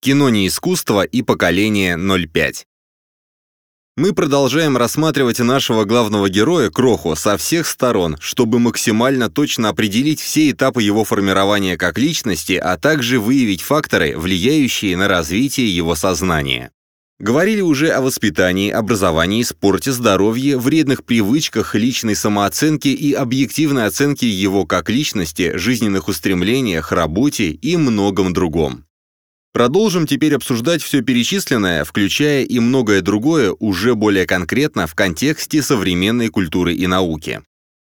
Кино не искусство и поколение 05. Мы продолжаем рассматривать нашего главного героя, Кроху, со всех сторон, чтобы максимально точно определить все этапы его формирования как личности, а также выявить факторы, влияющие на развитие его сознания. Говорили уже о воспитании, образовании, спорте, здоровье, вредных привычках, личной самооценке и объективной оценке его как личности, жизненных устремлениях, работе и многом другом. Продолжим теперь обсуждать все перечисленное, включая и многое другое, уже более конкретно в контексте современной культуры и науки.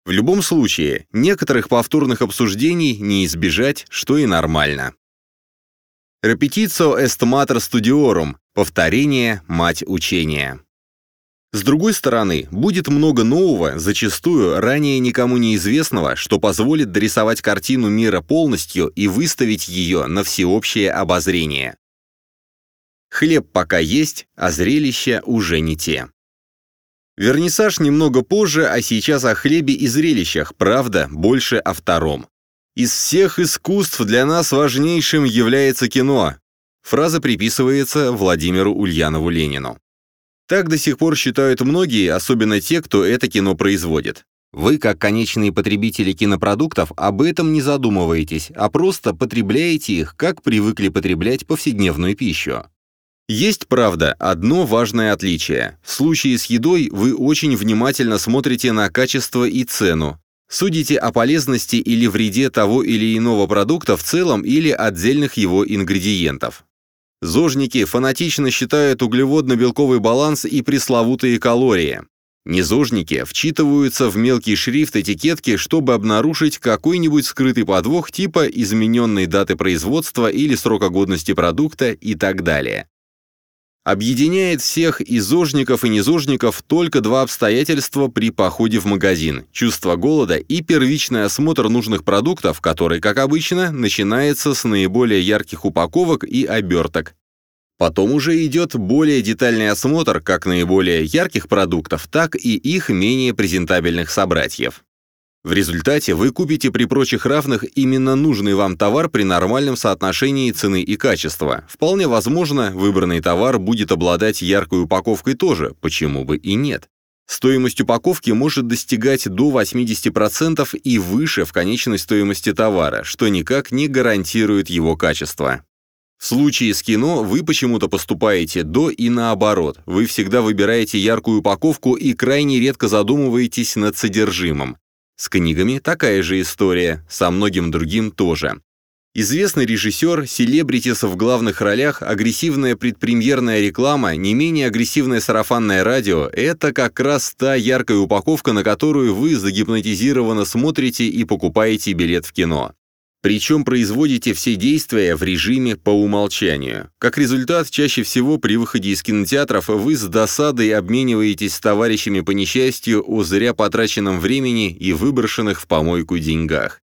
В любом случае, некоторых повторных обсуждений не избежать, что и нормально. Repetitio est mater studiorum – повторение – мать учения. С другой стороны, будет много нового, зачастую ранее никому неизвестного, что позволит дорисовать картину мира полностью и выставить ее на всеобщее обозрение. Хлеб пока есть, а зрелища уже не те. Вернисаж немного позже, а сейчас о хлебе и зрелищах, правда, больше о втором. Из всех искусств для нас важнейшим является кино. Фраза приписывается Владимиру Ульянову Ленину. Так до сих пор считают многие, особенно те, кто это кино производит. Вы, как конечные потребители кинопродуктов, об этом не задумываетесь, а просто потребляете их, как привыкли потреблять повседневную пищу. Есть, правда, одно важное отличие. В случае с едой вы очень внимательно смотрите на качество и цену, Судите о полезности или вреде того или иного продукта в целом или отдельных его ингредиентов. Зожники фанатично считают углеводно-белковый баланс и пресловутые калории. Незожники вчитываются в мелкий шрифт этикетки, чтобы обнаружить какой-нибудь скрытый подвох типа измененной даты производства или срока годности продукта и так далее. Объединяет всех и и незожников только два обстоятельства при походе в магазин – чувство голода и первичный осмотр нужных продуктов, который, как обычно, начинается с наиболее ярких упаковок и оберток. Потом уже идет более детальный осмотр как наиболее ярких продуктов, так и их менее презентабельных собратьев. В результате вы купите при прочих равных именно нужный вам товар при нормальном соотношении цены и качества. Вполне возможно, выбранный товар будет обладать яркой упаковкой тоже, почему бы и нет. Стоимость упаковки может достигать до 80% и выше в конечной стоимости товара, что никак не гарантирует его качество. В случае с кино вы почему-то поступаете до и наоборот. Вы всегда выбираете яркую упаковку и крайне редко задумываетесь над содержимым. С книгами такая же история, со многим другим тоже. Известный режиссер, селебритис в главных ролях, агрессивная предпремьерная реклама, не менее агрессивное сарафанное радио – это как раз та яркая упаковка, на которую вы загипнотизированно смотрите и покупаете билет в кино. Причем производите все действия в режиме по умолчанию. Как результат, чаще всего при выходе из кинотеатров вы с досадой обмениваетесь с товарищами по несчастью о зря потраченном времени и выброшенных в помойку деньгах.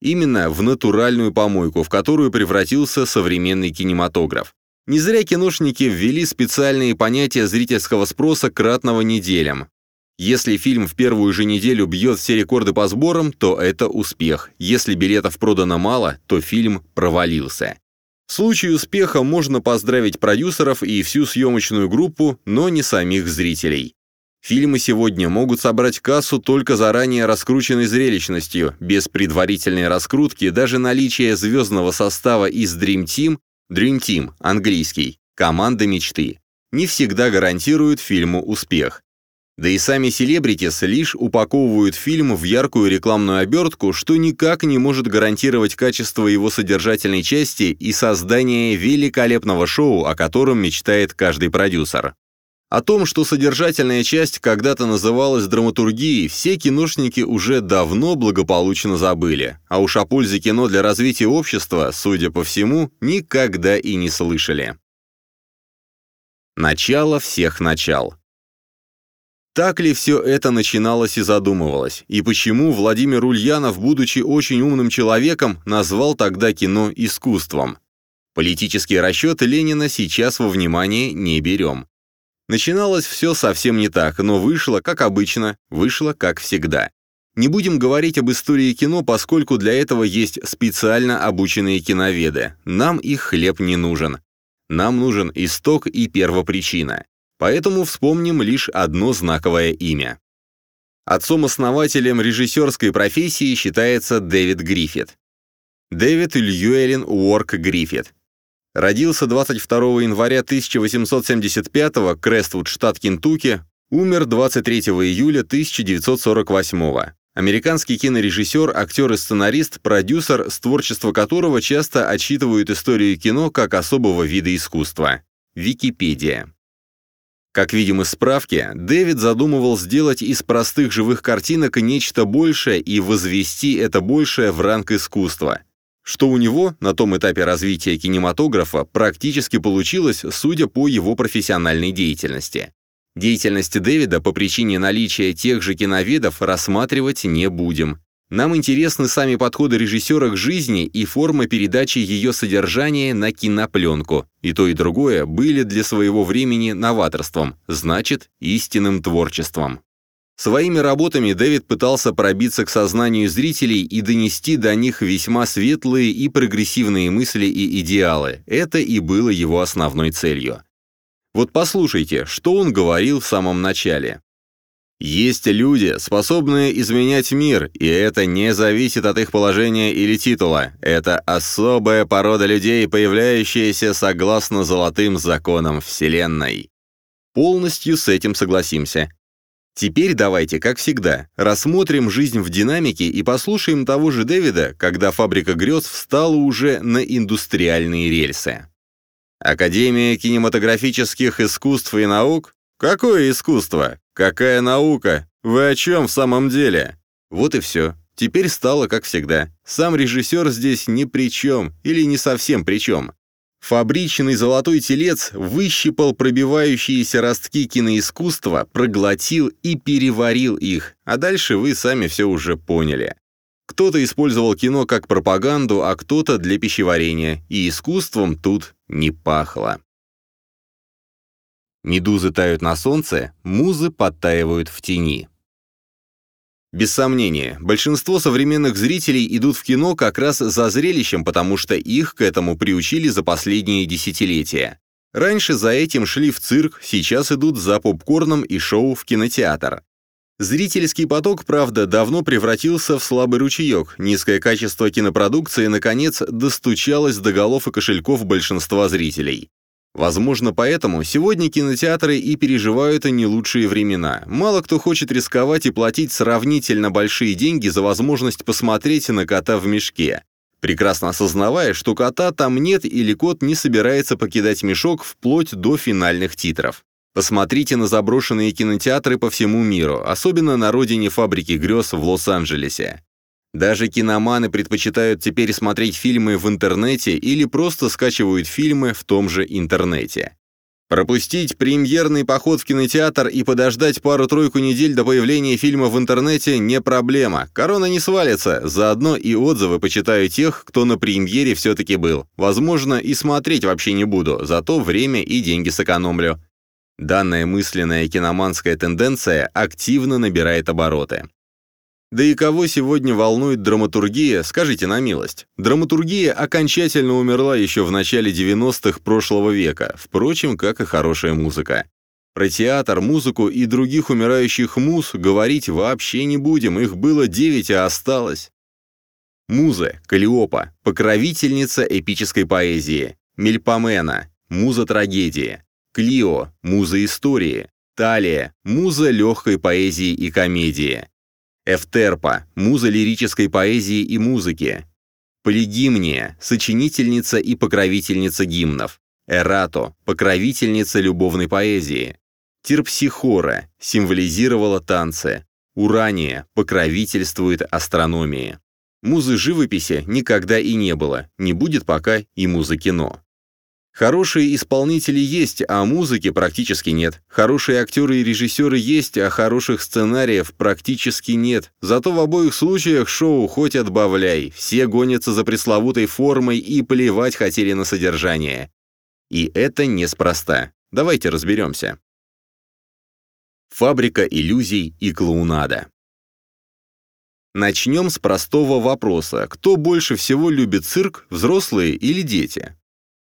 Именно в натуральную помойку, в которую превратился современный кинематограф. Не зря киношники ввели специальные понятия зрительского спроса кратного неделям. Если фильм в первую же неделю бьет все рекорды по сборам, то это успех. Если билетов продано мало, то фильм провалился. В случае успеха можно поздравить продюсеров и всю съемочную группу, но не самих зрителей. Фильмы сегодня могут собрать кассу только заранее раскрученной зрелищностью, без предварительной раскрутки, даже наличие звездного состава из Dream Team, Dream Team, английский, команда мечты, не всегда гарантирует фильму успех. Да и сами селебритис лишь упаковывают фильм в яркую рекламную обертку, что никак не может гарантировать качество его содержательной части и создание великолепного шоу, о котором мечтает каждый продюсер. О том, что содержательная часть когда-то называлась драматургией, все киношники уже давно благополучно забыли, а уж о пользе кино для развития общества, судя по всему, никогда и не слышали. Начало всех начал. Так ли все это начиналось и задумывалось? И почему Владимир Ульянов, будучи очень умным человеком, назвал тогда кино искусством? Политические расчеты Ленина сейчас во внимание не берем. Начиналось все совсем не так, но вышло, как обычно, вышло, как всегда. Не будем говорить об истории кино, поскольку для этого есть специально обученные киноведы. Нам их хлеб не нужен. Нам нужен исток и первопричина. Поэтому вспомним лишь одно знаковое имя. Отцом-основателем режиссерской профессии считается Дэвид Гриффит. Дэвид Льюэлин Уорк Гриффит. Родился 22 января 1875 в Крествуд, штат Кентукки, умер 23 июля 1948 Американский кинорежиссер, актер и сценарист, продюсер, с творчества которого часто отчитывают историю кино как особого вида искусства. Википедия. Как видим из справки, Дэвид задумывал сделать из простых живых картинок нечто большее и возвести это большее в ранг искусства. Что у него на том этапе развития кинематографа практически получилось, судя по его профессиональной деятельности. Деятельность Дэвида по причине наличия тех же киноведов рассматривать не будем. Нам интересны сами подходы режиссера к жизни и форма передачи ее содержания на кинопленку. И то, и другое были для своего времени новаторством, значит, истинным творчеством. Своими работами Дэвид пытался пробиться к сознанию зрителей и донести до них весьма светлые и прогрессивные мысли и идеалы. Это и было его основной целью. Вот послушайте, что он говорил в самом начале. Есть люди, способные изменять мир, и это не зависит от их положения или титула. Это особая порода людей, появляющаяся согласно золотым законам Вселенной. Полностью с этим согласимся. Теперь давайте, как всегда, рассмотрим жизнь в динамике и послушаем того же Дэвида, когда фабрика грез встала уже на индустриальные рельсы. Академия кинематографических искусств и наук? Какое искусство? «Какая наука? Вы о чем в самом деле?» Вот и все. Теперь стало как всегда. Сам режиссер здесь ни при чем, или не совсем при чем. Фабричный золотой телец выщипал пробивающиеся ростки киноискусства, проглотил и переварил их, а дальше вы сами все уже поняли. Кто-то использовал кино как пропаганду, а кто-то для пищеварения, и искусством тут не пахло. Медузы тают на солнце, музы подтаивают в тени. Без сомнения, большинство современных зрителей идут в кино как раз за зрелищем, потому что их к этому приучили за последние десятилетия. Раньше за этим шли в цирк, сейчас идут за попкорном и шоу в кинотеатр. Зрительский поток, правда, давно превратился в слабый ручеек. Низкое качество кинопродукции, наконец, достучалось до голов и кошельков большинства зрителей. Возможно, поэтому сегодня кинотеатры и переживают не лучшие времена. Мало кто хочет рисковать и платить сравнительно большие деньги за возможность посмотреть на кота в мешке. Прекрасно осознавая, что кота там нет или кот не собирается покидать мешок вплоть до финальных титров. Посмотрите на заброшенные кинотеатры по всему миру, особенно на родине фабрики грез в Лос-Анджелесе. Даже киноманы предпочитают теперь смотреть фильмы в интернете или просто скачивают фильмы в том же интернете. Пропустить премьерный поход в кинотеатр и подождать пару-тройку недель до появления фильма в интернете не проблема. Корона не свалится, заодно и отзывы почитаю тех, кто на премьере все-таки был. Возможно, и смотреть вообще не буду, зато время и деньги сэкономлю. Данная мысленная киноманская тенденция активно набирает обороты. Да и кого сегодня волнует драматургия, скажите на милость. Драматургия окончательно умерла еще в начале 90-х прошлого века, впрочем, как и хорошая музыка. Про театр, музыку и других умирающих муз говорить вообще не будем, их было девять, а осталось. Муза, Калиопа, покровительница эпической поэзии, Мельпомена, муза трагедии, Клио, муза истории, Талия, муза легкой поэзии и комедии, Эфтерпа, муза лирической поэзии и музыки. Полигимния, сочинительница и покровительница гимнов. Эрато, покровительница любовной поэзии. Терпсихора, символизировала танцы. Урания, покровительствует астрономии. Музы живописи никогда и не было, не будет пока и музы кино. Хорошие исполнители есть, а музыки практически нет. Хорошие актеры и режиссеры есть, а хороших сценариев практически нет. Зато в обоих случаях шоу хоть отбавляй. Все гонятся за пресловутой формой и плевать хотели на содержание. И это неспроста. Давайте разберемся. Фабрика иллюзий и клоунада. Начнем с простого вопроса. Кто больше всего любит цирк, взрослые или дети?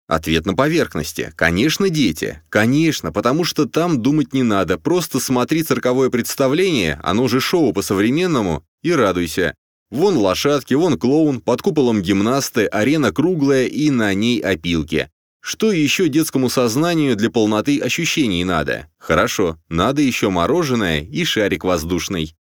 Ответ на поверхности. Конечно, дети. Конечно, потому что там думать не надо. Просто смотри цирковое представление, оно же шоу по-современному, и радуйся. Вон лошадки, вон клоун, под куполом гимнасты, арена круглая и на ней опилки. Что еще детскому сознанию для полноты ощущений надо? Хорошо, надо еще мороженое и шарик воздушный.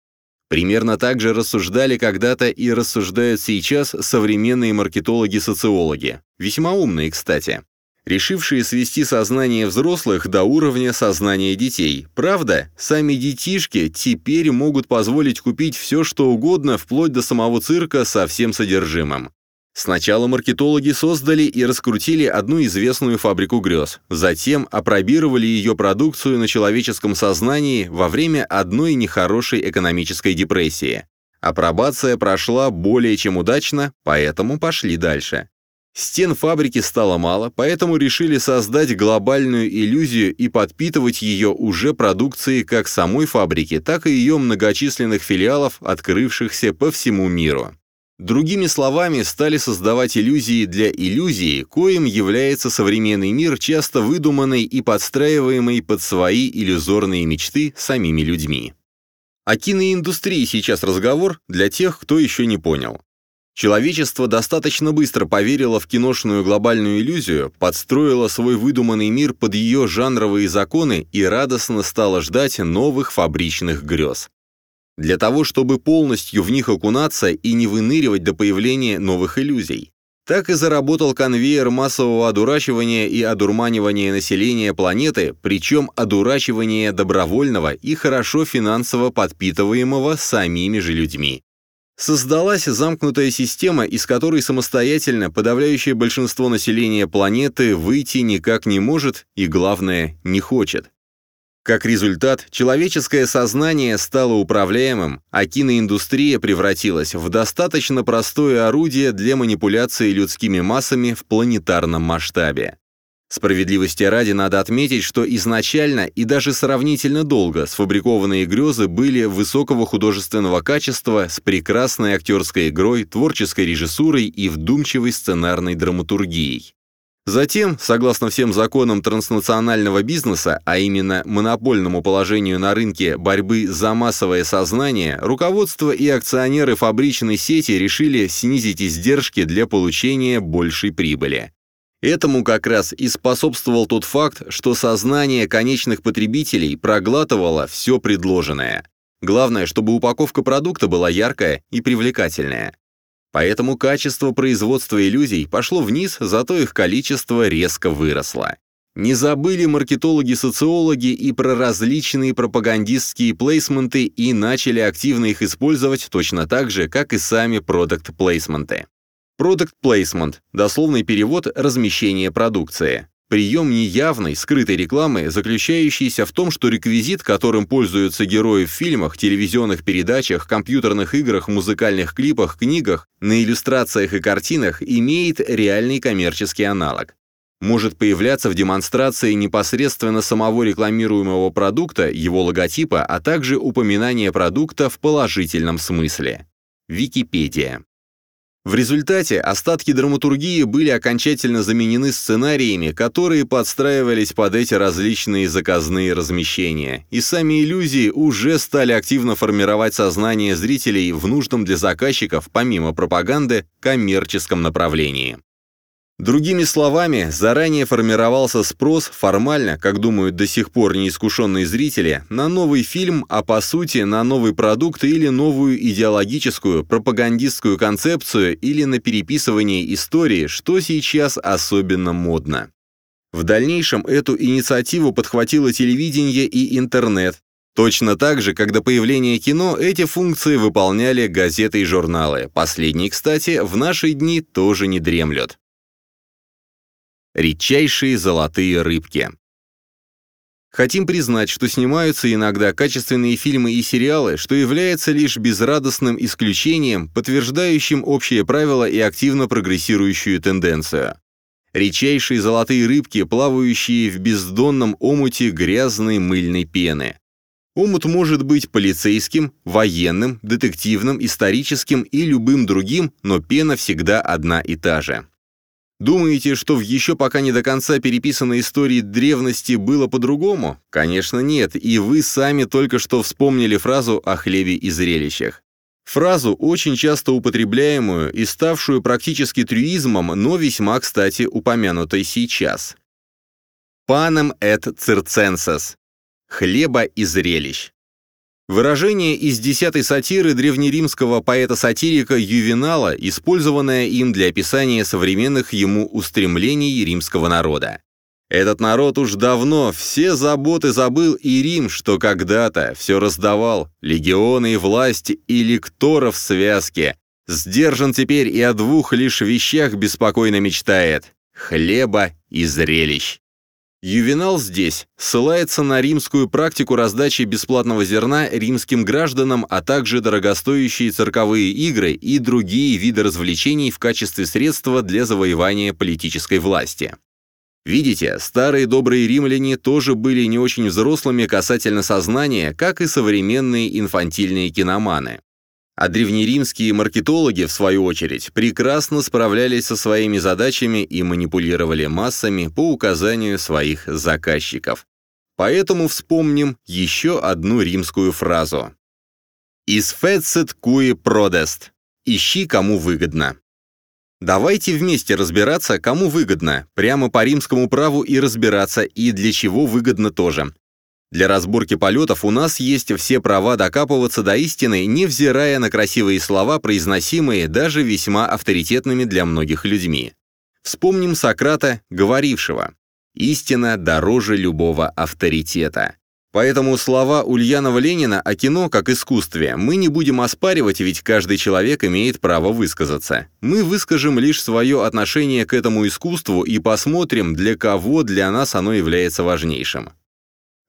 Примерно так же рассуждали когда-то и рассуждают сейчас современные маркетологи-социологи. Весьма умные, кстати. Решившие свести сознание взрослых до уровня сознания детей. Правда, сами детишки теперь могут позволить купить все, что угодно, вплоть до самого цирка со всем содержимым. Сначала маркетологи создали и раскрутили одну известную фабрику грез, затем опробировали ее продукцию на человеческом сознании во время одной нехорошей экономической депрессии. Апробация прошла более чем удачно, поэтому пошли дальше. Стен фабрики стало мало, поэтому решили создать глобальную иллюзию и подпитывать ее уже продукцией как самой фабрики, так и ее многочисленных филиалов, открывшихся по всему миру. Другими словами, стали создавать иллюзии для иллюзии, коим является современный мир, часто выдуманный и подстраиваемый под свои иллюзорные мечты самими людьми. О киноиндустрии сейчас разговор для тех, кто еще не понял. Человечество достаточно быстро поверило в киношную глобальную иллюзию, подстроило свой выдуманный мир под ее жанровые законы и радостно стало ждать новых фабричных грез для того, чтобы полностью в них окунаться и не выныривать до появления новых иллюзий. Так и заработал конвейер массового одурачивания и одурманивания населения планеты, причем одурачивания добровольного и хорошо финансово подпитываемого самими же людьми. Создалась замкнутая система, из которой самостоятельно подавляющее большинство населения планеты выйти никак не может и, главное, не хочет. Как результат, человеческое сознание стало управляемым, а киноиндустрия превратилась в достаточно простое орудие для манипуляции людскими массами в планетарном масштабе. Справедливости ради надо отметить, что изначально и даже сравнительно долго сфабрикованные грезы были высокого художественного качества с прекрасной актерской игрой, творческой режиссурой и вдумчивой сценарной драматургией. Затем, согласно всем законам транснационального бизнеса, а именно монопольному положению на рынке борьбы за массовое сознание, руководство и акционеры фабричной сети решили снизить издержки для получения большей прибыли. Этому как раз и способствовал тот факт, что сознание конечных потребителей проглатывало все предложенное. Главное, чтобы упаковка продукта была яркая и привлекательная. Поэтому качество производства иллюзий пошло вниз, зато их количество резко выросло. Не забыли маркетологи-социологи и про различные пропагандистские плейсменты и начали активно их использовать точно так же, как и сами продукт-плейсменты. Placement – дословный перевод «размещение продукции». Прием неявной, скрытой рекламы, заключающийся в том, что реквизит, которым пользуются герои в фильмах, телевизионных передачах, компьютерных играх, музыкальных клипах, книгах, на иллюстрациях и картинах, имеет реальный коммерческий аналог. Может появляться в демонстрации непосредственно самого рекламируемого продукта, его логотипа, а также упоминание продукта в положительном смысле. Википедия. В результате остатки драматургии были окончательно заменены сценариями, которые подстраивались под эти различные заказные размещения, и сами иллюзии уже стали активно формировать сознание зрителей в нужном для заказчиков, помимо пропаганды, коммерческом направлении. Другими словами, заранее формировался спрос формально, как думают до сих пор неискушенные зрители, на новый фильм, а по сути на новый продукт или новую идеологическую, пропагандистскую концепцию или на переписывание истории, что сейчас особенно модно. В дальнейшем эту инициативу подхватило телевидение и интернет. Точно так же, как до появления кино, эти функции выполняли газеты и журналы. Последние, кстати, в наши дни тоже не дремлют. Редчайшие золотые рыбки. Хотим признать, что снимаются иногда качественные фильмы и сериалы, что является лишь безрадостным исключением, подтверждающим общее правило и активно прогрессирующую тенденцию. Редчайшие золотые рыбки, плавающие в бездонном омуте грязной мыльной пены. Омут может быть полицейским, военным, детективным, историческим и любым другим, но пена всегда одна и та же. Думаете, что в еще пока не до конца переписанной истории древности было по-другому? Конечно, нет, и вы сами только что вспомнили фразу о хлебе и зрелищах. Фразу, очень часто употребляемую и ставшую практически трюизмом, но весьма, кстати, упомянутой сейчас. «Панем эт цирценсес» — «хлеба и зрелищ». Выражение из десятой сатиры древнеримского поэта-сатирика Ювенала, использованное им для описания современных ему устремлений римского народа. Этот народ уж давно все заботы забыл, и Рим, что когда-то все раздавал, легионы и власть, и лекторов в связке, сдержан теперь и о двух лишь вещах беспокойно мечтает — хлеба и зрелищ. Ювенал здесь ссылается на римскую практику раздачи бесплатного зерна римским гражданам, а также дорогостоящие цирковые игры и другие виды развлечений в качестве средства для завоевания политической власти. Видите, старые добрые римляне тоже были не очень взрослыми касательно сознания, как и современные инфантильные киноманы. А древнеримские маркетологи, в свою очередь, прекрасно справлялись со своими задачами и манипулировали массами по указанию своих заказчиков. Поэтому вспомним еще одну римскую фразу. «Is fecit cui prodest» – «Ищи, кому выгодно». Давайте вместе разбираться, кому выгодно, прямо по римскому праву и разбираться, и для чего выгодно тоже. Для разборки полетов у нас есть все права докапываться до истины, невзирая на красивые слова, произносимые даже весьма авторитетными для многих людьми. Вспомним Сократа, говорившего «Истина дороже любого авторитета». Поэтому слова Ульянова Ленина о кино как искусстве мы не будем оспаривать, ведь каждый человек имеет право высказаться. Мы выскажем лишь свое отношение к этому искусству и посмотрим, для кого для нас оно является важнейшим.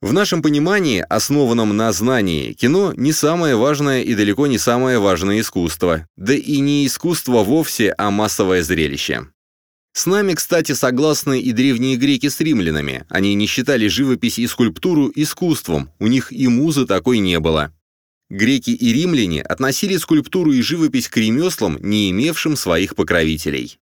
В нашем понимании, основанном на знании, кино не самое важное и далеко не самое важное искусство, да и не искусство вовсе, а массовое зрелище. С нами, кстати, согласны и древние греки с римлянами. Они не считали живопись и скульптуру искусством, у них и музы такой не было. Греки и римляне относили скульптуру и живопись к ремеслам, не имевшим своих покровителей.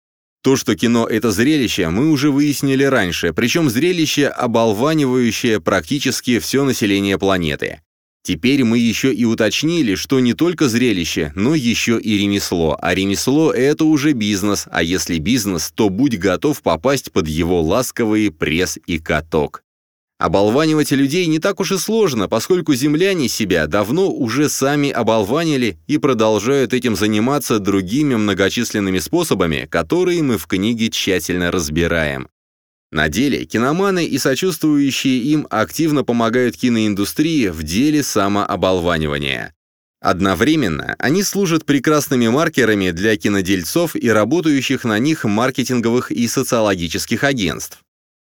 То, что кино — это зрелище, мы уже выяснили раньше, причем зрелище, оболванивающее практически все население планеты. Теперь мы еще и уточнили, что не только зрелище, но еще и ремесло, а ремесло — это уже бизнес, а если бизнес, то будь готов попасть под его ласковые пресс и каток. Оболванивать людей не так уж и сложно, поскольку земляне себя давно уже сами оболванили и продолжают этим заниматься другими многочисленными способами, которые мы в книге тщательно разбираем. На деле киноманы и сочувствующие им активно помогают киноиндустрии в деле самооболванивания. Одновременно они служат прекрасными маркерами для кинодельцов и работающих на них маркетинговых и социологических агентств.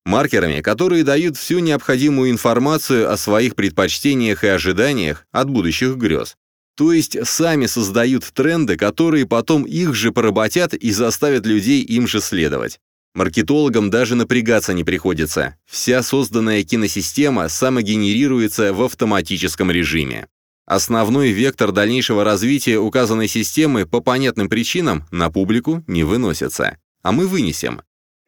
Маркерами, которые дают всю необходимую информацию о своих предпочтениях и ожиданиях от будущих грез. То есть сами создают тренды, которые потом их же поработят и заставят людей им же следовать. Маркетологам даже напрягаться не приходится. Вся созданная киносистема самогенерируется в автоматическом режиме. Основной вектор дальнейшего развития указанной системы по понятным причинам на публику не выносится. А мы вынесем.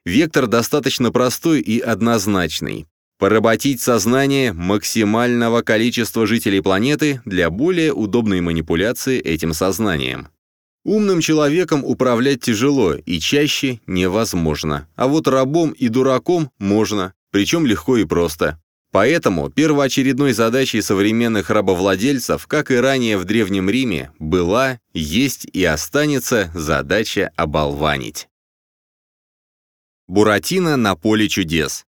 Вектор достаточно простой и однозначный. Поработить сознание максимального количества жителей планеты для более удобной манипуляции этим сознанием. Умным человеком управлять тяжело и чаще невозможно, а вот рабом и дураком можно, причем легко и просто. Поэтому первоочередной задачей современных рабовладельцев, как и ранее в Древнем Риме, была, есть и останется задача оболванить. Буратино на поле чудес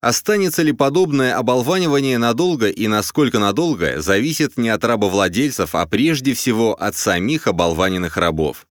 Останется ли подобное оболванивание надолго и насколько надолго, зависит не от рабовладельцев, а прежде всего от самих оболваненных рабов.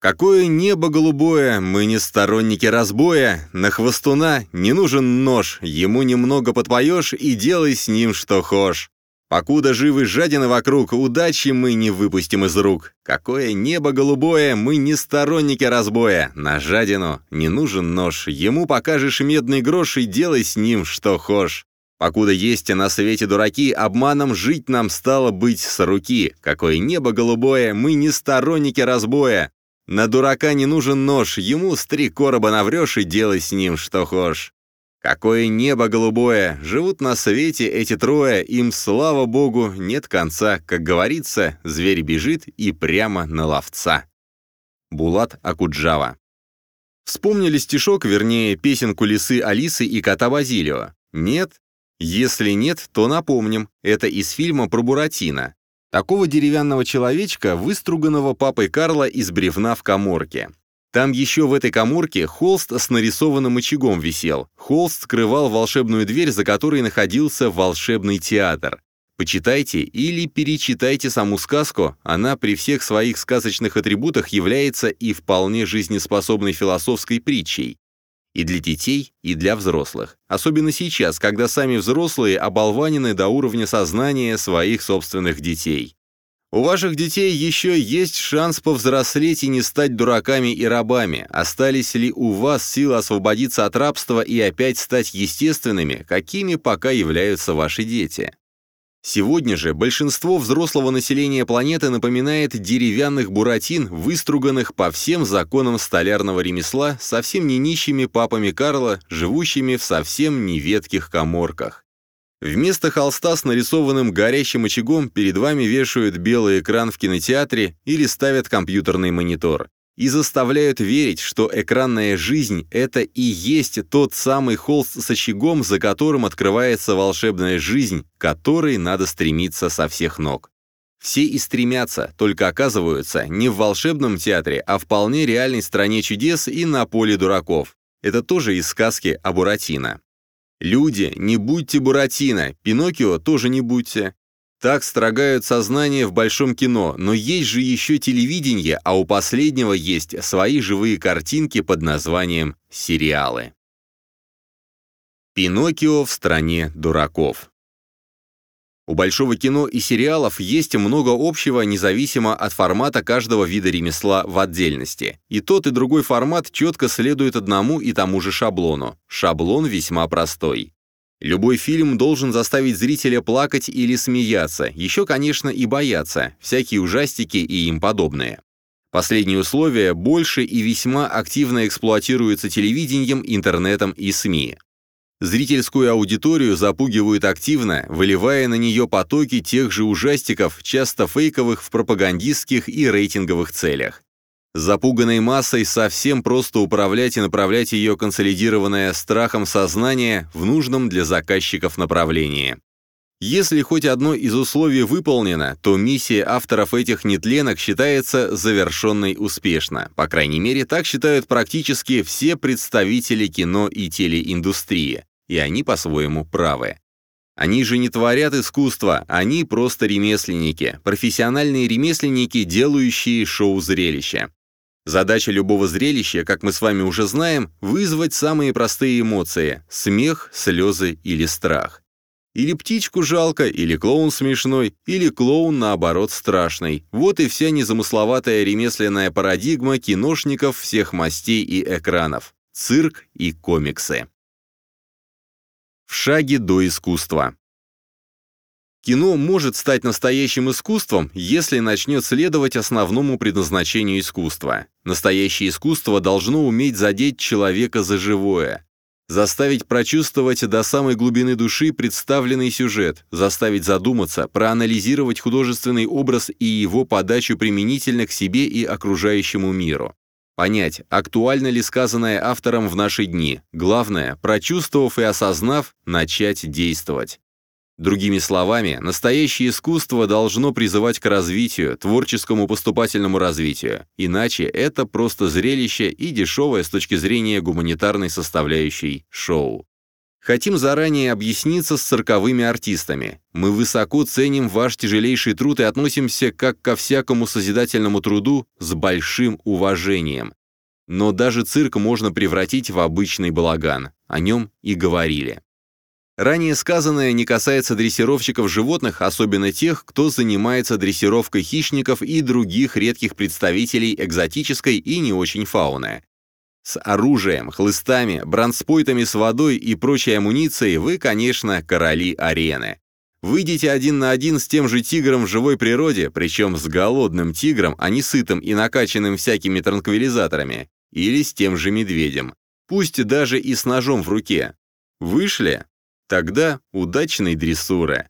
Какое небо голубое, мы не сторонники разбоя, на хвостуна не нужен нож, ему немного подпоешь и делай с ним что хошь. Покуда живы жадины вокруг, удачи мы не выпустим из рук. Какое небо голубое, мы не сторонники разбоя. На жадину не нужен нож, ему покажешь медный грош и делай с ним что хошь. Покуда есть на свете дураки, обманом жить нам стало быть с руки. Какое небо голубое, мы не сторонники разбоя. На дурака не нужен нож, ему с три короба наврешь и делай с ним что хошь. Какое небо голубое! Живут на свете эти трое, им, слава богу, нет конца. Как говорится, зверь бежит и прямо на ловца. Булат Акуджава Вспомнили стишок, вернее, песенку лисы Алисы и кота Базилио? Нет? Если нет, то напомним, это из фильма про Буратино. Такого деревянного человечка, выструганного папой Карла из бревна в коморке. Там еще в этой коморке холст с нарисованным очагом висел. Холст скрывал волшебную дверь, за которой находился волшебный театр. Почитайте или перечитайте саму сказку, она при всех своих сказочных атрибутах является и вполне жизнеспособной философской притчей. И для детей, и для взрослых. Особенно сейчас, когда сами взрослые оболванены до уровня сознания своих собственных детей. У ваших детей еще есть шанс повзрослеть и не стать дураками и рабами. Остались ли у вас силы освободиться от рабства и опять стать естественными, какими пока являются ваши дети? Сегодня же большинство взрослого населения планеты напоминает деревянных буратин, выструганных по всем законам столярного ремесла, совсем не нищими папами Карла, живущими в совсем неветких коморках. Вместо холста с нарисованным горящим очагом перед вами вешают белый экран в кинотеатре или ставят компьютерный монитор. И заставляют верить, что экранная жизнь — это и есть тот самый холст с очагом, за которым открывается волшебная жизнь, которой надо стремиться со всех ног. Все и стремятся, только оказываются не в волшебном театре, а вполне реальной стране чудес и на поле дураков. Это тоже из сказки о Буратино. Люди, не будьте Буратино, Пиноккио тоже не будьте. Так строгают сознание в большом кино, но есть же еще телевидение, а у последнего есть свои живые картинки под названием «Сериалы». Пиноккио в стране дураков у большого кино и сериалов есть много общего, независимо от формата каждого вида ремесла в отдельности. И тот, и другой формат четко следует одному и тому же шаблону. Шаблон весьма простой. Любой фильм должен заставить зрителя плакать или смеяться, еще, конечно, и бояться, всякие ужастики и им подобное. Последние условия больше и весьма активно эксплуатируются телевидением, интернетом и СМИ. Зрительскую аудиторию запугивают активно, выливая на нее потоки тех же ужастиков, часто фейковых в пропагандистских и рейтинговых целях. Запуганной массой совсем просто управлять и направлять ее консолидированное страхом сознание в нужном для заказчиков направлении. Если хоть одно из условий выполнено, то миссия авторов этих нетленок считается завершенной успешно. По крайней мере, так считают практически все представители кино и телеиндустрии и они по-своему правы. Они же не творят искусство, они просто ремесленники, профессиональные ремесленники, делающие шоу-зрелища. Задача любого зрелища, как мы с вами уже знаем, вызвать самые простые эмоции – смех, слезы или страх. Или птичку жалко, или клоун смешной, или клоун, наоборот, страшный. Вот и вся незамысловатая ремесленная парадигма киношников всех мастей и экранов. Цирк и комиксы. В шаге до искусства. Кино может стать настоящим искусством, если начнет следовать основному предназначению искусства. Настоящее искусство должно уметь задеть человека за живое, заставить прочувствовать до самой глубины души представленный сюжет, заставить задуматься, проанализировать художественный образ и его подачу применительно к себе и окружающему миру. Понять, актуально ли сказанное автором в наши дни. Главное, прочувствовав и осознав, начать действовать. Другими словами, настоящее искусство должно призывать к развитию, творческому поступательному развитию. Иначе это просто зрелище и дешевое с точки зрения гуманитарной составляющей шоу. Хотим заранее объясниться с цирковыми артистами. Мы высоко ценим ваш тяжелейший труд и относимся как ко всякому созидательному труду с большим уважением. Но даже цирк можно превратить в обычный балаган. О нем и говорили. Ранее сказанное не касается дрессировщиков животных, особенно тех, кто занимается дрессировкой хищников и других редких представителей экзотической и не очень фауны. С оружием, хлыстами, бронспойтами с водой и прочей амуницией вы, конечно, короли арены. Выйдите один на один с тем же тигром в живой природе, причем с голодным тигром, а не сытым и накачанным всякими транквилизаторами, или с тем же медведем, пусть даже и с ножом в руке. Вышли? Тогда удачной дрессуры.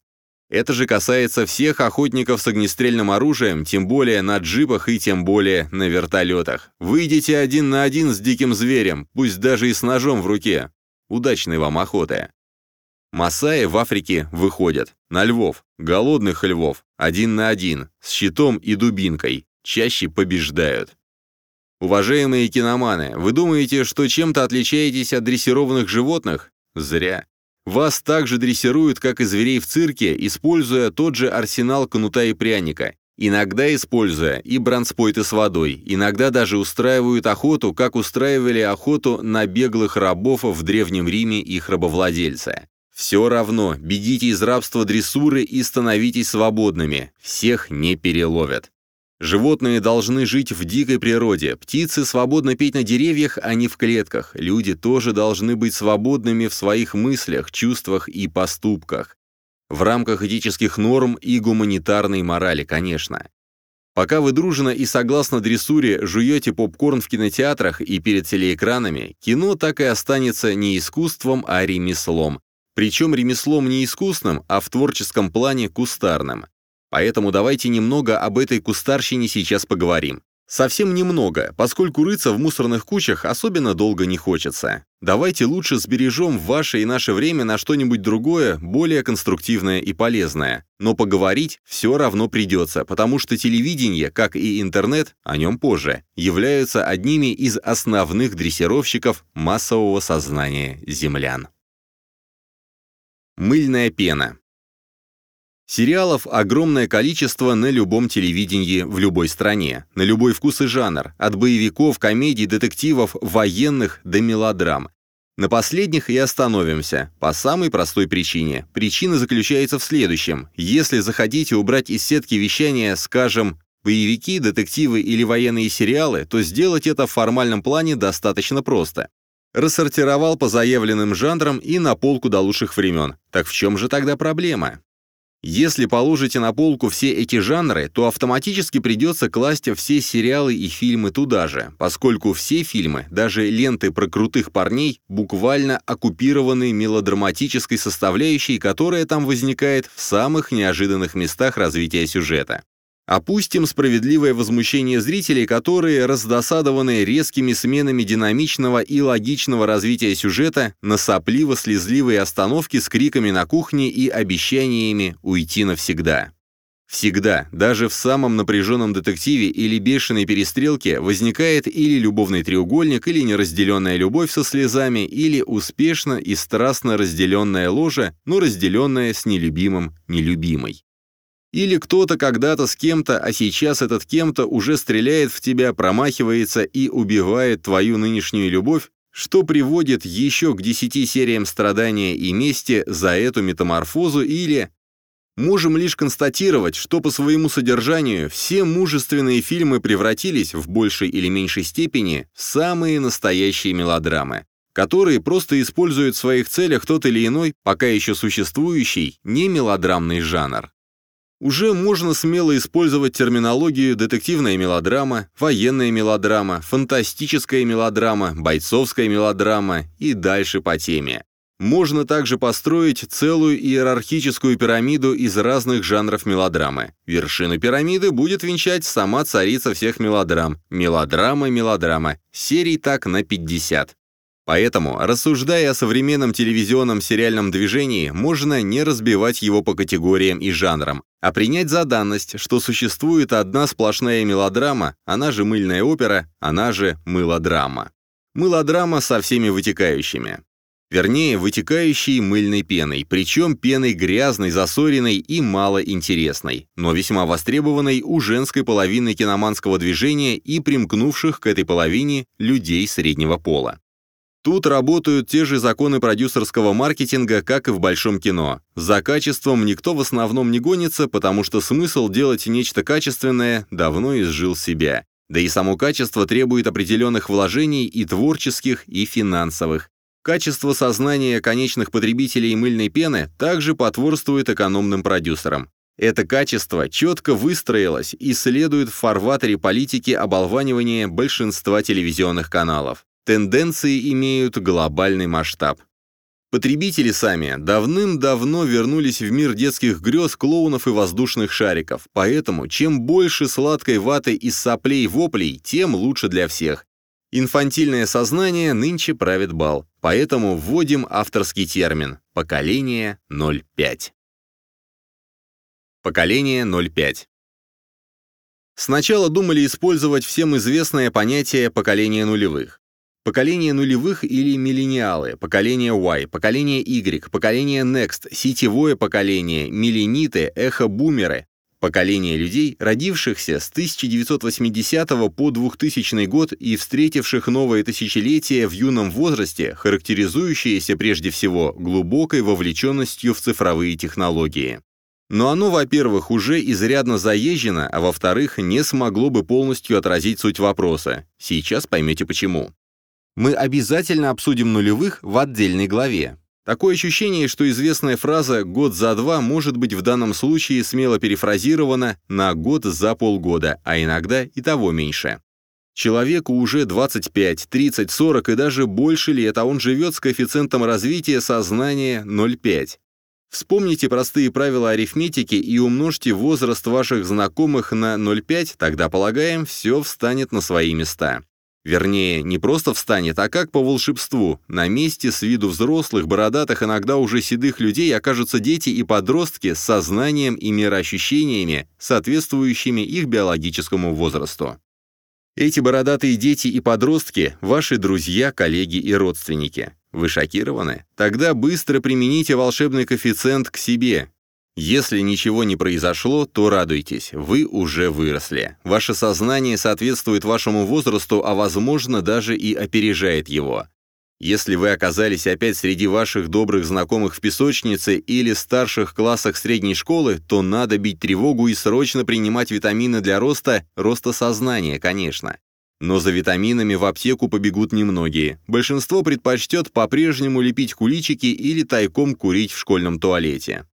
Это же касается всех охотников с огнестрельным оружием, тем более на джипах и тем более на вертолетах. Выйдите один на один с диким зверем, пусть даже и с ножом в руке. Удачной вам охоты. Масаи в Африке выходят. На львов, голодных львов, один на один, с щитом и дубинкой. Чаще побеждают. Уважаемые киноманы, вы думаете, что чем-то отличаетесь от дрессированных животных? Зря. Вас также дрессируют, как и зверей в цирке, используя тот же арсенал кнута и пряника. Иногда используя и бронспойты с водой, иногда даже устраивают охоту, как устраивали охоту на беглых рабов в Древнем Риме их рабовладельцы. Все равно, бегите из рабства дрессуры и становитесь свободными, всех не переловят. Животные должны жить в дикой природе, птицы свободно петь на деревьях, а не в клетках, люди тоже должны быть свободными в своих мыслях, чувствах и поступках. В рамках этических норм и гуманитарной морали, конечно. Пока вы дружно и согласно дрессуре жуете попкорн в кинотеатрах и перед телеэкранами, кино так и останется не искусством, а ремеслом, причем ремеслом не искусным, а в творческом плане кустарным. Поэтому давайте немного об этой кустарщине сейчас поговорим. Совсем немного, поскольку рыться в мусорных кучах особенно долго не хочется. Давайте лучше сбережем ваше и наше время на что-нибудь другое, более конструктивное и полезное. Но поговорить все равно придется, потому что телевидение, как и интернет, о нем позже, являются одними из основных дрессировщиков массового сознания землян. Мыльная пена. Сериалов огромное количество на любом телевидении в любой стране, на любой вкус и жанр, от боевиков, комедий, детективов, военных до мелодрам. На последних и остановимся, по самой простой причине. Причина заключается в следующем. Если захотите убрать из сетки вещания, скажем, боевики, детективы или военные сериалы, то сделать это в формальном плане достаточно просто рассортировал по заявленным жанрам и на полку до лучших времен. Так в чем же тогда проблема? Если положите на полку все эти жанры, то автоматически придется класть все сериалы и фильмы туда же, поскольку все фильмы, даже ленты про крутых парней, буквально оккупированы мелодраматической составляющей, которая там возникает в самых неожиданных местах развития сюжета. Опустим справедливое возмущение зрителей, которые, раздосадованные резкими сменами динамичного и логичного развития сюжета, на сопливо-слезливые остановки с криками на кухне и обещаниями уйти навсегда. Всегда, даже в самом напряженном детективе или бешеной перестрелке, возникает или любовный треугольник, или неразделенная любовь со слезами, или успешно и страстно разделенная ложа, но разделенная с нелюбимым нелюбимой. Или кто-то когда-то с кем-то, а сейчас этот кем-то уже стреляет в тебя, промахивается и убивает твою нынешнюю любовь, что приводит еще к десяти сериям страдания и мести за эту метаморфозу или... Можем лишь констатировать, что по своему содержанию все мужественные фильмы превратились в большей или меньшей степени в самые настоящие мелодрамы, которые просто используют в своих целях тот или иной, пока еще существующий, не мелодрамный жанр. Уже можно смело использовать терминологию детективная мелодрама, военная мелодрама, фантастическая мелодрама, бойцовская мелодрама и дальше по теме. Можно также построить целую иерархическую пирамиду из разных жанров мелодрамы. Вершину пирамиды будет венчать сама царица всех мелодрам. Мелодрама, мелодрама. Серий так на 50. Поэтому, рассуждая о современном телевизионном сериальном движении, можно не разбивать его по категориям и жанрам, а принять за данность, что существует одна сплошная мелодрама, она же мыльная опера, она же мылодрама. Мылодрама со всеми вытекающими. Вернее, вытекающей мыльной пеной, причем пеной грязной, засоренной и малоинтересной, но весьма востребованной у женской половины киноманского движения и примкнувших к этой половине людей среднего пола. Тут работают те же законы продюсерского маркетинга, как и в большом кино. За качеством никто в основном не гонится, потому что смысл делать нечто качественное давно изжил себя. Да и само качество требует определенных вложений и творческих, и финансовых. Качество сознания конечных потребителей мыльной пены также потворствует экономным продюсерам. Это качество четко выстроилось и следует в фарватере политики оболванивания большинства телевизионных каналов. Тенденции имеют глобальный масштаб. Потребители сами давным-давно вернулись в мир детских грез, клоунов и воздушных шариков, поэтому чем больше сладкой ваты из соплей воплей, тем лучше для всех. Инфантильное сознание нынче правит бал, поэтому вводим авторский термин «поколение 0,5». Поколение 0,5 Сначала думали использовать всем известное понятие поколения нулевых. Поколение нулевых или миллениалы, поколение Y, поколение Y, поколение Next, сетевое поколение, миллениты, эхо-бумеры, поколение людей, родившихся с 1980 по 2000 год и встретивших новое тысячелетие в юном возрасте, характеризующееся прежде всего глубокой вовлеченностью в цифровые технологии. Но оно, во-первых, уже изрядно заезжено, а во-вторых, не смогло бы полностью отразить суть вопроса. Сейчас поймете почему мы обязательно обсудим нулевых в отдельной главе. Такое ощущение, что известная фраза «год за два» может быть в данном случае смело перефразирована на «год за полгода», а иногда и того меньше. Человеку уже 25, 30, 40 и даже больше лет, а он живет с коэффициентом развития сознания 0,5. Вспомните простые правила арифметики и умножьте возраст ваших знакомых на 0,5, тогда, полагаем, все встанет на свои места. Вернее, не просто встанет, а как по волшебству. На месте с виду взрослых, бородатых, иногда уже седых людей окажутся дети и подростки с сознанием и мироощущениями, соответствующими их биологическому возрасту. Эти бородатые дети и подростки – ваши друзья, коллеги и родственники. Вы шокированы? Тогда быстро примените волшебный коэффициент к себе. Если ничего не произошло, то радуйтесь, вы уже выросли. Ваше сознание соответствует вашему возрасту, а возможно даже и опережает его. Если вы оказались опять среди ваших добрых знакомых в песочнице или старших классах средней школы, то надо бить тревогу и срочно принимать витамины для роста, роста сознания, конечно. Но за витаминами в аптеку побегут немногие. Большинство предпочтет по-прежнему лепить куличики или тайком курить в школьном туалете.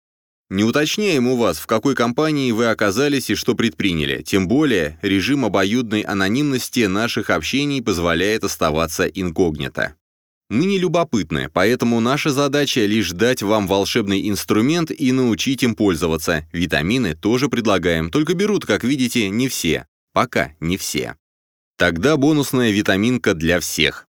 Не уточняем у вас, в какой компании вы оказались и что предприняли, тем более режим обоюдной анонимности наших общений позволяет оставаться инкогнито. Мы не любопытны, поэтому наша задача лишь дать вам волшебный инструмент и научить им пользоваться. Витамины тоже предлагаем, только берут, как видите, не все. Пока не все. Тогда бонусная витаминка для всех.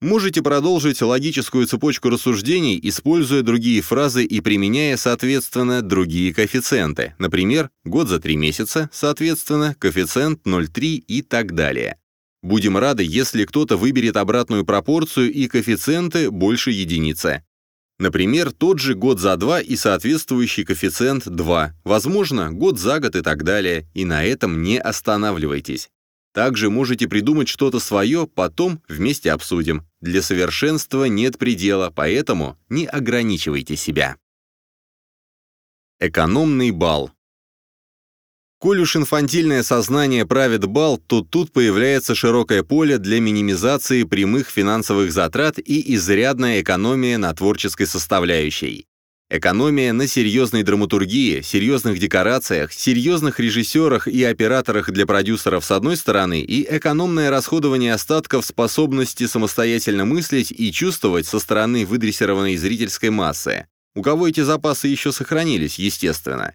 Можете продолжить логическую цепочку рассуждений, используя другие фразы и применяя, соответственно, другие коэффициенты. Например, год за три месяца, соответственно, коэффициент 0,3 и так далее. Будем рады, если кто-то выберет обратную пропорцию и коэффициенты больше единицы. Например, тот же год за два и соответствующий коэффициент 2. Возможно, год за год и так далее. И на этом не останавливайтесь. Также можете придумать что-то свое, потом вместе обсудим. Для совершенства нет предела, поэтому не ограничивайте себя. Экономный бал. Коль уж инфантильное сознание правит бал, то тут появляется широкое поле для минимизации прямых финансовых затрат и изрядная экономия на творческой составляющей. Экономия на серьезной драматургии, серьезных декорациях, серьезных режиссерах и операторах для продюсеров с одной стороны и экономное расходование остатков способности самостоятельно мыслить и чувствовать со стороны выдрессированной зрительской массы. У кого эти запасы еще сохранились, естественно.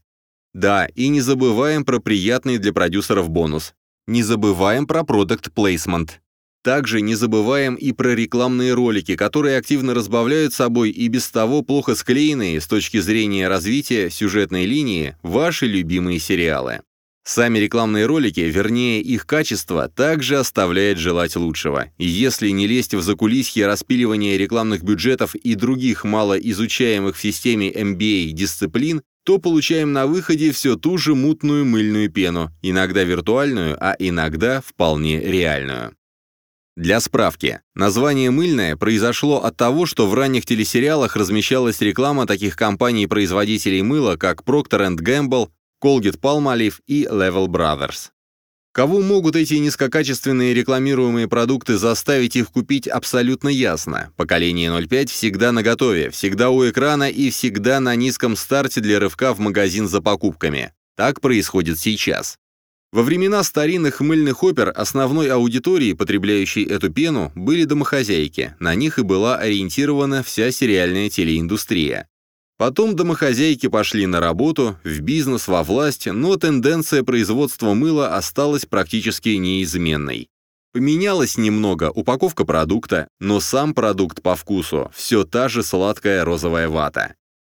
Да, и не забываем про приятный для продюсеров бонус. Не забываем про продукт плейсмент. Также не забываем и про рекламные ролики, которые активно разбавляют собой и без того плохо склеенные с точки зрения развития сюжетной линии ваши любимые сериалы. Сами рекламные ролики, вернее их качество, также оставляет желать лучшего. Если не лезть в закулисье распиливания рекламных бюджетов и других малоизучаемых в системе MBA дисциплин, то получаем на выходе все ту же мутную мыльную пену, иногда виртуальную, а иногда вполне реальную. Для справки, название «мыльное» произошло от того, что в ранних телесериалах размещалась реклама таких компаний-производителей мыла, как Procter Gamble, Colgate Palmolive и Level Brothers. Кого могут эти низкокачественные рекламируемые продукты заставить их купить абсолютно ясно. Поколение 05 всегда наготове, всегда у экрана и всегда на низком старте для рывка в магазин за покупками. Так происходит сейчас. Во времена старинных мыльных опер основной аудиторией, потребляющей эту пену, были домохозяйки, на них и была ориентирована вся сериальная телеиндустрия. Потом домохозяйки пошли на работу, в бизнес, во власть, но тенденция производства мыла осталась практически неизменной. Поменялась немного упаковка продукта, но сам продукт по вкусу – все та же сладкая розовая вата.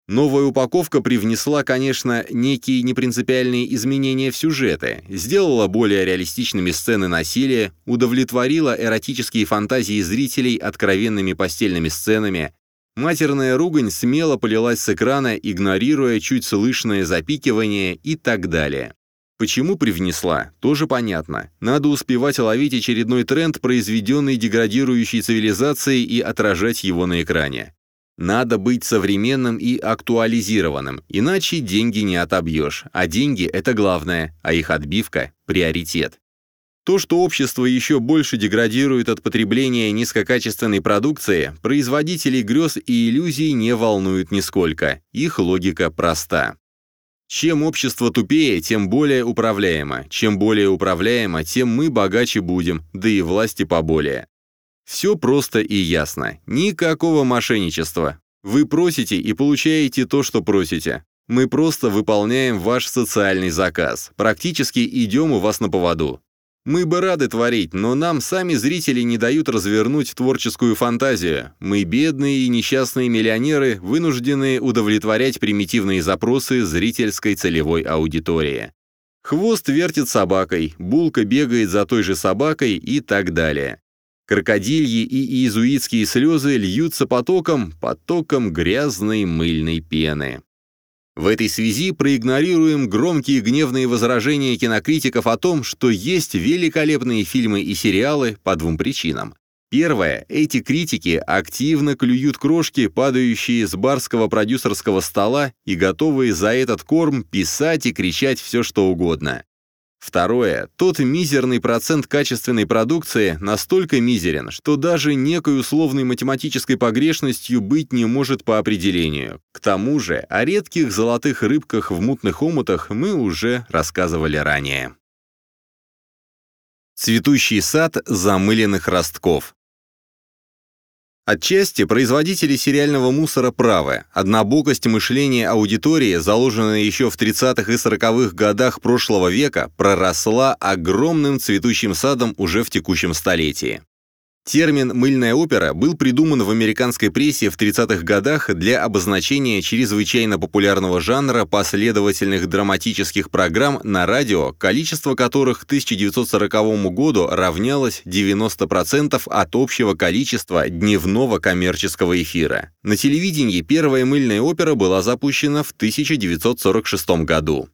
Новая упаковка привнесла, конечно, некие непринципиальные изменения в сюжеты, сделала более реалистичными сцены насилия, удовлетворила эротические фантазии зрителей откровенными постельными сценами, Матерная ругань смело полилась с экрана, игнорируя чуть слышное запикивание и так далее. Почему привнесла, тоже понятно. Надо успевать ловить очередной тренд, произведенный деградирующей цивилизацией, и отражать его на экране. Надо быть современным и актуализированным, иначе деньги не отобьешь, а деньги — это главное, а их отбивка — приоритет. То, что общество еще больше деградирует от потребления низкокачественной продукции, производителей грез и иллюзий не волнует нисколько. Их логика проста. Чем общество тупее, тем более управляемо. Чем более управляемо, тем мы богаче будем, да и власти поболее. Все просто и ясно. Никакого мошенничества. Вы просите и получаете то, что просите. Мы просто выполняем ваш социальный заказ. Практически идем у вас на поводу. Мы бы рады творить, но нам сами зрители не дают развернуть творческую фантазию. Мы бедные и несчастные миллионеры, вынужденные удовлетворять примитивные запросы зрительской целевой аудитории. Хвост вертит собакой, булка бегает за той же собакой и так далее. Крокодильи и иезуитские слезы льются потоком, потоком грязной мыльной пены. В этой связи проигнорируем громкие гневные возражения кинокритиков о том, что есть великолепные фильмы и сериалы по двум причинам. Первое. Эти критики активно клюют крошки, падающие с барского продюсерского стола и готовые за этот корм писать и кричать все что угодно. Второе. Тот мизерный процент качественной продукции настолько мизерен, что даже некой условной математической погрешностью быть не может по определению. К тому же о редких золотых рыбках в мутных омутах мы уже рассказывали ранее. Цветущий сад замыленных ростков. Отчасти производители сериального мусора правы. Однобокость мышления аудитории, заложенная еще в 30-х и 40-х годах прошлого века, проросла огромным цветущим садом уже в текущем столетии. Термин «мыльная опера» был придуман в американской прессе в 30-х годах для обозначения чрезвычайно популярного жанра последовательных драматических программ на радио, количество которых к 1940 году равнялось 90% от общего количества дневного коммерческого эфира. На телевидении первая мыльная опера была запущена в 1946 году.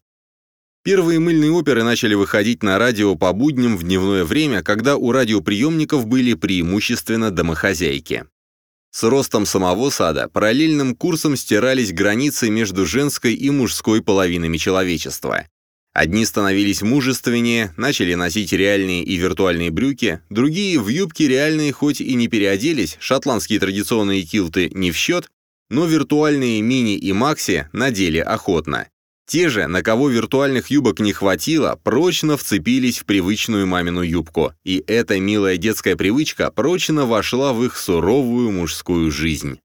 Первые мыльные оперы начали выходить на радио по будням в дневное время, когда у радиоприемников были преимущественно домохозяйки. С ростом самого сада параллельным курсом стирались границы между женской и мужской половинами человечества. Одни становились мужественнее, начали носить реальные и виртуальные брюки, другие в юбки реальные хоть и не переоделись, шотландские традиционные килты не в счет, но виртуальные мини и макси надели охотно. Те же, на кого виртуальных юбок не хватило, прочно вцепились в привычную мамину юбку, и эта милая детская привычка прочно вошла в их суровую мужскую жизнь.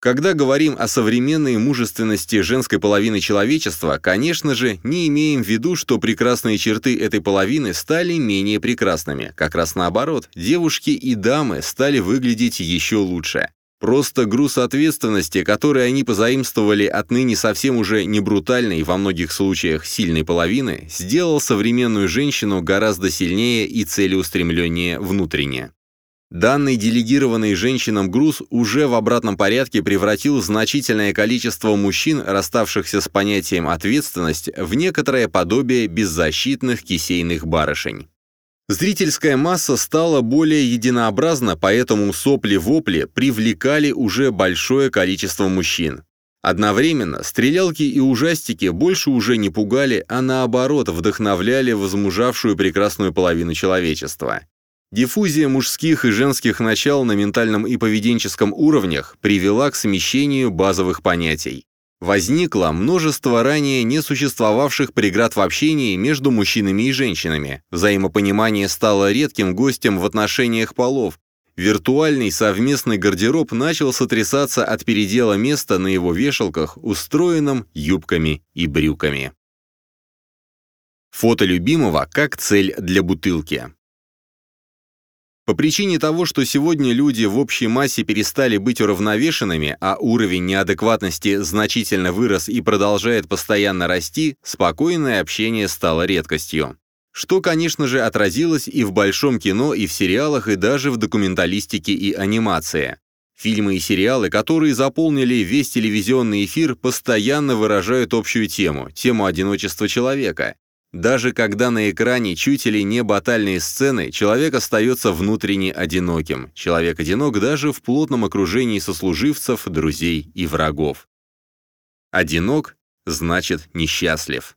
Когда говорим о современной мужественности женской половины человечества, конечно же, не имеем в виду, что прекрасные черты этой половины стали менее прекрасными. Как раз наоборот, девушки и дамы стали выглядеть еще лучше. Просто груз ответственности, который они позаимствовали от ныне совсем уже не брутальной, во многих случаях сильной половины, сделал современную женщину гораздо сильнее и целеустремленнее внутренне. Данный делегированный женщинам груз уже в обратном порядке превратил значительное количество мужчин, расставшихся с понятием «ответственность», в некоторое подобие беззащитных кисейных барышень. Зрительская масса стала более единообразна, поэтому сопли-вопли привлекали уже большое количество мужчин. Одновременно стрелялки и ужастики больше уже не пугали, а наоборот вдохновляли возмужавшую прекрасную половину человечества. Диффузия мужских и женских начал на ментальном и поведенческом уровнях привела к смещению базовых понятий. Возникло множество ранее не существовавших преград в общении между мужчинами и женщинами. Взаимопонимание стало редким гостем в отношениях полов. Виртуальный совместный гардероб начал сотрясаться от передела места на его вешалках, устроенном юбками и брюками. Фото любимого как цель для бутылки. По причине того, что сегодня люди в общей массе перестали быть уравновешенными, а уровень неадекватности значительно вырос и продолжает постоянно расти, спокойное общение стало редкостью. Что, конечно же, отразилось и в большом кино, и в сериалах, и даже в документалистике и анимации. Фильмы и сериалы, которые заполнили весь телевизионный эфир, постоянно выражают общую тему – тему одиночества человека. Даже когда на экране чуть ли не батальные сцены, человек остается внутренне одиноким. Человек одинок даже в плотном окружении сослуживцев, друзей и врагов. Одинок значит несчастлив.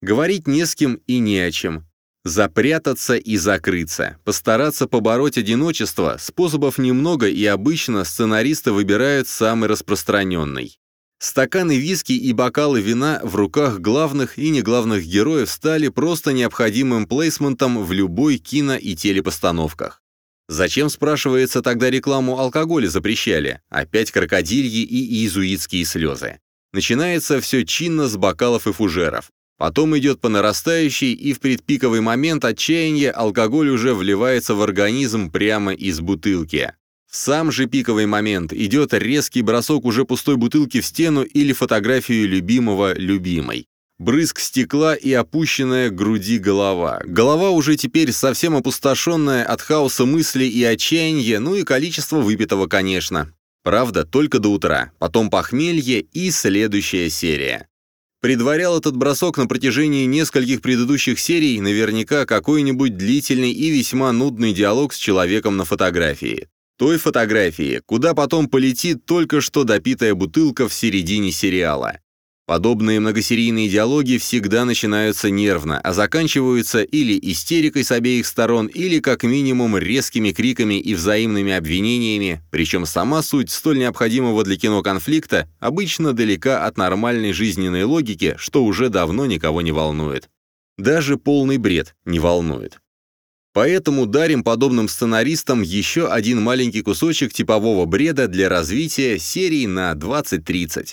Говорить не с кем и не о чем. Запрятаться и закрыться. Постараться побороть одиночество. Способов немного и обычно сценаристы выбирают самый распространенный. Стаканы виски и бокалы вина в руках главных и неглавных героев стали просто необходимым плейсментом в любой кино и телепостановках. Зачем, спрашивается, тогда рекламу алкоголя запрещали? Опять крокодильи и иезуитские слезы. Начинается все чинно с бокалов и фужеров. Потом идет по нарастающей, и в предпиковый момент отчаяния алкоголь уже вливается в организм прямо из бутылки. Сам же пиковый момент идет резкий бросок уже пустой бутылки в стену или фотографию любимого любимой. Брызг стекла и опущенная к груди голова. Голова уже теперь совсем опустошенная от хаоса мыслей и отчаяния, ну и количество выпитого, конечно. Правда, только до утра, потом похмелье и следующая серия. Предварял этот бросок на протяжении нескольких предыдущих серий наверняка какой-нибудь длительный и весьма нудный диалог с человеком на фотографии той фотографии, куда потом полетит только что допитая бутылка в середине сериала. Подобные многосерийные диалоги всегда начинаются нервно, а заканчиваются или истерикой с обеих сторон, или как минимум резкими криками и взаимными обвинениями, причем сама суть столь необходимого для кино конфликта обычно далека от нормальной жизненной логики, что уже давно никого не волнует. Даже полный бред не волнует. Поэтому дарим подобным сценаристам еще один маленький кусочек типового бреда для развития серии на 20-30.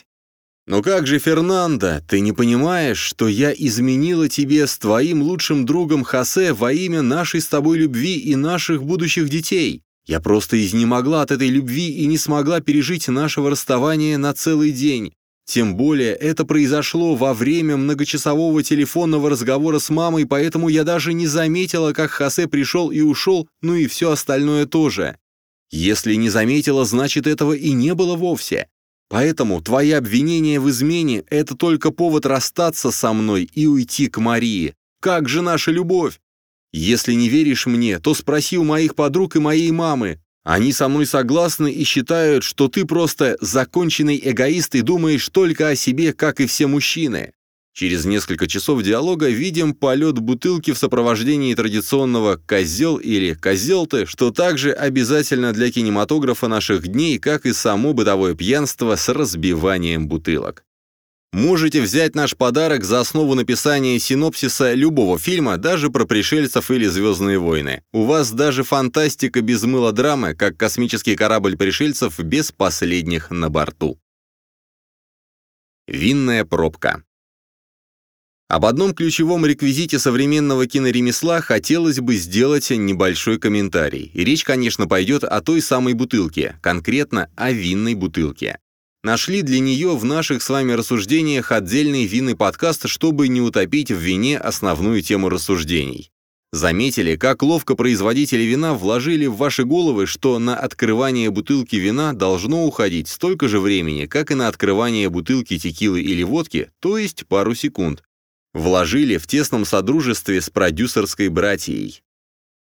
«Но как же, Фернандо, ты не понимаешь, что я изменила тебе с твоим лучшим другом Хосе во имя нашей с тобой любви и наших будущих детей? Я просто изнемогла от этой любви и не смогла пережить нашего расставания на целый день. Тем более это произошло во время многочасового телефонного разговора с мамой, поэтому я даже не заметила, как Хосе пришел и ушел, ну и все остальное тоже. Если не заметила, значит этого и не было вовсе. Поэтому твои обвинения в измене — это только повод расстаться со мной и уйти к Марии. Как же наша любовь? Если не веришь мне, то спроси у моих подруг и моей мамы. Они со мной согласны и считают, что ты просто законченный эгоист и думаешь только о себе, как и все мужчины. Через несколько часов диалога видим полет бутылки в сопровождении традиционного «козел» или «козел ты», что также обязательно для кинематографа наших дней, как и само бытовое пьянство с разбиванием бутылок. Можете взять наш подарок за основу написания синопсиса любого фильма, даже про пришельцев или «Звездные войны». У вас даже фантастика без мылодрамы, как космический корабль пришельцев без последних на борту. Винная пробка. Об одном ключевом реквизите современного киноремесла хотелось бы сделать небольшой комментарий. И речь, конечно, пойдет о той самой бутылке, конкретно о винной бутылке. Нашли для нее в наших с вами рассуждениях отдельный винный подкаст, чтобы не утопить в вине основную тему рассуждений. Заметили, как ловко производители вина вложили в ваши головы, что на открывание бутылки вина должно уходить столько же времени, как и на открывание бутылки текилы или водки, то есть пару секунд. Вложили в тесном содружестве с продюсерской братьей.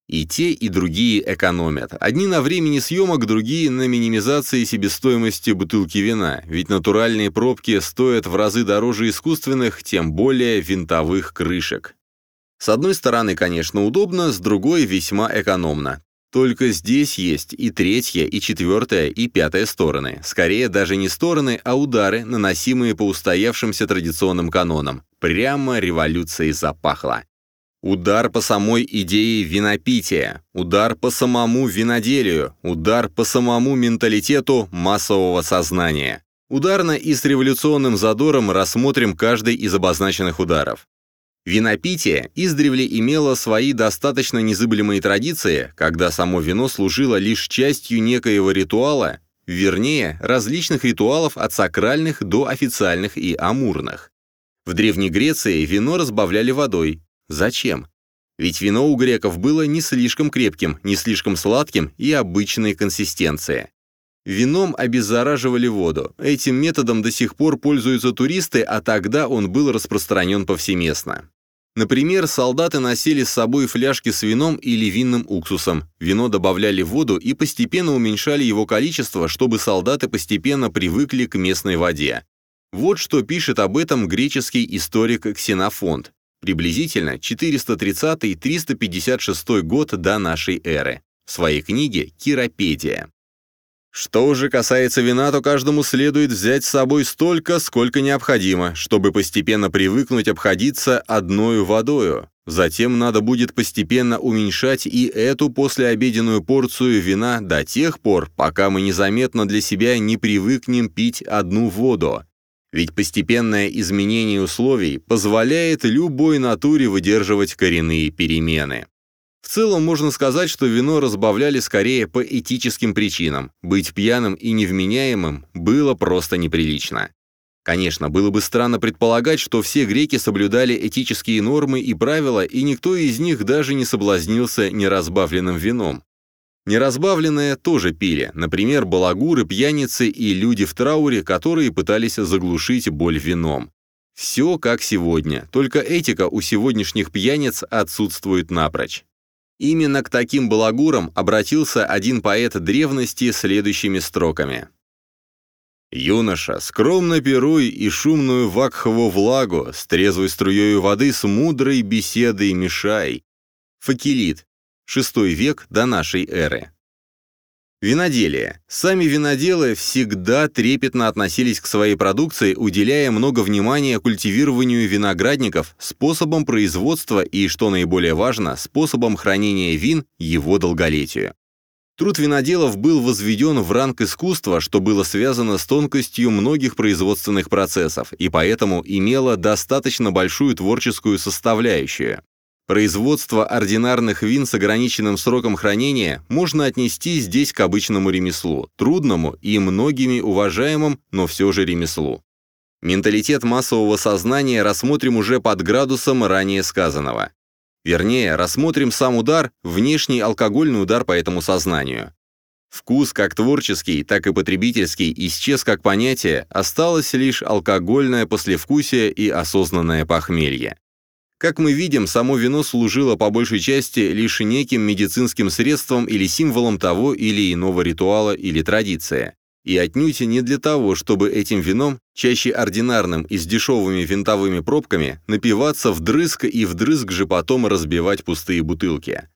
И те, и другие экономят. Одни на времени съемок, другие на минимизации себестоимости бутылки вина, ведь натуральные пробки стоят в разы дороже искусственных, тем более винтовых крышек. С одной стороны, конечно, удобно, с другой весьма экономно. Только здесь есть и третья, и четвертая, и пятая стороны. Скорее даже не стороны, а удары, наносимые по устоявшимся традиционным канонам. Прямо революцией запахло. Удар по самой идее винопития, удар по самому виноделию, удар по самому менталитету массового сознания. Ударно и с революционным задором рассмотрим каждый из обозначенных ударов. Винопитие издревле имело свои достаточно незыблемые традиции, когда само вино служило лишь частью некоего ритуала, вернее, различных ритуалов от сакральных до официальных и амурных. В Древней Греции вино разбавляли водой, Зачем? Ведь вино у греков было не слишком крепким, не слишком сладким и обычной консистенции. Вином обеззараживали воду. Этим методом до сих пор пользуются туристы, а тогда он был распространен повсеместно. Например, солдаты носили с собой фляжки с вином или винным уксусом. Вино добавляли в воду и постепенно уменьшали его количество, чтобы солдаты постепенно привыкли к местной воде. Вот что пишет об этом греческий историк Ксенофонт приблизительно 430-356 год до нашей эры, в своей книге «Киропедия». Что же касается вина, то каждому следует взять с собой столько, сколько необходимо, чтобы постепенно привыкнуть обходиться одною водою. Затем надо будет постепенно уменьшать и эту послеобеденную порцию вина до тех пор, пока мы незаметно для себя не привыкнем пить одну воду. Ведь постепенное изменение условий позволяет любой натуре выдерживать коренные перемены. В целом можно сказать, что вино разбавляли скорее по этическим причинам. Быть пьяным и невменяемым было просто неприлично. Конечно, было бы странно предполагать, что все греки соблюдали этические нормы и правила, и никто из них даже не соблазнился неразбавленным вином. Неразбавленное тоже пили, например, балагуры, пьяницы и люди в трауре, которые пытались заглушить боль вином. Все как сегодня, только этика у сегодняшних пьяниц отсутствует напрочь. Именно к таким балагурам обратился один поэт древности следующими строками. «Юноша, скромно пируй и шумную вакхову влагу, с трезвой струей воды с мудрой беседой мешай. Факелит, VI век до нашей эры. Виноделие. Сами виноделы всегда трепетно относились к своей продукции, уделяя много внимания культивированию виноградников, способом производства и, что наиболее важно, способом хранения вин, его долголетию. Труд виноделов был возведен в ранг искусства, что было связано с тонкостью многих производственных процессов, и поэтому имело достаточно большую творческую составляющую. Производство ординарных вин с ограниченным сроком хранения можно отнести здесь к обычному ремеслу, трудному и многими уважаемым, но все же ремеслу. Менталитет массового сознания рассмотрим уже под градусом ранее сказанного. Вернее, рассмотрим сам удар, внешний алкогольный удар по этому сознанию. Вкус как творческий, так и потребительский исчез как понятие, осталось лишь алкогольное послевкусие и осознанное похмелье. Как мы видим, само вино служило по большей части лишь неким медицинским средством или символом того или иного ритуала или традиции. И отнюдь не для того, чтобы этим вином, чаще ординарным и с дешевыми винтовыми пробками, напиваться вдрызг и вдрызг же потом разбивать пустые бутылки.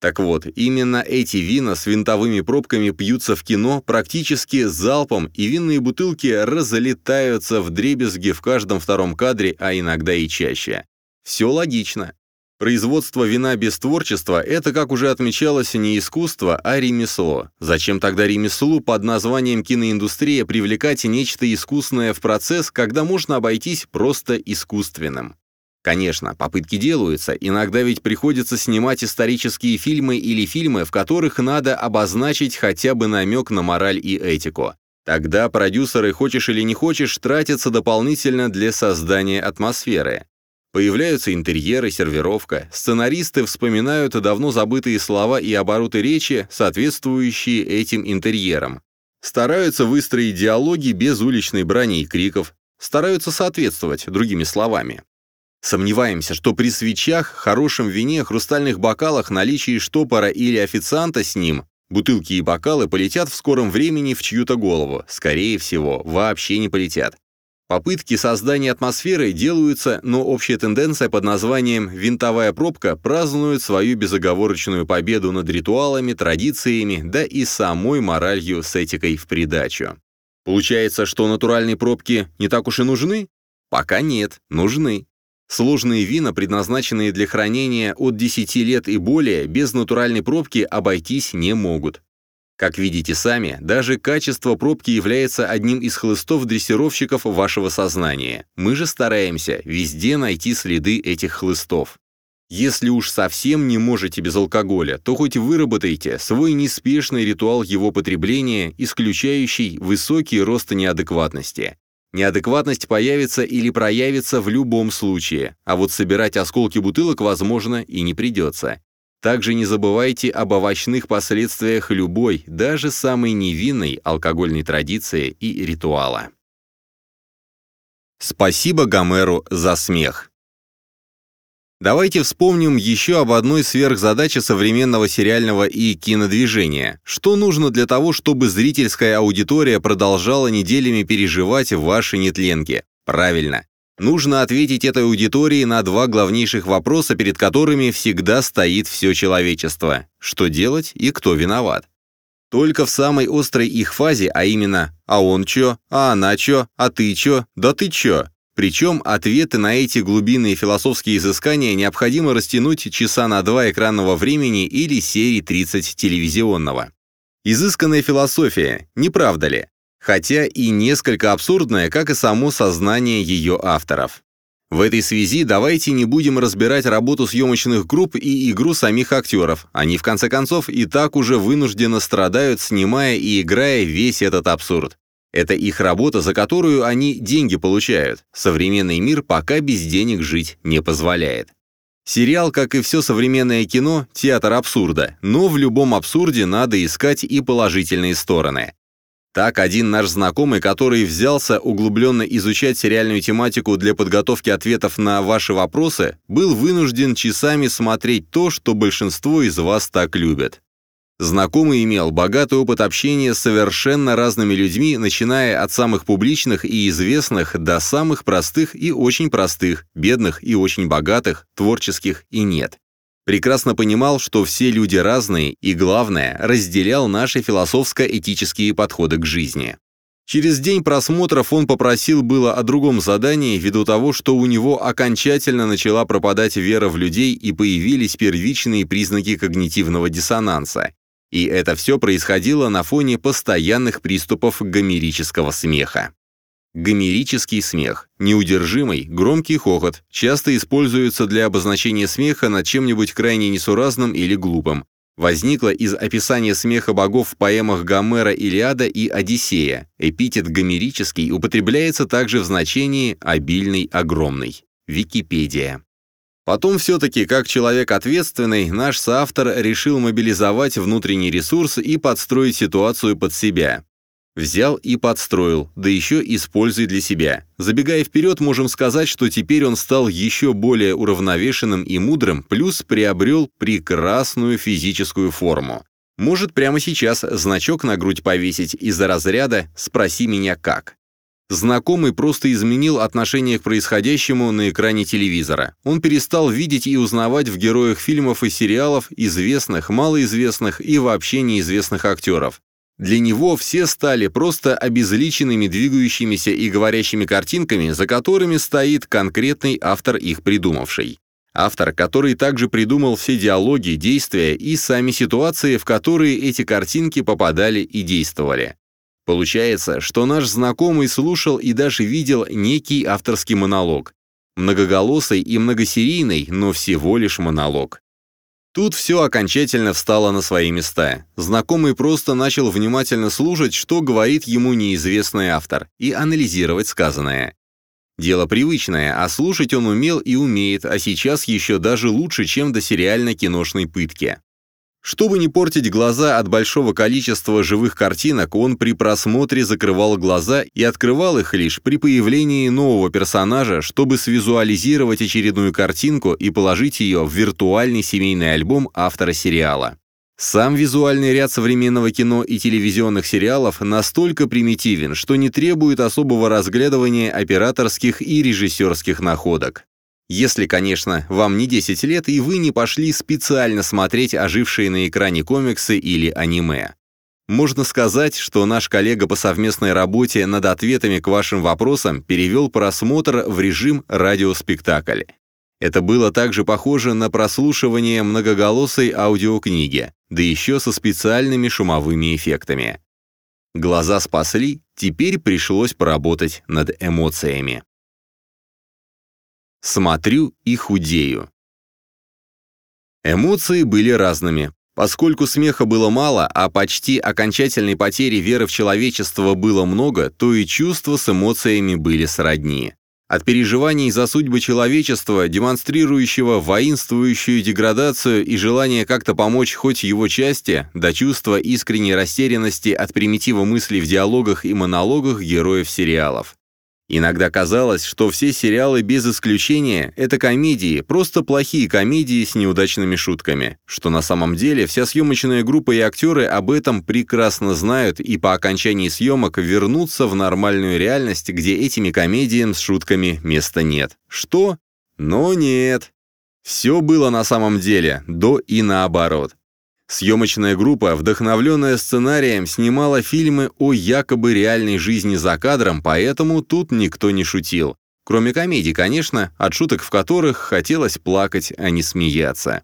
Так вот, именно эти вина с винтовыми пробками пьются в кино практически залпом, и винные бутылки разлетаются в дребезги в каждом втором кадре, а иногда и чаще. Все логично. Производство вина без творчества – это, как уже отмечалось, не искусство, а ремесло. Зачем тогда ремеслу под названием киноиндустрия привлекать нечто искусное в процесс, когда можно обойтись просто искусственным? Конечно, попытки делаются, иногда ведь приходится снимать исторические фильмы или фильмы, в которых надо обозначить хотя бы намек на мораль и этику. Тогда продюсеры, хочешь или не хочешь, тратятся дополнительно для создания атмосферы. Появляются интерьеры, сервировка. Сценаристы вспоминают давно забытые слова и обороты речи, соответствующие этим интерьерам. Стараются выстроить диалоги без уличной брани и криков. Стараются соответствовать, другими словами. Сомневаемся, что при свечах, хорошем вине, хрустальных бокалах, наличии штопора или официанта с ним бутылки и бокалы полетят в скором времени в чью-то голову. Скорее всего, вообще не полетят. Попытки создания атмосферы делаются, но общая тенденция под названием «винтовая пробка» празднует свою безоговорочную победу над ритуалами, традициями, да и самой моралью с этикой в придачу. Получается, что натуральные пробки не так уж и нужны? Пока нет, нужны. Сложные вина, предназначенные для хранения от 10 лет и более, без натуральной пробки обойтись не могут. Как видите сами, даже качество пробки является одним из хлыстов дрессировщиков вашего сознания. Мы же стараемся везде найти следы этих хлыстов. Если уж совсем не можете без алкоголя, то хоть выработайте свой неспешный ритуал его потребления, исключающий высокий рост неадекватности. Неадекватность появится или проявится в любом случае, а вот собирать осколки бутылок, возможно, и не придется. Также не забывайте об овощных последствиях любой, даже самой невинной алкогольной традиции и ритуала. Спасибо Гомеру за смех. Давайте вспомним еще об одной сверхзадаче современного сериального и кинодвижения. Что нужно для того, чтобы зрительская аудитория продолжала неделями переживать ваши нетленки? Правильно, Нужно ответить этой аудитории на два главнейших вопроса, перед которыми всегда стоит все человечество. Что делать и кто виноват? Только в самой острой их фазе, а именно «а он чё?», «а она чё?», «а ты чё?», «да ты чё?», причем ответы на эти глубинные философские изыскания необходимо растянуть часа на два экранного времени или серии 30 телевизионного. Изысканная философия, не правда ли? Хотя и несколько абсурдная, как и само сознание ее авторов. В этой связи давайте не будем разбирать работу съемочных групп и игру самих актеров. Они, в конце концов, и так уже вынужденно страдают, снимая и играя весь этот абсурд. Это их работа, за которую они деньги получают. Современный мир пока без денег жить не позволяет. Сериал, как и все современное кино, театр абсурда, но в любом абсурде надо искать и положительные стороны. Так, один наш знакомый, который взялся углубленно изучать сериальную тематику для подготовки ответов на ваши вопросы, был вынужден часами смотреть то, что большинство из вас так любят. Знакомый имел богатый опыт общения с совершенно разными людьми, начиная от самых публичных и известных до самых простых и очень простых, бедных и очень богатых, творческих и нет прекрасно понимал, что все люди разные и, главное, разделял наши философско-этические подходы к жизни. Через день просмотров он попросил было о другом задании, ввиду того, что у него окончательно начала пропадать вера в людей и появились первичные признаки когнитивного диссонанса. И это все происходило на фоне постоянных приступов гомерического смеха. Гомерический смех, неудержимый, громкий хохот, часто используется для обозначения смеха над чем-нибудь крайне несуразным или глупым. Возникло из описания смеха богов в поэмах Гомера «Илиада» и «Одиссея». Эпитет «гомерический» употребляется также в значении «обильный, огромный». Википедия. Потом все-таки, как человек ответственный, наш соавтор решил мобилизовать внутренний ресурс и подстроить ситуацию под себя. Взял и подстроил, да еще используй для себя. Забегая вперед, можем сказать, что теперь он стал еще более уравновешенным и мудрым, плюс приобрел прекрасную физическую форму. Может прямо сейчас значок на грудь повесить из-за разряда «Спроси меня как». Знакомый просто изменил отношение к происходящему на экране телевизора. Он перестал видеть и узнавать в героях фильмов и сериалов известных, малоизвестных и вообще неизвестных актеров. Для него все стали просто обезличенными двигающимися и говорящими картинками, за которыми стоит конкретный автор их придумавший. Автор, который также придумал все диалоги, действия и сами ситуации, в которые эти картинки попадали и действовали. Получается, что наш знакомый слушал и даже видел некий авторский монолог. Многоголосый и многосерийный, но всего лишь монолог. Тут все окончательно встало на свои места. Знакомый просто начал внимательно слушать, что говорит ему неизвестный автор, и анализировать сказанное. Дело привычное, а слушать он умел и умеет, а сейчас еще даже лучше, чем до сериально-киношной пытки. Чтобы не портить глаза от большого количества живых картинок, он при просмотре закрывал глаза и открывал их лишь при появлении нового персонажа, чтобы свизуализировать очередную картинку и положить ее в виртуальный семейный альбом автора сериала. Сам визуальный ряд современного кино и телевизионных сериалов настолько примитивен, что не требует особого разглядывания операторских и режиссерских находок. Если, конечно, вам не 10 лет и вы не пошли специально смотреть ожившие на экране комиксы или аниме. Можно сказать, что наш коллега по совместной работе над ответами к вашим вопросам перевел просмотр в режим радиоспектакль. Это было также похоже на прослушивание многоголосой аудиокниги, да еще со специальными шумовыми эффектами. Глаза спасли, теперь пришлось поработать над эмоциями. Смотрю и худею. Эмоции были разными. Поскольку смеха было мало, а почти окончательной потери веры в человечество было много, то и чувства с эмоциями были сродни. От переживаний за судьбы человечества, демонстрирующего воинствующую деградацию и желание как-то помочь хоть его части, до чувства искренней растерянности от примитива мыслей в диалогах и монологах героев сериалов. Иногда казалось, что все сериалы без исключения — это комедии, просто плохие комедии с неудачными шутками, что на самом деле вся съемочная группа и актеры об этом прекрасно знают и по окончании съемок вернутся в нормальную реальность, где этими комедиям с шутками места нет. Что? Но нет. Все было на самом деле, до и наоборот. Съемочная группа, вдохновленная сценарием, снимала фильмы о якобы реальной жизни за кадром, поэтому тут никто не шутил. Кроме комедий, конечно, от шуток в которых хотелось плакать, а не смеяться.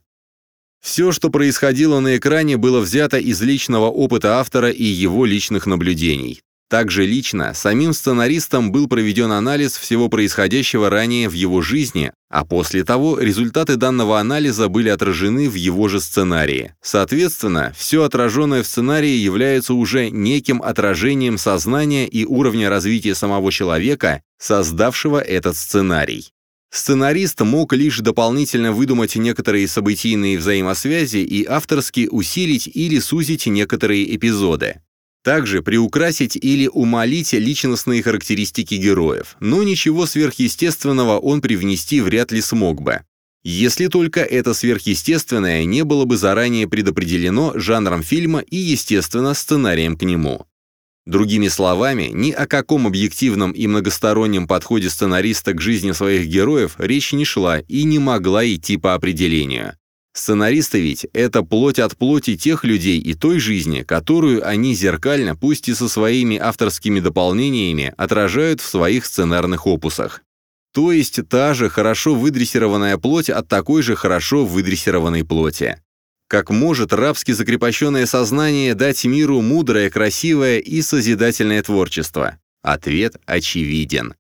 Все, что происходило на экране, было взято из личного опыта автора и его личных наблюдений. Также лично самим сценаристом был проведен анализ всего происходящего ранее в его жизни, а после того результаты данного анализа были отражены в его же сценарии. Соответственно, все отраженное в сценарии является уже неким отражением сознания и уровня развития самого человека, создавшего этот сценарий. Сценарист мог лишь дополнительно выдумать некоторые событийные взаимосвязи и авторски усилить или сузить некоторые эпизоды. Также приукрасить или умолить личностные характеристики героев, но ничего сверхъестественного он привнести вряд ли смог бы. Если только это сверхъестественное не было бы заранее предопределено жанром фильма и, естественно, сценарием к нему. Другими словами, ни о каком объективном и многостороннем подходе сценариста к жизни своих героев речь не шла и не могла идти по определению. Сценаристы ведь — это плоть от плоти тех людей и той жизни, которую они зеркально, пусть и со своими авторскими дополнениями, отражают в своих сценарных опусах. То есть та же хорошо выдрессированная плоть от такой же хорошо выдрессированной плоти. Как может рабски закрепощенное сознание дать миру мудрое, красивое и созидательное творчество? Ответ очевиден.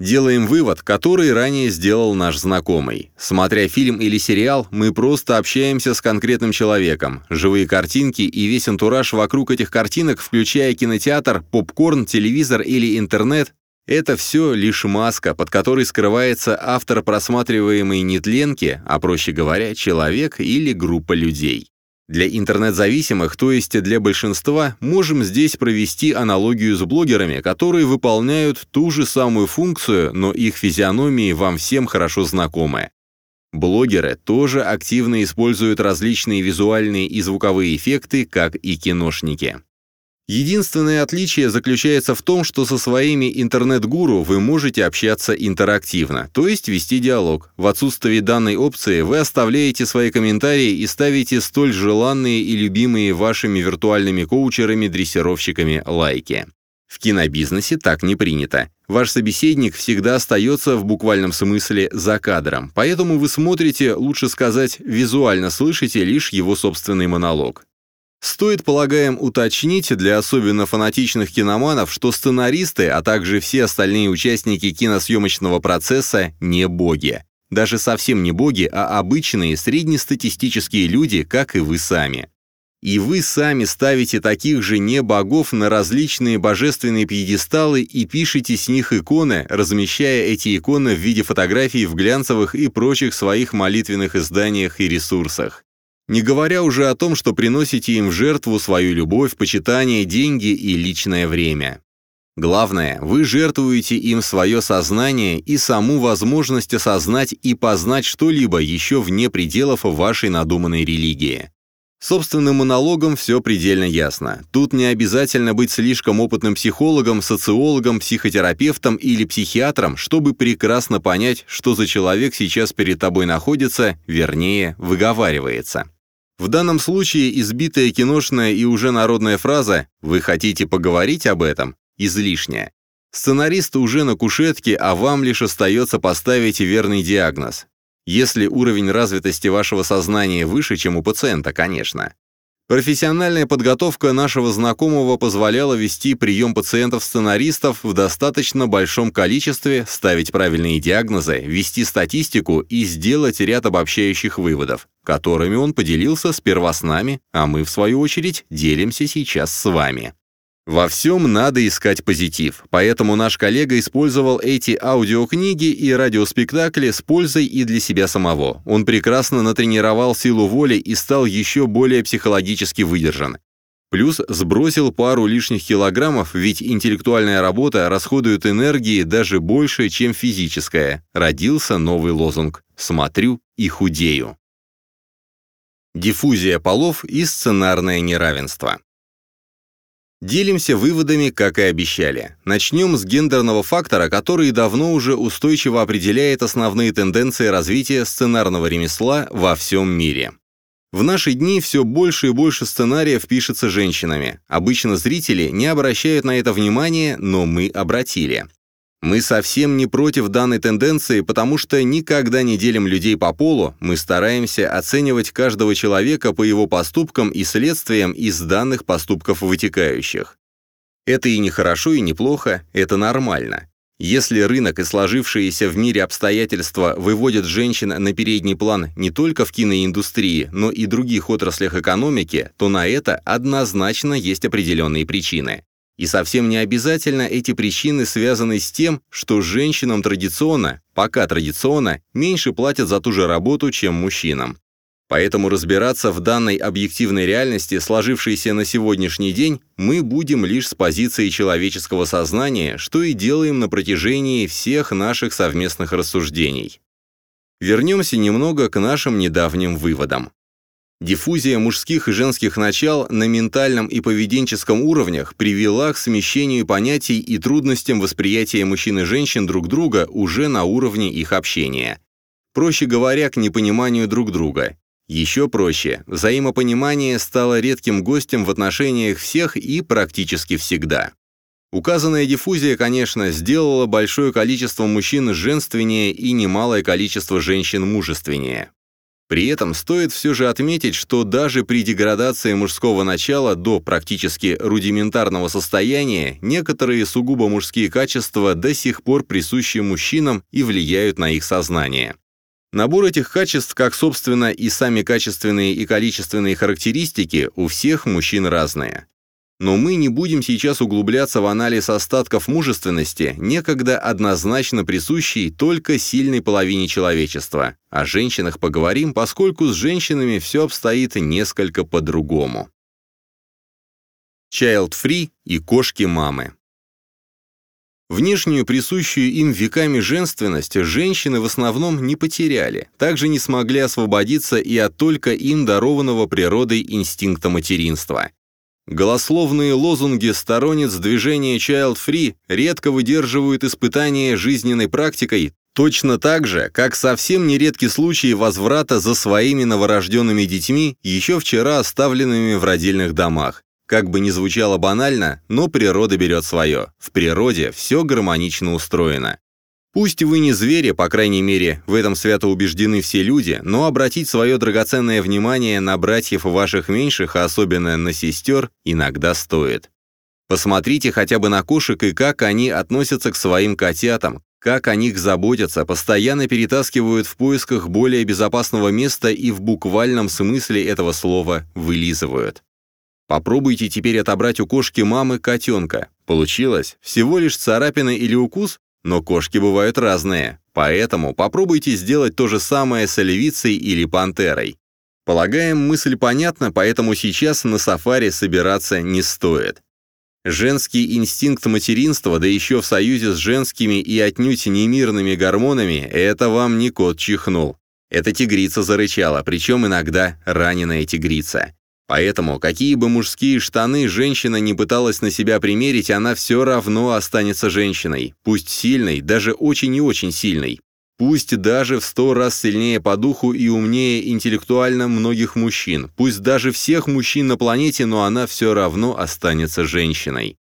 Делаем вывод, который ранее сделал наш знакомый. Смотря фильм или сериал, мы просто общаемся с конкретным человеком. Живые картинки и весь антураж вокруг этих картинок, включая кинотеатр, попкорн, телевизор или интернет, это все лишь маска, под которой скрывается автор просматриваемой нетленки, а проще говоря, человек или группа людей. Для интернет-зависимых, то есть для большинства, можем здесь провести аналогию с блогерами, которые выполняют ту же самую функцию, но их физиономии вам всем хорошо знакомы. Блогеры тоже активно используют различные визуальные и звуковые эффекты, как и киношники. Единственное отличие заключается в том, что со своими интернет-гуру вы можете общаться интерактивно, то есть вести диалог. В отсутствии данной опции вы оставляете свои комментарии и ставите столь желанные и любимые вашими виртуальными коучерами-дрессировщиками лайки. В кинобизнесе так не принято. Ваш собеседник всегда остается в буквальном смысле за кадром, поэтому вы смотрите, лучше сказать, визуально слышите лишь его собственный монолог. Стоит, полагаем, уточнить для особенно фанатичных киноманов, что сценаристы, а также все остальные участники киносъемочного процесса не боги. Даже совсем не боги, а обычные среднестатистические люди, как и вы сами. И вы сами ставите таких же не богов на различные божественные пьедесталы и пишете с них иконы, размещая эти иконы в виде фотографий в глянцевых и прочих своих молитвенных изданиях и ресурсах. Не говоря уже о том, что приносите им в жертву свою любовь, почитание, деньги и личное время. Главное, вы жертвуете им свое сознание и саму возможность осознать и познать что-либо еще вне пределов вашей надуманной религии. Собственным монологом все предельно ясно. Тут не обязательно быть слишком опытным психологом, социологом, психотерапевтом или психиатром, чтобы прекрасно понять, что за человек сейчас перед тобой находится, вернее, выговаривается. В данном случае избитая киношная и уже народная фраза «Вы хотите поговорить об этом?» излишняя. Сценарист уже на кушетке, а вам лишь остается поставить верный диагноз. Если уровень развитости вашего сознания выше, чем у пациента, конечно. Профессиональная подготовка нашего знакомого позволяла вести прием пациентов-сценаристов в достаточно большом количестве, ставить правильные диагнозы, вести статистику и сделать ряд обобщающих выводов, которыми он поделился сперва с нами, а мы, в свою очередь, делимся сейчас с вами. Во всем надо искать позитив, поэтому наш коллега использовал эти аудиокниги и радиоспектакли с пользой и для себя самого. Он прекрасно натренировал силу воли и стал еще более психологически выдержан. Плюс сбросил пару лишних килограммов, ведь интеллектуальная работа расходует энергии даже больше, чем физическая. Родился новый лозунг «Смотрю и худею». Диффузия полов и сценарное неравенство. Делимся выводами, как и обещали. Начнем с гендерного фактора, который давно уже устойчиво определяет основные тенденции развития сценарного ремесла во всем мире. В наши дни все больше и больше сценариев пишется женщинами. Обычно зрители не обращают на это внимания, но мы обратили. Мы совсем не против данной тенденции, потому что никогда не делим людей по полу, мы стараемся оценивать каждого человека по его поступкам и следствиям из данных поступков вытекающих. Это и не хорошо, и не плохо, это нормально. Если рынок и сложившиеся в мире обстоятельства выводят женщин на передний план не только в киноиндустрии, но и других отраслях экономики, то на это однозначно есть определенные причины. И совсем не обязательно эти причины связаны с тем, что женщинам традиционно, пока традиционно, меньше платят за ту же работу, чем мужчинам. Поэтому разбираться в данной объективной реальности, сложившейся на сегодняшний день, мы будем лишь с позиции человеческого сознания, что и делаем на протяжении всех наших совместных рассуждений. Вернемся немного к нашим недавним выводам. Диффузия мужских и женских начал на ментальном и поведенческом уровнях привела к смещению понятий и трудностям восприятия мужчин и женщин друг друга уже на уровне их общения. Проще говоря, к непониманию друг друга. Еще проще, взаимопонимание стало редким гостем в отношениях всех и практически всегда. Указанная диффузия, конечно, сделала большое количество мужчин женственнее и немалое количество женщин мужественнее. При этом стоит все же отметить, что даже при деградации мужского начала до практически рудиментарного состояния некоторые сугубо мужские качества до сих пор присущи мужчинам и влияют на их сознание. Набор этих качеств, как, собственно, и сами качественные и количественные характеристики, у всех мужчин разные. Но мы не будем сейчас углубляться в анализ остатков мужественности, некогда однозначно присущей только сильной половине человечества. О женщинах поговорим, поскольку с женщинами все обстоит несколько по-другому. Child-free и кошки-мамы. Внешнюю присущую им веками женственность женщины в основном не потеряли, также не смогли освободиться и от только им дарованного природой инстинкта материнства. Голословные лозунги сторонниц движения Child Free редко выдерживают испытания жизненной практикой, точно так же, как совсем нередки случаи возврата за своими новорожденными детьми, еще вчера оставленными в родильных домах. Как бы ни звучало банально, но природа берет свое. В природе все гармонично устроено. Пусть вы не звери, по крайней мере, в этом свято убеждены все люди, но обратить свое драгоценное внимание на братьев ваших меньших, а особенно на сестер, иногда стоит. Посмотрите хотя бы на кошек и как они относятся к своим котятам, как о них заботятся, постоянно перетаскивают в поисках более безопасного места и в буквальном смысле этого слова вылизывают. Попробуйте теперь отобрать у кошки мамы котенка. Получилось? Всего лишь царапина или укус? Но кошки бывают разные, поэтому попробуйте сделать то же самое с львицей или пантерой. Полагаем, мысль понятна, поэтому сейчас на сафари собираться не стоит. Женский инстинкт материнства, да еще в союзе с женскими и отнюдь немирными гормонами, это вам не кот чихнул. Эта тигрица зарычала, причем иногда раненая тигрица. Поэтому, какие бы мужские штаны женщина не пыталась на себя примерить, она все равно останется женщиной, пусть сильной, даже очень и очень сильной. Пусть даже в сто раз сильнее по духу и умнее интеллектуально многих мужчин, пусть даже всех мужчин на планете, но она все равно останется женщиной.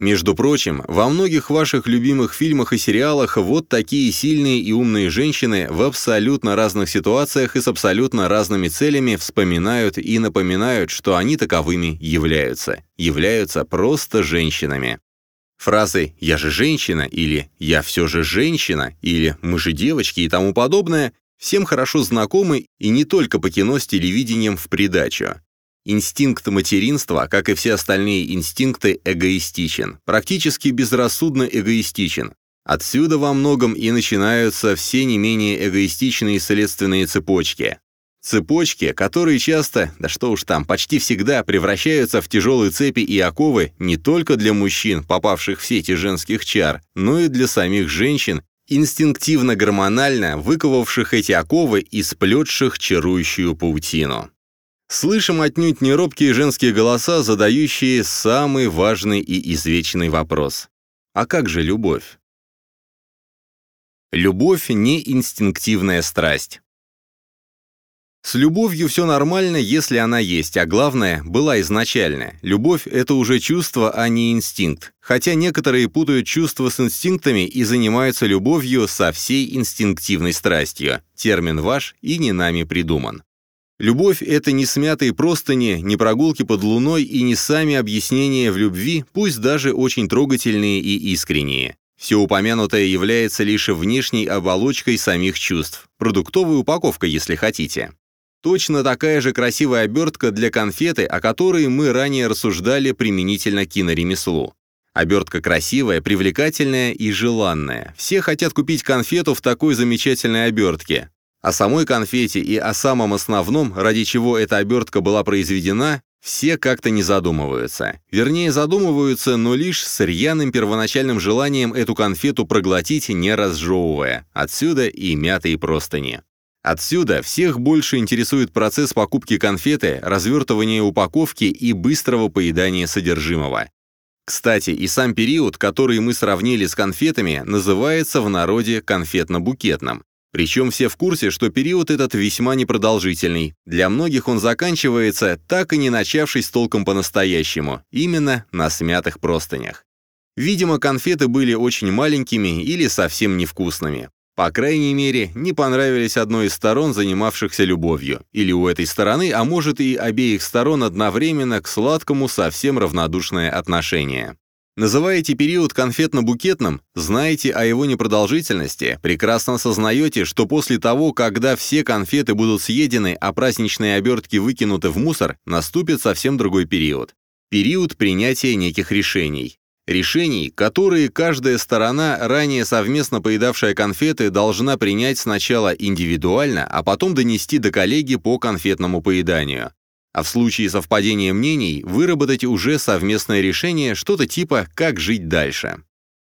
Между прочим, во многих ваших любимых фильмах и сериалах вот такие сильные и умные женщины в абсолютно разных ситуациях и с абсолютно разными целями вспоминают и напоминают, что они таковыми являются. Являются просто женщинами. Фразы «я же женщина» или «я все же женщина» или «мы же девочки» и тому подобное всем хорошо знакомы и не только по кино с телевидением в придачу. Инстинкт материнства, как и все остальные инстинкты, эгоистичен, практически безрассудно эгоистичен. Отсюда во многом и начинаются все не менее эгоистичные следственные цепочки. Цепочки, которые часто, да что уж там, почти всегда превращаются в тяжелые цепи и оковы не только для мужчин, попавших в сети женских чар, но и для самих женщин, инстинктивно-гормонально выковавших эти оковы и сплетших чарующую паутину. Слышим отнюдь не робкие женские голоса, задающие самый важный и извечный вопрос. А как же любовь? Любовь не инстинктивная страсть. С любовью все нормально, если она есть, а главное, была изначальная. Любовь — это уже чувство, а не инстинкт. Хотя некоторые путают чувства с инстинктами и занимаются любовью со всей инстинктивной страстью. Термин ваш и не нами придуман. Любовь — это не смятые простыни, не прогулки под луной и не сами объяснения в любви, пусть даже очень трогательные и искренние. Все упомянутое является лишь внешней оболочкой самих чувств, продуктовой упаковкой, если хотите. Точно такая же красивая обертка для конфеты, о которой мы ранее рассуждали применительно к киноремеслу. Обертка красивая, привлекательная и желанная. Все хотят купить конфету в такой замечательной обертке. О самой конфете и о самом основном, ради чего эта обертка была произведена, все как-то не задумываются. Вернее, задумываются, но лишь с рьяным первоначальным желанием эту конфету проглотить, не разжевывая. Отсюда и мятые простыни. Отсюда всех больше интересует процесс покупки конфеты, развертывания упаковки и быстрого поедания содержимого. Кстати, и сам период, который мы сравнили с конфетами, называется в народе конфетно-букетным. Причем все в курсе, что период этот весьма непродолжительный. Для многих он заканчивается, так и не начавшись толком по-настоящему, именно на смятых простынях. Видимо, конфеты были очень маленькими или совсем невкусными. По крайней мере, не понравились одной из сторон, занимавшихся любовью. Или у этой стороны, а может и обеих сторон одновременно к сладкому совсем равнодушное отношение. Называете период конфетно-букетным, знаете о его непродолжительности, прекрасно осознаете, что после того, когда все конфеты будут съедены, а праздничные обертки выкинуты в мусор, наступит совсем другой период. Период принятия неких решений. Решений, которые каждая сторона, ранее совместно поедавшая конфеты, должна принять сначала индивидуально, а потом донести до коллеги по конфетному поеданию. А в случае совпадения мнений выработать уже совместное решение, что-то типа «как жить дальше».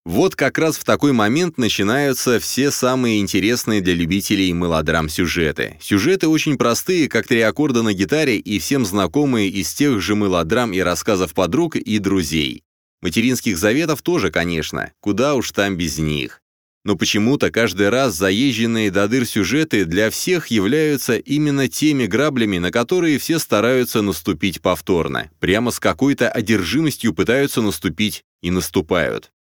Вот как раз в такой момент начинаются все самые интересные для любителей мелодрам сюжеты. Сюжеты очень простые, как три аккорда на гитаре и всем знакомые из тех же мелодрам и рассказов подруг и друзей. Материнских заветов тоже, конечно, куда уж там без них. Но почему-то каждый раз заезженные до дыр сюжеты для всех являются именно теми граблями, на которые все стараются наступить повторно. Прямо с какой-то одержимостью пытаются наступить и наступают.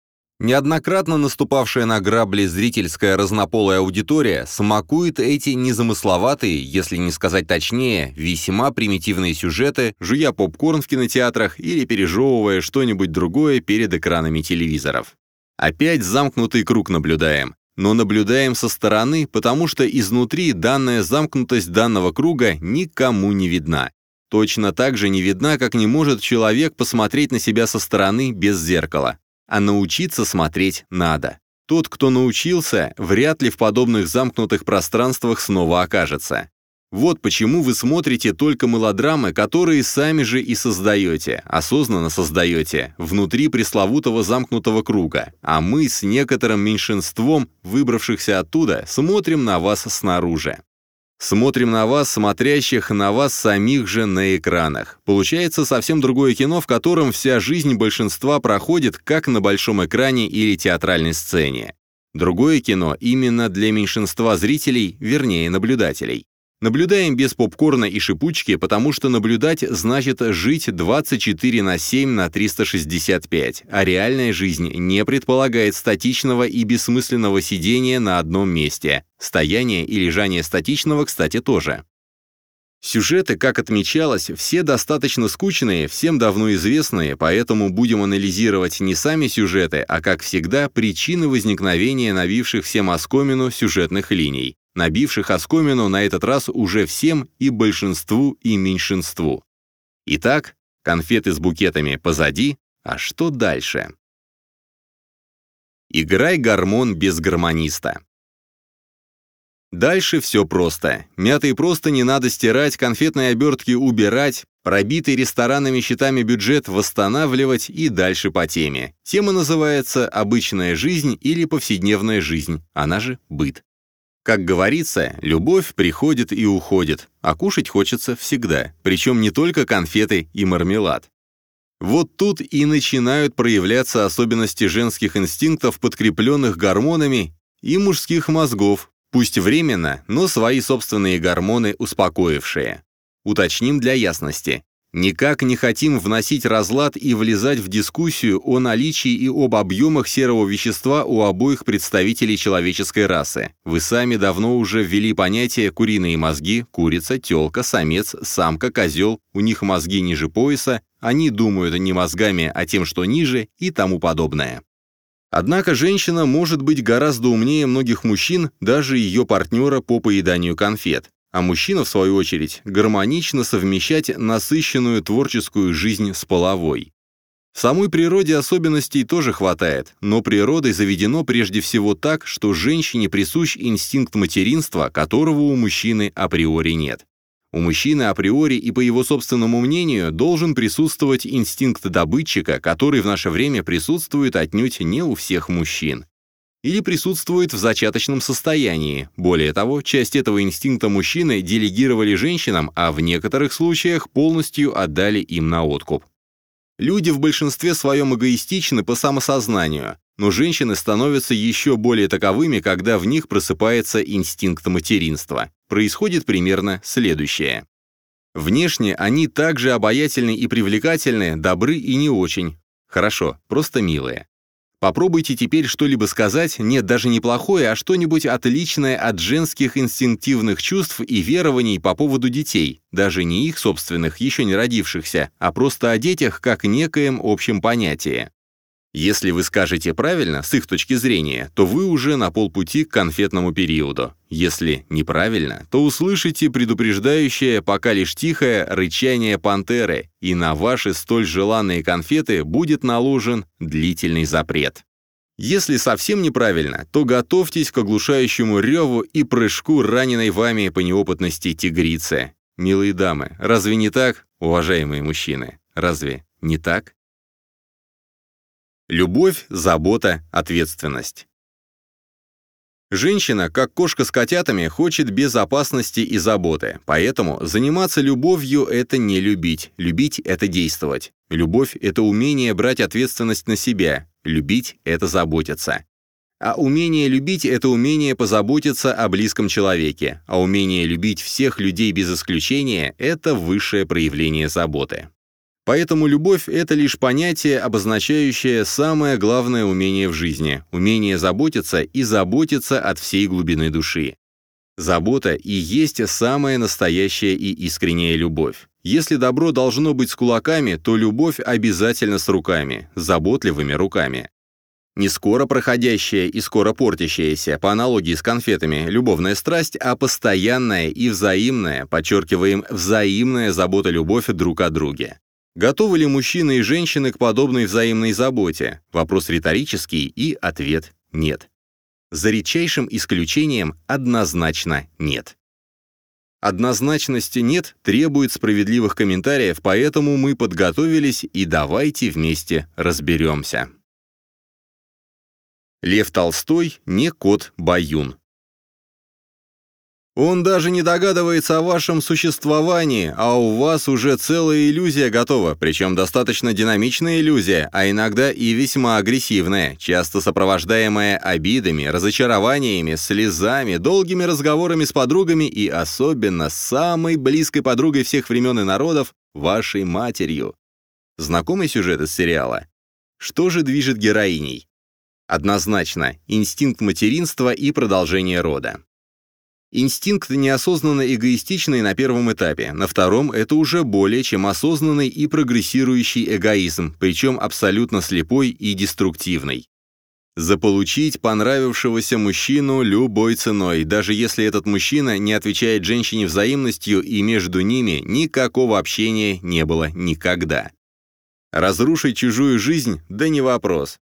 Неоднократно наступавшая на грабли зрительская разнополая аудитория смакует эти незамысловатые, если не сказать точнее, весьма примитивные сюжеты, жуя попкорн в кинотеатрах или пережевывая что-нибудь другое перед экранами телевизоров. Опять замкнутый круг наблюдаем. Но наблюдаем со стороны, потому что изнутри данная замкнутость данного круга никому не видна. Точно так же не видна, как не может человек посмотреть на себя со стороны без зеркала а научиться смотреть надо. Тот, кто научился, вряд ли в подобных замкнутых пространствах снова окажется. Вот почему вы смотрите только мелодрамы, которые сами же и создаете, осознанно создаете, внутри пресловутого замкнутого круга, а мы с некоторым меньшинством, выбравшихся оттуда, смотрим на вас снаружи. Смотрим на вас, смотрящих на вас самих же на экранах. Получается совсем другое кино, в котором вся жизнь большинства проходит как на большом экране или театральной сцене. Другое кино именно для меньшинства зрителей, вернее наблюдателей. Наблюдаем без попкорна и шипучки, потому что наблюдать значит жить 24 на 7 на 365, а реальная жизнь не предполагает статичного и бессмысленного сидения на одном месте. Стояние и лежание статичного, кстати, тоже. Сюжеты, как отмечалось, все достаточно скучные, всем давно известные, поэтому будем анализировать не сами сюжеты, а, как всегда, причины возникновения навивших всем оскомину сюжетных линий набивших оскомину на этот раз уже всем и большинству, и меньшинству. Итак, конфеты с букетами позади, а что дальше? Играй гормон без гармониста. Дальше все просто. Мятые просто не надо стирать, конфетные обертки убирать, пробитый ресторанами счетами бюджет восстанавливать и дальше по теме. Тема называется «Обычная жизнь» или «Повседневная жизнь», она же «Быт». Как говорится, любовь приходит и уходит, а кушать хочется всегда, причем не только конфеты и мармелад. Вот тут и начинают проявляться особенности женских инстинктов, подкрепленных гормонами, и мужских мозгов, пусть временно, но свои собственные гормоны успокоившие. Уточним для ясности. Никак не хотим вносить разлад и влезать в дискуссию о наличии и об объемах серого вещества у обоих представителей человеческой расы. Вы сами давно уже ввели понятие «куриные мозги», «курица», «телка», «самец», «самка», «козел», у них мозги ниже пояса, они думают не мозгами, а тем, что ниже и тому подобное. Однако женщина может быть гораздо умнее многих мужчин, даже ее партнера по поеданию конфет а мужчина, в свою очередь, гармонично совмещать насыщенную творческую жизнь с половой. В самой природе особенностей тоже хватает, но природой заведено прежде всего так, что женщине присущ инстинкт материнства, которого у мужчины априори нет. У мужчины априори и по его собственному мнению должен присутствовать инстинкт добытчика, который в наше время присутствует отнюдь не у всех мужчин или присутствует в зачаточном состоянии. Более того, часть этого инстинкта мужчины делегировали женщинам, а в некоторых случаях полностью отдали им на откуп. Люди в большинстве своем эгоистичны по самосознанию, но женщины становятся еще более таковыми, когда в них просыпается инстинкт материнства. Происходит примерно следующее. Внешне они также обаятельны и привлекательны, добры и не очень. Хорошо, просто милые. Попробуйте теперь что-либо сказать, нет, даже не плохое, а что-нибудь отличное от женских инстинктивных чувств и верований по поводу детей, даже не их собственных, еще не родившихся, а просто о детях как некоем общем понятии. Если вы скажете правильно, с их точки зрения, то вы уже на полпути к конфетному периоду. Если неправильно, то услышите предупреждающее, пока лишь тихое, рычание пантеры, и на ваши столь желанные конфеты будет наложен длительный запрет. Если совсем неправильно, то готовьтесь к оглушающему реву и прыжку раненой вами по неопытности тигрицы. Милые дамы, разве не так, уважаемые мужчины? Разве не так? Любовь, забота, ответственность. Женщина, как кошка с котятами, хочет безопасности и заботы, поэтому заниматься любовью – это не любить, любить – это действовать. Любовь – это умение брать ответственность на себя, любить – это заботиться. А умение любить – это умение позаботиться о близком человеке, а умение любить всех людей без исключения – это высшее проявление заботы. Поэтому любовь — это лишь понятие, обозначающее самое главное умение в жизни — умение заботиться и заботиться от всей глубины души. Забота и есть самая настоящая и искренняя любовь. Если добро должно быть с кулаками, то любовь обязательно с руками, заботливыми руками. Не скоро проходящая и скоро портящаяся, по аналогии с конфетами, любовная страсть, а постоянная и взаимная, подчеркиваем, взаимная забота-любовь друг о друге. Готовы ли мужчины и женщины к подобной взаимной заботе? Вопрос риторический, и ответ – нет. За редчайшим исключением однозначно нет. Однозначности нет, требует справедливых комментариев, поэтому мы подготовились и давайте вместе разберемся. Лев Толстой не кот Баюн. Он даже не догадывается о вашем существовании, а у вас уже целая иллюзия готова, причем достаточно динамичная иллюзия, а иногда и весьма агрессивная, часто сопровождаемая обидами, разочарованиями, слезами, долгими разговорами с подругами и особенно с самой близкой подругой всех времен и народов, вашей матерью. Знакомый сюжет из сериала? Что же движет героиней? Однозначно, инстинкт материнства и продолжение рода. Инстинкт неосознанно эгоистичный на первом этапе, на втором это уже более чем осознанный и прогрессирующий эгоизм, причем абсолютно слепой и деструктивный. Заполучить понравившегося мужчину любой ценой, даже если этот мужчина не отвечает женщине взаимностью и между ними никакого общения не было никогда. Разрушить чужую жизнь – да не вопрос.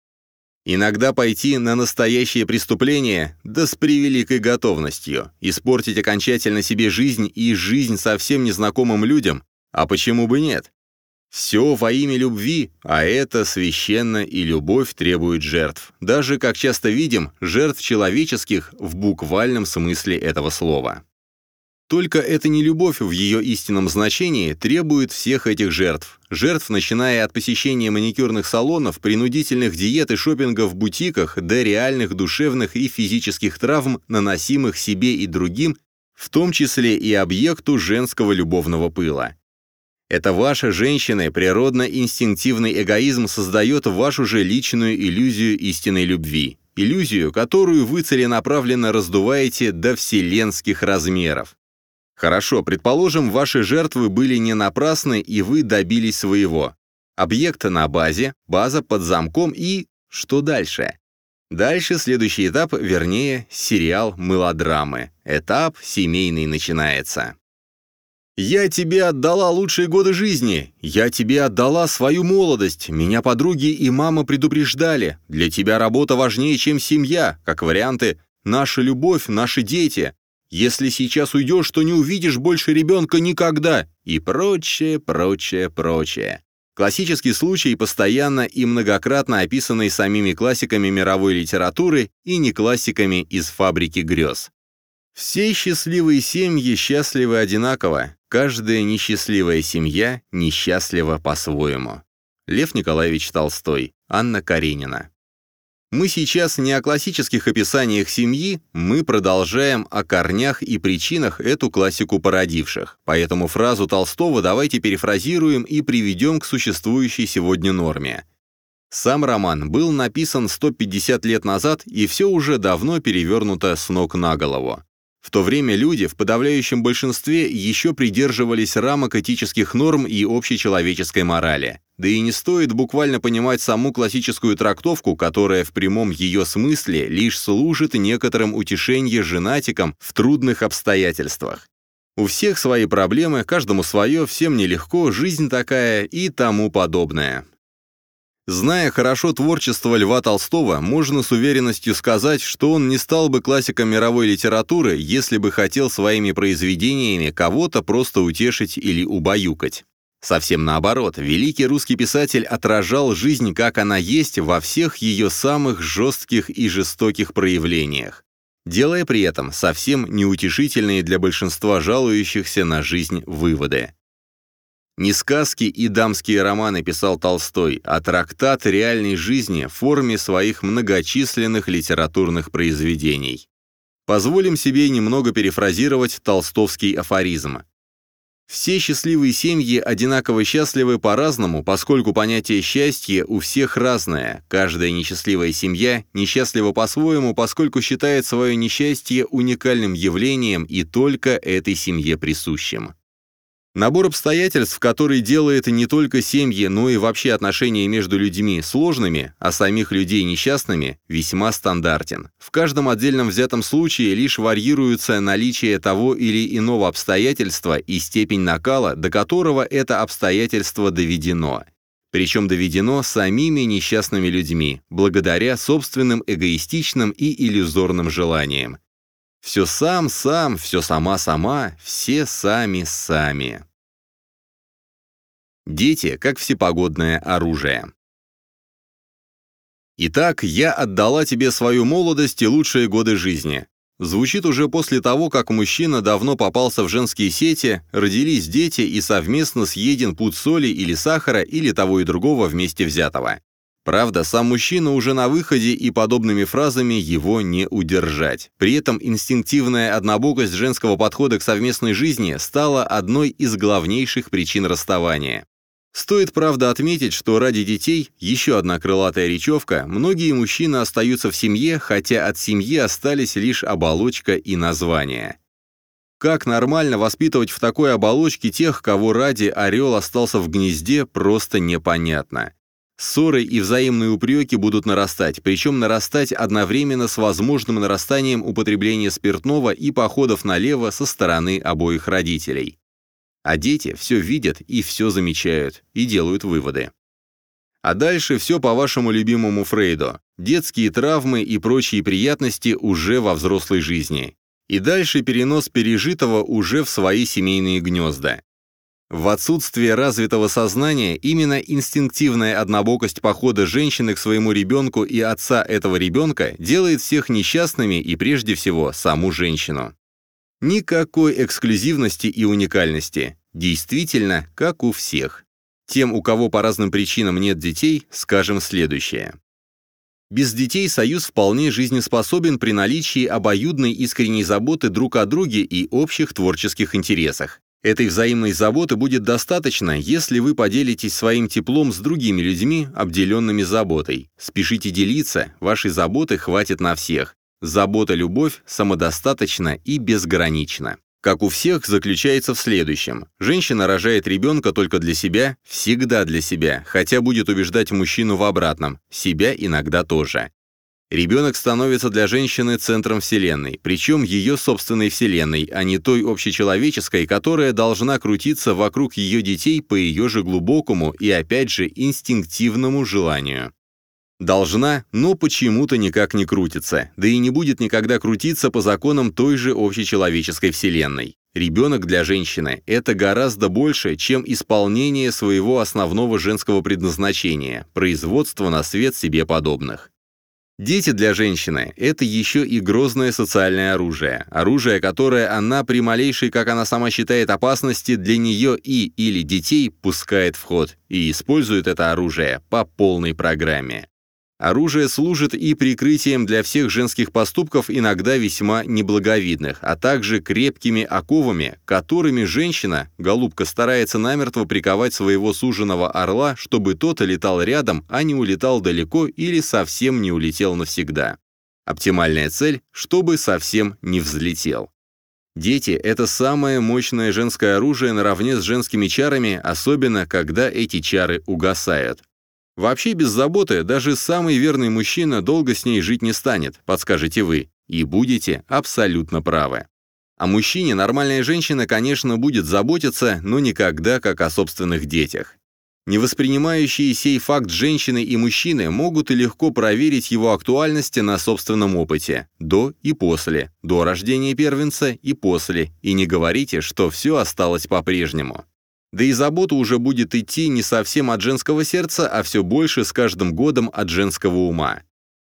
Иногда пойти на настоящее преступление, да с превеликой готовностью, испортить окончательно себе жизнь и жизнь совсем незнакомым людям, а почему бы нет? Все во имя любви, а это священно и любовь требует жертв. Даже, как часто видим, жертв человеческих в буквальном смысле этого слова. Только эта не любовь в ее истинном значении требует всех этих жертв. Жертв, начиная от посещения маникюрных салонов, принудительных диет и шопинга в бутиках, до реальных душевных и физических травм, наносимых себе и другим, в том числе и объекту женского любовного пыла. Это ваша, женщины, природно-инстинктивный эгоизм создает вашу же личную иллюзию истинной любви. Иллюзию, которую вы целенаправленно раздуваете до вселенских размеров. Хорошо, предположим, ваши жертвы были не напрасны, и вы добились своего. Объект на базе, база под замком и... Что дальше? Дальше следующий этап, вернее, сериал мылодрамы. Этап семейный начинается. «Я тебе отдала лучшие годы жизни. Я тебе отдала свою молодость. Меня подруги и мама предупреждали. Для тебя работа важнее, чем семья. Как варианты, наша любовь, наши дети. Если сейчас уйдешь, то не увидишь больше ребенка никогда. И прочее, прочее, прочее. Классический случай, постоянно и многократно описанный самими классиками мировой литературы и не классиками из «Фабрики грез». Все счастливые семьи счастливы одинаково, каждая несчастливая семья несчастлива по-своему. Лев Николаевич Толстой, Анна Каренина. Мы сейчас не о классических описаниях семьи, мы продолжаем о корнях и причинах эту классику породивших. Поэтому фразу Толстого давайте перефразируем и приведем к существующей сегодня норме. Сам роман был написан 150 лет назад, и все уже давно перевернуто с ног на голову. В то время люди в подавляющем большинстве еще придерживались рамок этических норм и общечеловеческой морали. Да и не стоит буквально понимать саму классическую трактовку, которая в прямом ее смысле лишь служит некоторым утешением женатикам в трудных обстоятельствах. У всех свои проблемы, каждому свое, всем нелегко, жизнь такая и тому подобное. Зная хорошо творчество Льва Толстого, можно с уверенностью сказать, что он не стал бы классиком мировой литературы, если бы хотел своими произведениями кого-то просто утешить или убаюкать. Совсем наоборот, великий русский писатель отражал жизнь, как она есть, во всех ее самых жестких и жестоких проявлениях, делая при этом совсем неутешительные для большинства жалующихся на жизнь выводы. Не сказки и дамские романы писал Толстой, а трактат реальной жизни в форме своих многочисленных литературных произведений. Позволим себе немного перефразировать толстовский афоризм. Все счастливые семьи одинаково счастливы по-разному, поскольку понятие счастья у всех разное. Каждая несчастливая семья несчастлива по-своему, поскольку считает свое несчастье уникальным явлением и только этой семье присущим. Набор обстоятельств, который делает не только семьи, но и вообще отношения между людьми сложными, а самих людей несчастными, весьма стандартен. В каждом отдельном взятом случае лишь варьируется наличие того или иного обстоятельства и степень накала, до которого это обстоятельство доведено. Причем доведено самими несчастными людьми, благодаря собственным эгоистичным и иллюзорным желаниям. Все сам-сам, все сама-сама, все сами-сами. Дети как всепогодное оружие. Итак, я отдала тебе свою молодость и лучшие годы жизни. Звучит уже после того, как мужчина давно попался в женские сети, родились дети и совместно съеден пуд соли или сахара или того и другого вместе взятого. Правда, сам мужчина уже на выходе и подобными фразами его не удержать. При этом инстинктивная однобокость женского подхода к совместной жизни стала одной из главнейших причин расставания. Стоит, правда, отметить, что ради детей, еще одна крылатая речевка, многие мужчины остаются в семье, хотя от семьи остались лишь оболочка и название. Как нормально воспитывать в такой оболочке тех, кого ради орел остался в гнезде, просто непонятно. Ссоры и взаимные упреки будут нарастать, причем нарастать одновременно с возможным нарастанием употребления спиртного и походов налево со стороны обоих родителей. А дети все видят и все замечают, и делают выводы. А дальше все по вашему любимому Фрейду. Детские травмы и прочие приятности уже во взрослой жизни. И дальше перенос пережитого уже в свои семейные гнезда. В отсутствие развитого сознания именно инстинктивная однобокость похода женщины к своему ребенку и отца этого ребенка делает всех несчастными и прежде всего саму женщину. Никакой эксклюзивности и уникальности. Действительно, как у всех. Тем, у кого по разным причинам нет детей, скажем следующее. Без детей союз вполне жизнеспособен при наличии обоюдной искренней заботы друг о друге и общих творческих интересах. Этой взаимной заботы будет достаточно, если вы поделитесь своим теплом с другими людьми, обделенными заботой. Спешите делиться, вашей заботы хватит на всех. Забота-любовь самодостаточна и безгранична. Как у всех, заключается в следующем. Женщина рожает ребенка только для себя, всегда для себя, хотя будет убеждать мужчину в обратном, себя иногда тоже. Ребенок становится для женщины центром Вселенной, причем ее собственной Вселенной, а не той общечеловеческой, которая должна крутиться вокруг ее детей по ее же глубокому и опять же инстинктивному желанию. Должна, но почему-то никак не крутится, да и не будет никогда крутиться по законам той же общечеловеческой Вселенной. Ребенок для женщины – это гораздо больше, чем исполнение своего основного женского предназначения – производство на свет себе подобных. Дети для женщины – это еще и грозное социальное оружие. Оружие, которое она при малейшей, как она сама считает, опасности для нее и или детей пускает в ход и использует это оружие по полной программе. Оружие служит и прикрытием для всех женских поступков, иногда весьма неблаговидных, а также крепкими оковами, которыми женщина, голубка, старается намертво приковать своего суженого орла, чтобы тот летал рядом, а не улетал далеко или совсем не улетел навсегда. Оптимальная цель – чтобы совсем не взлетел. Дети – это самое мощное женское оружие наравне с женскими чарами, особенно когда эти чары угасают. Вообще без заботы даже самый верный мужчина долго с ней жить не станет, подскажете вы, и будете абсолютно правы. О мужчине нормальная женщина, конечно, будет заботиться, но никогда как о собственных детях. Невоспринимающие сей факт женщины и мужчины могут и легко проверить его актуальности на собственном опыте, до и после, до рождения первенца и после, и не говорите, что все осталось по-прежнему. Да и забота уже будет идти не совсем от женского сердца, а все больше с каждым годом от женского ума.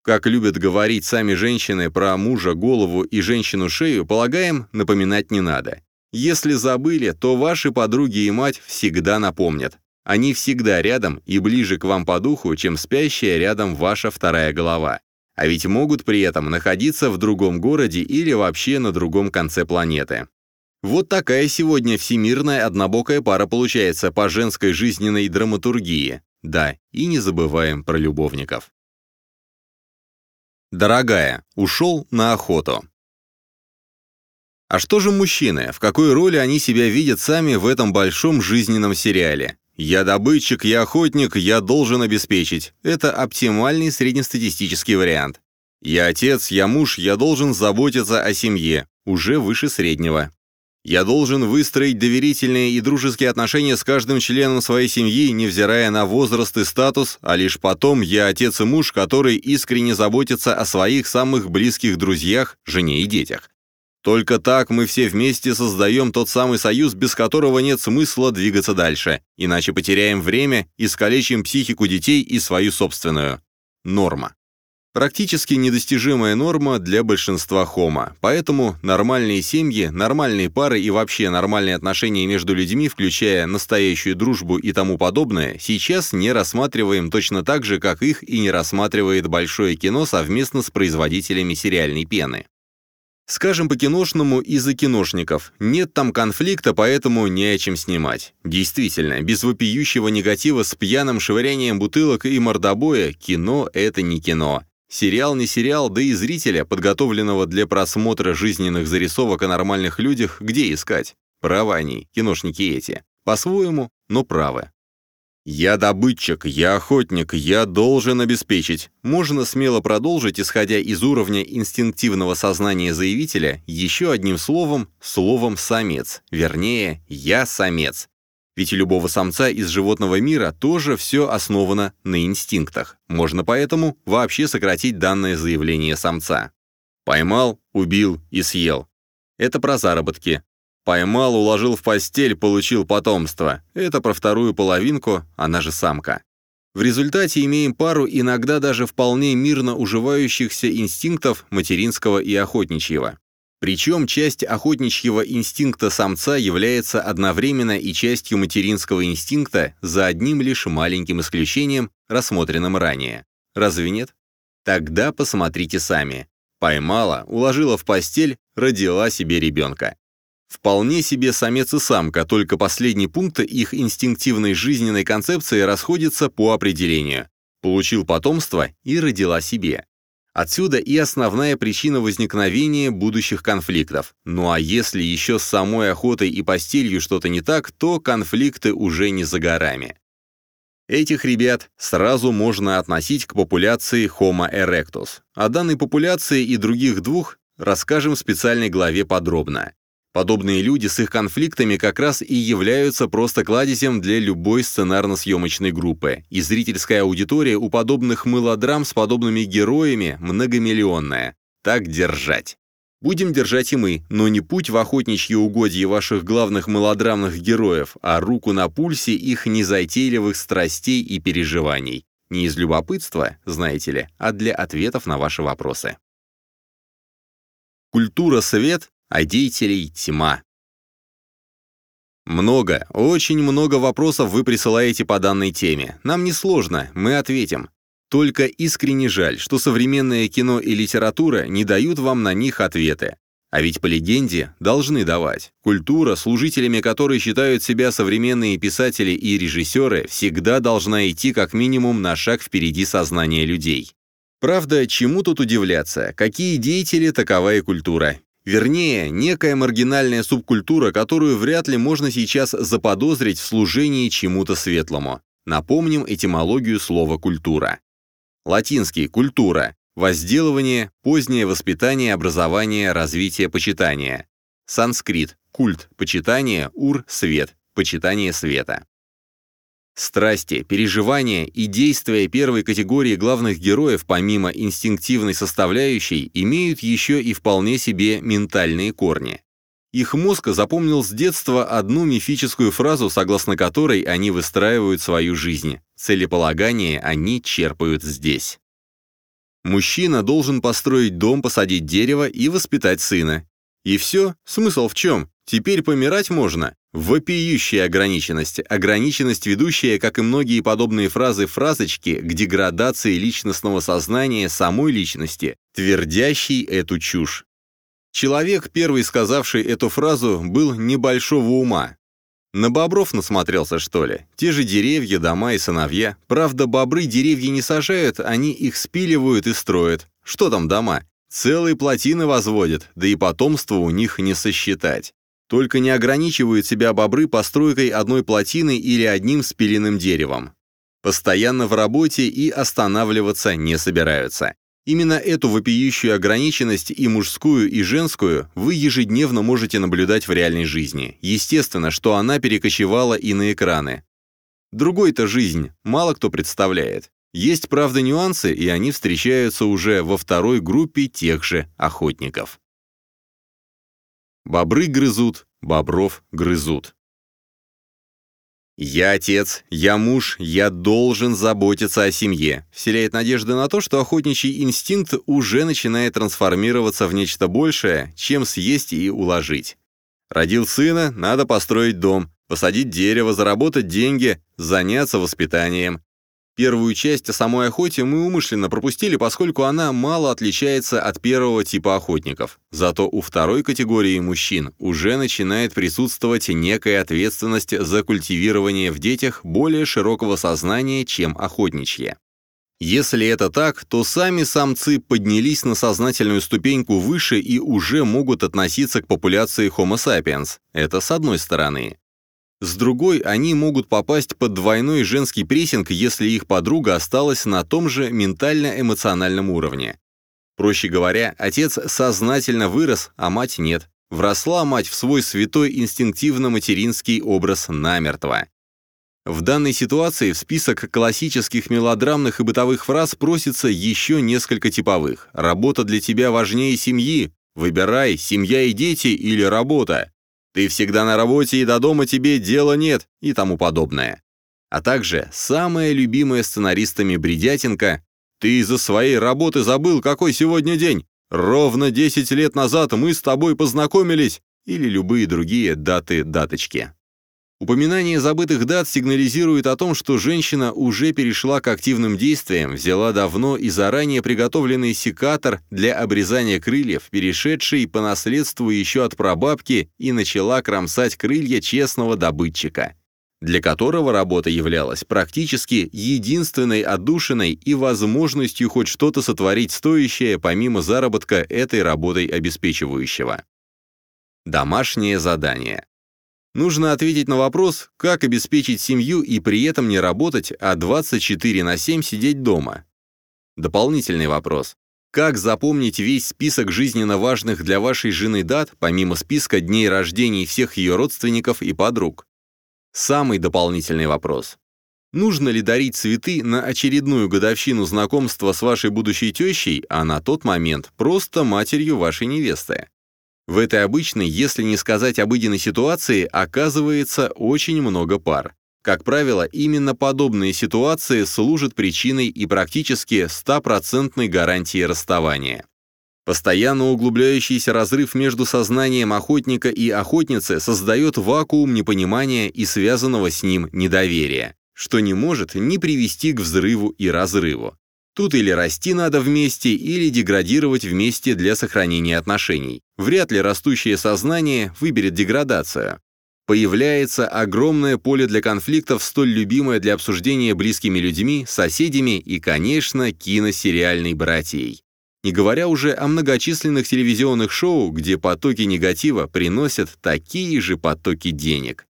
Как любят говорить сами женщины про мужа, голову и женщину шею, полагаем, напоминать не надо. Если забыли, то ваши подруги и мать всегда напомнят. Они всегда рядом и ближе к вам по духу, чем спящая рядом ваша вторая голова. А ведь могут при этом находиться в другом городе или вообще на другом конце планеты. Вот такая сегодня всемирная однобокая пара получается по женской жизненной драматургии. Да, и не забываем про любовников. Дорогая, ушел на охоту. А что же мужчины? В какой роли они себя видят сами в этом большом жизненном сериале? Я добытчик, я охотник, я должен обеспечить. Это оптимальный среднестатистический вариант. Я отец, я муж, я должен заботиться о семье. Уже выше среднего. Я должен выстроить доверительные и дружеские отношения с каждым членом своей семьи, невзирая на возраст и статус, а лишь потом я отец и муж, который искренне заботится о своих самых близких друзьях, жене и детях. Только так мы все вместе создаем тот самый союз, без которого нет смысла двигаться дальше, иначе потеряем время, искалечим психику детей и свою собственную. Норма. Практически недостижимая норма для большинства хома, поэтому нормальные семьи, нормальные пары и вообще нормальные отношения между людьми, включая настоящую дружбу и тому подобное, сейчас не рассматриваем точно так же, как их и не рассматривает большое кино совместно с производителями сериальной пены. Скажем по-киношному из-за киношников. Нет там конфликта, поэтому не о чем снимать. Действительно, без вопиющего негатива с пьяным швырянием бутылок и мордобоя кино — это не кино. Сериал не сериал, да и зрителя, подготовленного для просмотра жизненных зарисовок о нормальных людях, где искать? Правы они, киношники эти. По-своему, но правы. «Я добытчик, я охотник, я должен обеспечить». Можно смело продолжить, исходя из уровня инстинктивного сознания заявителя, еще одним словом, словом «самец», вернее, «я самец». Ведь у любого самца из животного мира тоже все основано на инстинктах. Можно поэтому вообще сократить данное заявление самца. Поймал, убил и съел. Это про заработки. Поймал, уложил в постель, получил потомство. Это про вторую половинку, она же самка. В результате имеем пару иногда даже вполне мирно уживающихся инстинктов материнского и охотничьего. Причем часть охотничьего инстинкта самца является одновременно и частью материнского инстинкта за одним лишь маленьким исключением, рассмотренным ранее. Разве нет? Тогда посмотрите сами. Поймала, уложила в постель, родила себе ребенка. Вполне себе самец и самка, только последний пункт их инстинктивной жизненной концепции расходится по определению. Получил потомство и родила себе. Отсюда и основная причина возникновения будущих конфликтов. Ну а если еще с самой охотой и постелью что-то не так, то конфликты уже не за горами. Этих ребят сразу можно относить к популяции Homo erectus. О данной популяции и других двух расскажем в специальной главе подробно. Подобные люди с их конфликтами как раз и являются просто кладезем для любой сценарно-съемочной группы, и зрительская аудитория у подобных мылодрам с подобными героями многомиллионная. Так держать. Будем держать и мы, но не путь в охотничьи угодья ваших главных мелодрамных героев, а руку на пульсе их незатейливых страстей и переживаний. Не из любопытства, знаете ли, а для ответов на ваши вопросы. Культура свет а деятелей тьма. Много, очень много вопросов вы присылаете по данной теме. Нам не сложно, мы ответим. Только искренне жаль, что современное кино и литература не дают вам на них ответы. А ведь по легенде должны давать. Культура, служителями которой считают себя современные писатели и режиссеры, всегда должна идти как минимум на шаг впереди сознания людей. Правда, чему тут удивляться? Какие деятели, такова и культура. Вернее, некая маргинальная субкультура, которую вряд ли можно сейчас заподозрить в служении чему-то светлому. Напомним этимологию слова «культура». Латинский «культура» – возделывание, позднее воспитание, образование, развитие, почитание. Санскрит – культ, почитание, ур – свет, почитание света. Страсти, переживания и действия первой категории главных героев, помимо инстинктивной составляющей, имеют еще и вполне себе ментальные корни. Их мозг запомнил с детства одну мифическую фразу, согласно которой они выстраивают свою жизнь. Целеполагание они черпают здесь. Мужчина должен построить дом, посадить дерево и воспитать сына. И все? Смысл в чем? Теперь помирать можно? Вопиющая ограниченность, ограниченность, ведущая, как и многие подобные фразы-фразочки, к деградации личностного сознания самой личности, твердящий эту чушь. Человек, первый сказавший эту фразу, был небольшого ума. На бобров насмотрелся, что ли? Те же деревья, дома и сыновья. Правда, бобры деревья не сажают, они их спиливают и строят. Что там дома? Целые плотины возводят, да и потомство у них не сосчитать. Только не ограничивают себя бобры постройкой одной плотины или одним спиленным деревом. Постоянно в работе и останавливаться не собираются. Именно эту вопиющую ограниченность и мужскую, и женскую вы ежедневно можете наблюдать в реальной жизни. Естественно, что она перекочевала и на экраны. Другой-то жизнь мало кто представляет. Есть, правда, нюансы, и они встречаются уже во второй группе тех же охотников. Бобры грызут, бобров грызут. «Я отец, я муж, я должен заботиться о семье», вселяет надежды на то, что охотничий инстинкт уже начинает трансформироваться в нечто большее, чем съесть и уложить. Родил сына, надо построить дом, посадить дерево, заработать деньги, заняться воспитанием. Первую часть о самой охоте мы умышленно пропустили, поскольку она мало отличается от первого типа охотников. Зато у второй категории мужчин уже начинает присутствовать некая ответственность за культивирование в детях более широкого сознания, чем охотничье. Если это так, то сами самцы поднялись на сознательную ступеньку выше и уже могут относиться к популяции Homo sapiens. Это с одной стороны. С другой, они могут попасть под двойной женский прессинг, если их подруга осталась на том же ментально-эмоциональном уровне. Проще говоря, отец сознательно вырос, а мать нет. Вросла мать в свой святой инстинктивно-материнский образ намертво. В данной ситуации в список классических мелодрамных и бытовых фраз просится еще несколько типовых. «Работа для тебя важнее семьи», «Выбирай, семья и дети» или «Работа», ты всегда на работе и до дома тебе дела нет и тому подобное. А также самая любимая сценаристами бредятинка «Ты из-за своей работы забыл, какой сегодня день? Ровно 10 лет назад мы с тобой познакомились» или любые другие даты-даточки. Упоминание забытых дат сигнализирует о том, что женщина уже перешла к активным действиям, взяла давно и заранее приготовленный секатор для обрезания крыльев, перешедший по наследству еще от прабабки, и начала кромсать крылья честного добытчика, для которого работа являлась практически единственной отдушиной и возможностью хоть что-то сотворить стоящее помимо заработка этой работой обеспечивающего. Домашнее задание. Нужно ответить на вопрос, как обеспечить семью и при этом не работать, а 24 на 7 сидеть дома. Дополнительный вопрос. Как запомнить весь список жизненно важных для вашей жены дат, помимо списка дней рождения всех ее родственников и подруг? Самый дополнительный вопрос. Нужно ли дарить цветы на очередную годовщину знакомства с вашей будущей тещей, а на тот момент просто матерью вашей невесты? В этой обычной, если не сказать обыденной ситуации, оказывается очень много пар. Как правило, именно подобные ситуации служат причиной и практически стопроцентной гарантией расставания. Постоянно углубляющийся разрыв между сознанием охотника и охотницы создает вакуум непонимания и связанного с ним недоверия, что не может не привести к взрыву и разрыву. Тут или расти надо вместе, или деградировать вместе для сохранения отношений. Вряд ли растущее сознание выберет деградацию. Появляется огромное поле для конфликтов, столь любимое для обсуждения близкими людьми, соседями и, конечно, киносериальной братьей. Не говоря уже о многочисленных телевизионных шоу, где потоки негатива приносят такие же потоки денег.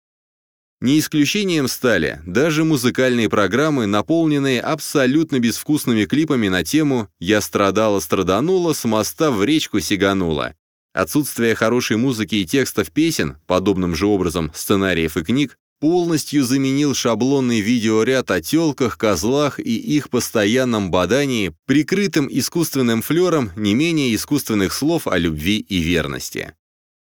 Не исключением стали даже музыкальные программы, наполненные абсолютно безвкусными клипами на тему «Я страдала-страданула, с моста в речку сиганула». Отсутствие хорошей музыки и текстов песен, подобным же образом сценариев и книг, полностью заменил шаблонный видеоряд о телках, козлах и их постоянном бадании, прикрытым искусственным флером не менее искусственных слов о любви и верности.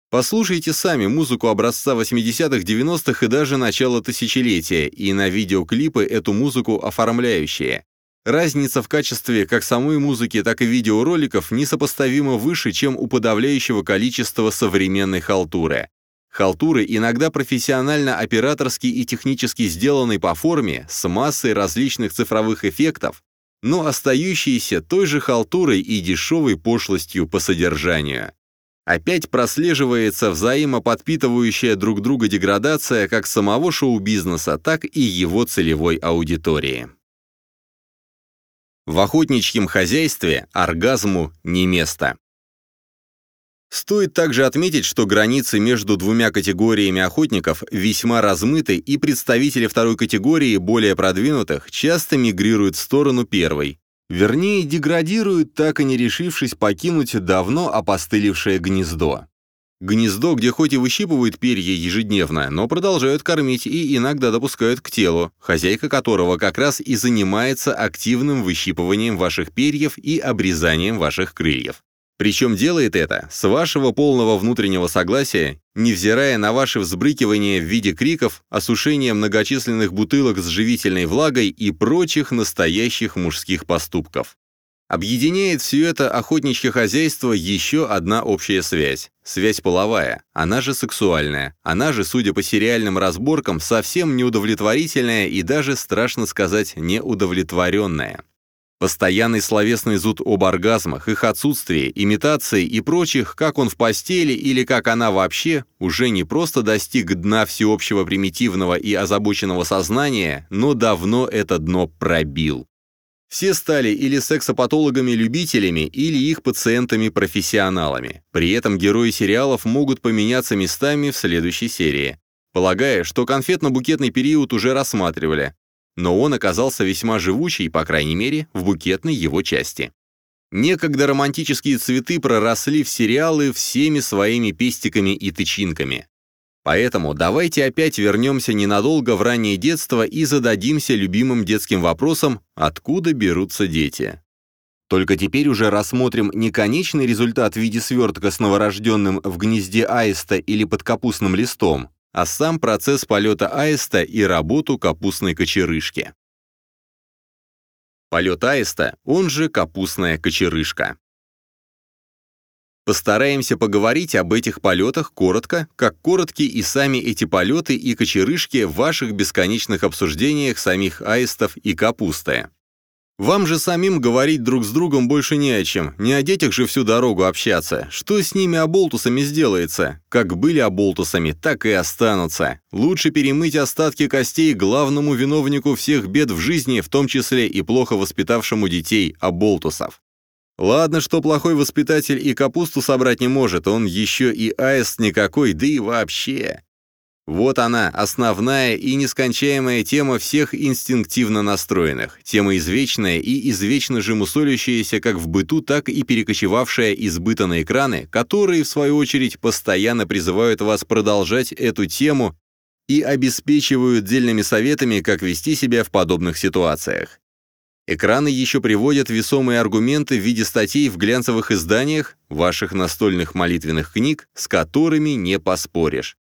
Послушайте сами музыку образца 80-х, 90-х и даже начала тысячелетия, и на видеоклипы эту музыку оформляющие. Разница в качестве как самой музыки, так и видеороликов несопоставимо выше, чем у подавляющего количества современной халтуры. Халтуры иногда профессионально операторски и технически сделаны по форме, с массой различных цифровых эффектов, но остающиеся той же халтурой и дешевой пошлостью по содержанию. Опять прослеживается взаимоподпитывающая друг друга деградация как самого шоу-бизнеса, так и его целевой аудитории. В охотничьем хозяйстве оргазму не место. Стоит также отметить, что границы между двумя категориями охотников весьма размыты, и представители второй категории, более продвинутых, часто мигрируют в сторону первой, Вернее, деградируют, так и не решившись покинуть давно опостылевшее гнездо. Гнездо, где хоть и выщипывают перья ежедневно, но продолжают кормить и иногда допускают к телу, хозяйка которого как раз и занимается активным выщипыванием ваших перьев и обрезанием ваших крыльев. Причем делает это с вашего полного внутреннего согласия, невзирая на ваши взбрыкивания в виде криков, осушение многочисленных бутылок с живительной влагой и прочих настоящих мужских поступков. Объединяет все это охотничье хозяйство еще одна общая связь. Связь половая, она же сексуальная, она же, судя по сериальным разборкам, совсем неудовлетворительная и даже, страшно сказать, неудовлетворенная. Постоянный словесный зуд об оргазмах, их отсутствии, имитации и прочих, как он в постели или как она вообще, уже не просто достиг дна всеобщего примитивного и озабоченного сознания, но давно это дно пробил. Все стали или сексопатологами-любителями, или их пациентами-профессионалами. При этом герои сериалов могут поменяться местами в следующей серии. Полагая, что конфетно-букетный период уже рассматривали, но он оказался весьма живучий, по крайней мере, в букетной его части. Некогда романтические цветы проросли в сериалы всеми своими пестиками и тычинками. Поэтому давайте опять вернемся ненадолго в раннее детство и зададимся любимым детским вопросом «Откуда берутся дети?». Только теперь уже рассмотрим не конечный результат в виде свертка с новорожденным в гнезде аиста или под капустным листом, а сам процесс полета аиста и работу капустной кочерышки. Полет аиста, он же капустная кочерышка. Постараемся поговорить об этих полетах коротко, как коротки и сами эти полеты и кочерышки в ваших бесконечных обсуждениях самих аистов и капусты. Вам же самим говорить друг с другом больше не о чем, не о детях же всю дорогу общаться. Что с ними оболтусами сделается? Как были оболтусами, так и останутся. Лучше перемыть остатки костей главному виновнику всех бед в жизни, в том числе и плохо воспитавшему детей, оболтусов. Ладно, что плохой воспитатель и капусту собрать не может, он еще и аист никакой, да и вообще. Вот она, основная и нескончаемая тема всех инстинктивно настроенных, тема извечная и извечно же мусолящаяся как в быту, так и перекочевавшая из быта на экраны, которые, в свою очередь, постоянно призывают вас продолжать эту тему и обеспечивают дельными советами, как вести себя в подобных ситуациях. Экраны еще приводят весомые аргументы в виде статей в глянцевых изданиях, ваших настольных молитвенных книг, с которыми не поспоришь.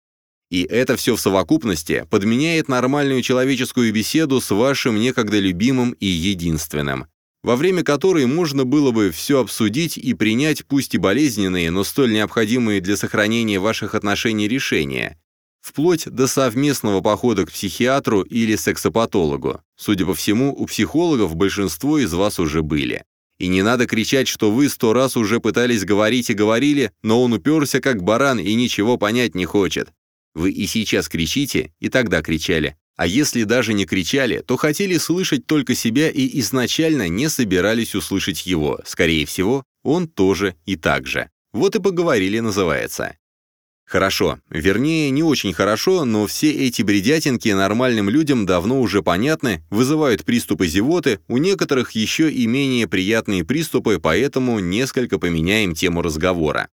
И это все в совокупности подменяет нормальную человеческую беседу с вашим некогда любимым и единственным, во время которой можно было бы все обсудить и принять пусть и болезненные, но столь необходимые для сохранения ваших отношений решения, вплоть до совместного похода к психиатру или сексопатологу. Судя по всему, у психологов большинство из вас уже были. И не надо кричать, что вы сто раз уже пытались говорить и говорили, но он уперся как баран и ничего понять не хочет. Вы и сейчас кричите, и тогда кричали. А если даже не кричали, то хотели слышать только себя и изначально не собирались услышать его. Скорее всего, он тоже и так же. Вот и поговорили, называется. Хорошо, вернее, не очень хорошо, но все эти бредятинки нормальным людям давно уже понятны, вызывают приступы зевоты, у некоторых еще и менее приятные приступы, поэтому несколько поменяем тему разговора.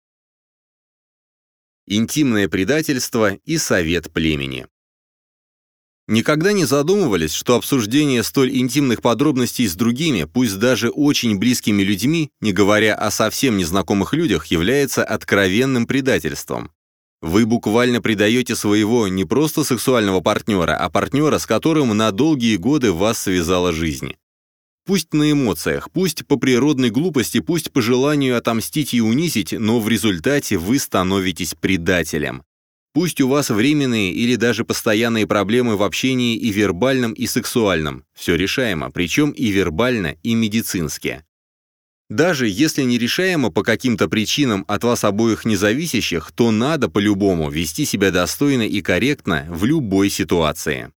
Интимное предательство и совет племени. Никогда не задумывались, что обсуждение столь интимных подробностей с другими, пусть даже очень близкими людьми, не говоря о совсем незнакомых людях, является откровенным предательством. Вы буквально предаете своего не просто сексуального партнера, а партнера, с которым на долгие годы вас связала жизнь. Пусть на эмоциях, пусть по природной глупости, пусть по желанию отомстить и унизить, но в результате вы становитесь предателем. Пусть у вас временные или даже постоянные проблемы в общении и вербальном, и сексуальном. Все решаемо, причем и вербально, и медицински. Даже если нерешаемо по каким-то причинам от вас обоих независящих, то надо по-любому вести себя достойно и корректно в любой ситуации.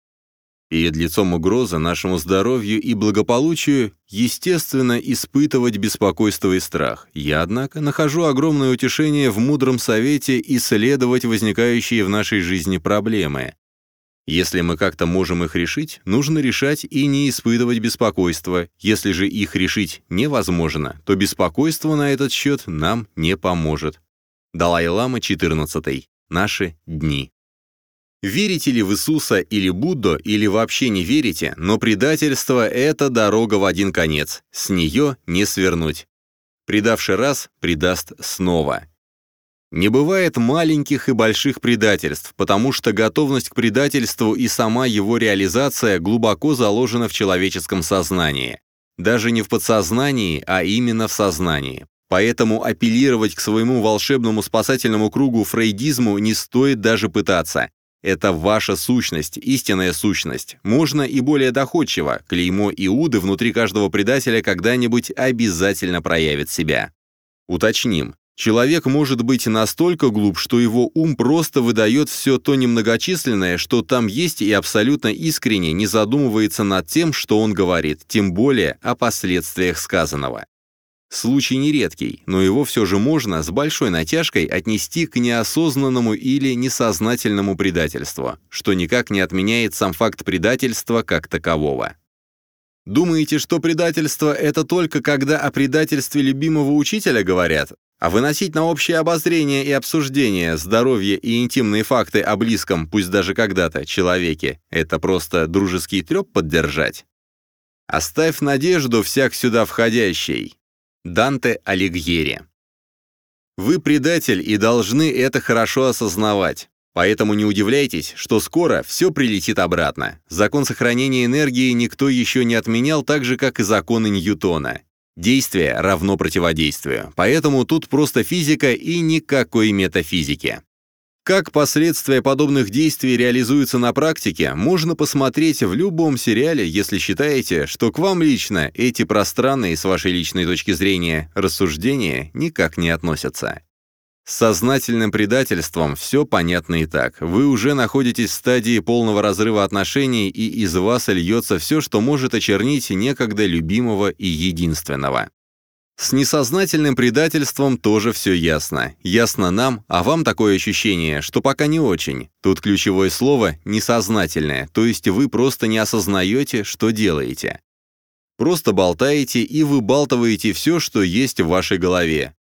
Перед лицом угрозы нашему здоровью и благополучию, естественно, испытывать беспокойство и страх. Я, однако, нахожу огромное утешение в мудром совете исследовать возникающие в нашей жизни проблемы, если мы как-то можем их решить, нужно решать и не испытывать беспокойства. Если же их решить невозможно, то беспокойство на этот счет нам не поможет. Далай-лама 14. Наши дни. Верите ли в Иисуса или Будду, или вообще не верите, но предательство — это дорога в один конец, с нее не свернуть. Предавший раз, предаст снова. Не бывает маленьких и больших предательств, потому что готовность к предательству и сама его реализация глубоко заложена в человеческом сознании. Даже не в подсознании, а именно в сознании. Поэтому апеллировать к своему волшебному спасательному кругу фрейдизму не стоит даже пытаться. Это ваша сущность, истинная сущность. Можно и более доходчиво. Клеймо Иуды внутри каждого предателя когда-нибудь обязательно проявит себя. Уточним. Человек может быть настолько глуп, что его ум просто выдает все то немногочисленное, что там есть и абсолютно искренне не задумывается над тем, что он говорит, тем более о последствиях сказанного. Случай нередкий, но его все же можно с большой натяжкой отнести к неосознанному или несознательному предательству, что никак не отменяет сам факт предательства как такового. Думаете, что предательство — это только когда о предательстве любимого учителя говорят? А выносить на общее обозрение и обсуждение здоровье и интимные факты о близком, пусть даже когда-то, человеке — это просто дружеский треп поддержать? Оставь надежду всяк сюда входящий. Данте Алигьери. Вы предатель и должны это хорошо осознавать. Поэтому не удивляйтесь, что скоро все прилетит обратно. Закон сохранения энергии никто еще не отменял так же, как и законы Ньютона. Действие равно противодействию, поэтому тут просто физика и никакой метафизики. Как последствия подобных действий реализуются на практике, можно посмотреть в любом сериале, если считаете, что к вам лично эти пространные, с вашей личной точки зрения, рассуждения никак не относятся. С сознательным предательством все понятно и так. Вы уже находитесь в стадии полного разрыва отношений, и из вас льется все, что может очернить некогда любимого и единственного. С несознательным предательством тоже все ясно. Ясно нам, а вам такое ощущение, что пока не очень. Тут ключевое слово «несознательное», то есть вы просто не осознаете, что делаете. Просто болтаете и выбалтываете все, что есть в вашей голове.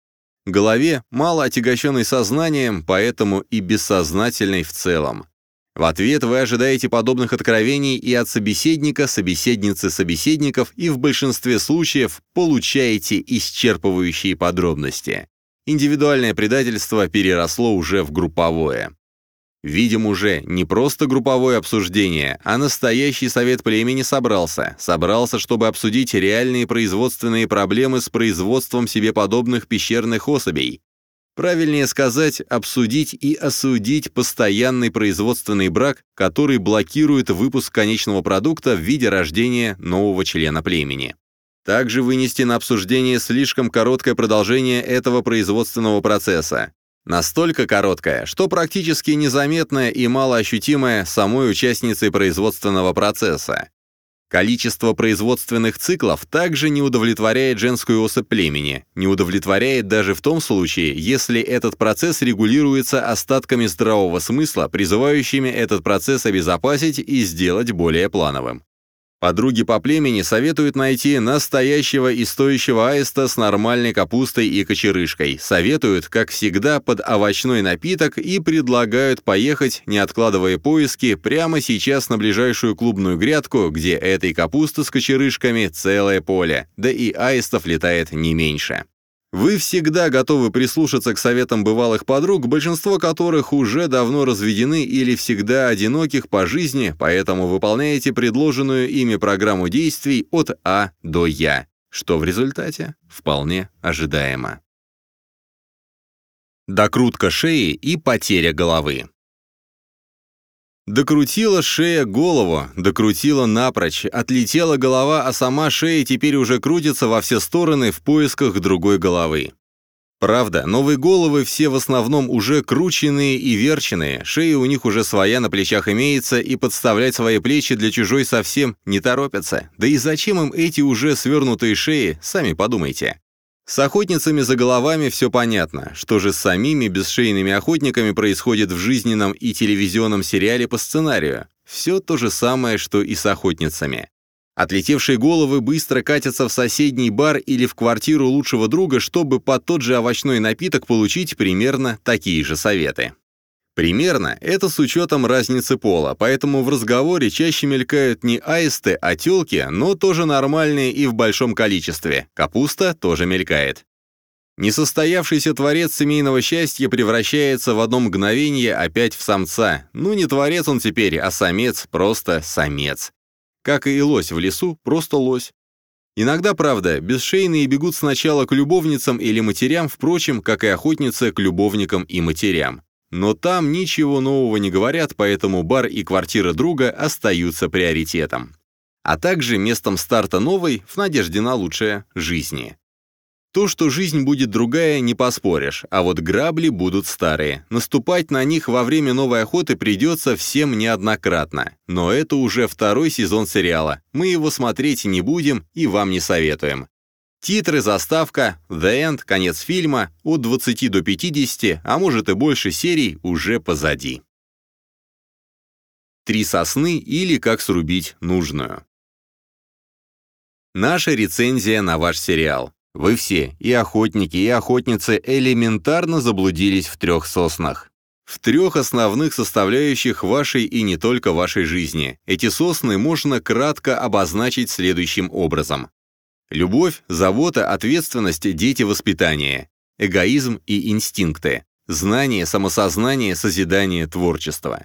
Голове, мало отягощенной сознанием, поэтому и бессознательной в целом. В ответ вы ожидаете подобных откровений и от собеседника, собеседницы собеседников и в большинстве случаев получаете исчерпывающие подробности. Индивидуальное предательство переросло уже в групповое. Видим уже не просто групповое обсуждение, а настоящий совет племени собрался. Собрался, чтобы обсудить реальные производственные проблемы с производством себе подобных пещерных особей, Правильнее сказать, обсудить и осудить постоянный производственный брак, который блокирует выпуск конечного продукта в виде рождения нового члена племени. Также вынести на обсуждение слишком короткое продолжение этого производственного процесса. Настолько короткое, что практически незаметное и малоощутимое самой участницей производственного процесса. Количество производственных циклов также не удовлетворяет женскую особь племени, не удовлетворяет даже в том случае, если этот процесс регулируется остатками здравого смысла, призывающими этот процесс обезопасить и сделать более плановым. Подруги по племени советуют найти настоящего и стоящего аиста с нормальной капустой и кочерышкой. Советуют, как всегда, под овощной напиток и предлагают поехать, не откладывая поиски, прямо сейчас на ближайшую клубную грядку, где этой капусты с кочерышками целое поле, да и аистов летает не меньше. Вы всегда готовы прислушаться к советам бывалых подруг, большинство которых уже давно разведены или всегда одиноких по жизни, поэтому выполняете предложенную ими программу действий от А до Я, что в результате вполне ожидаемо. Докрутка шеи и потеря головы. Докрутила шея голову, докрутила напрочь, отлетела голова, а сама шея теперь уже крутится во все стороны в поисках другой головы. Правда, новые головы все в основном уже крученные и верченные, шея у них уже своя на плечах имеется, и подставлять свои плечи для чужой совсем не торопятся. Да и зачем им эти уже свернутые шеи, сами подумайте. С охотницами за головами все понятно. Что же с самими бесшейными охотниками происходит в жизненном и телевизионном сериале по сценарию? Все то же самое, что и с охотницами. Отлетевшие головы быстро катятся в соседний бар или в квартиру лучшего друга, чтобы под тот же овощной напиток получить примерно такие же советы. Примерно это с учетом разницы пола, поэтому в разговоре чаще мелькают не аисты, а тёлки, но тоже нормальные и в большом количестве. Капуста тоже мелькает. Несостоявшийся творец семейного счастья превращается в одно мгновение опять в самца. Ну, не творец он теперь, а самец, просто самец. Как и лось в лесу, просто лось. Иногда, правда, бесшейные бегут сначала к любовницам или матерям, впрочем, как и охотницы к любовникам и матерям. Но там ничего нового не говорят, поэтому бар и квартира друга остаются приоритетом. А также местом старта новой, в надежде на лучшее, жизни. То, что жизнь будет другая, не поспоришь, а вот грабли будут старые. Наступать на них во время новой охоты придется всем неоднократно. Но это уже второй сезон сериала. Мы его смотреть не будем и вам не советуем. Титры, заставка, The End, конец фильма, от 20 до 50, а может и больше серий уже позади. Три сосны или как срубить нужную. Наша рецензия на ваш сериал. Вы все, и охотники, и охотницы, элементарно заблудились в трех соснах. В трех основных составляющих вашей и не только вашей жизни. Эти сосны можно кратко обозначить следующим образом. Любовь, забота, ответственность, дети, воспитание. Эгоизм и инстинкты. Знание, самосознание, созидание, творчество.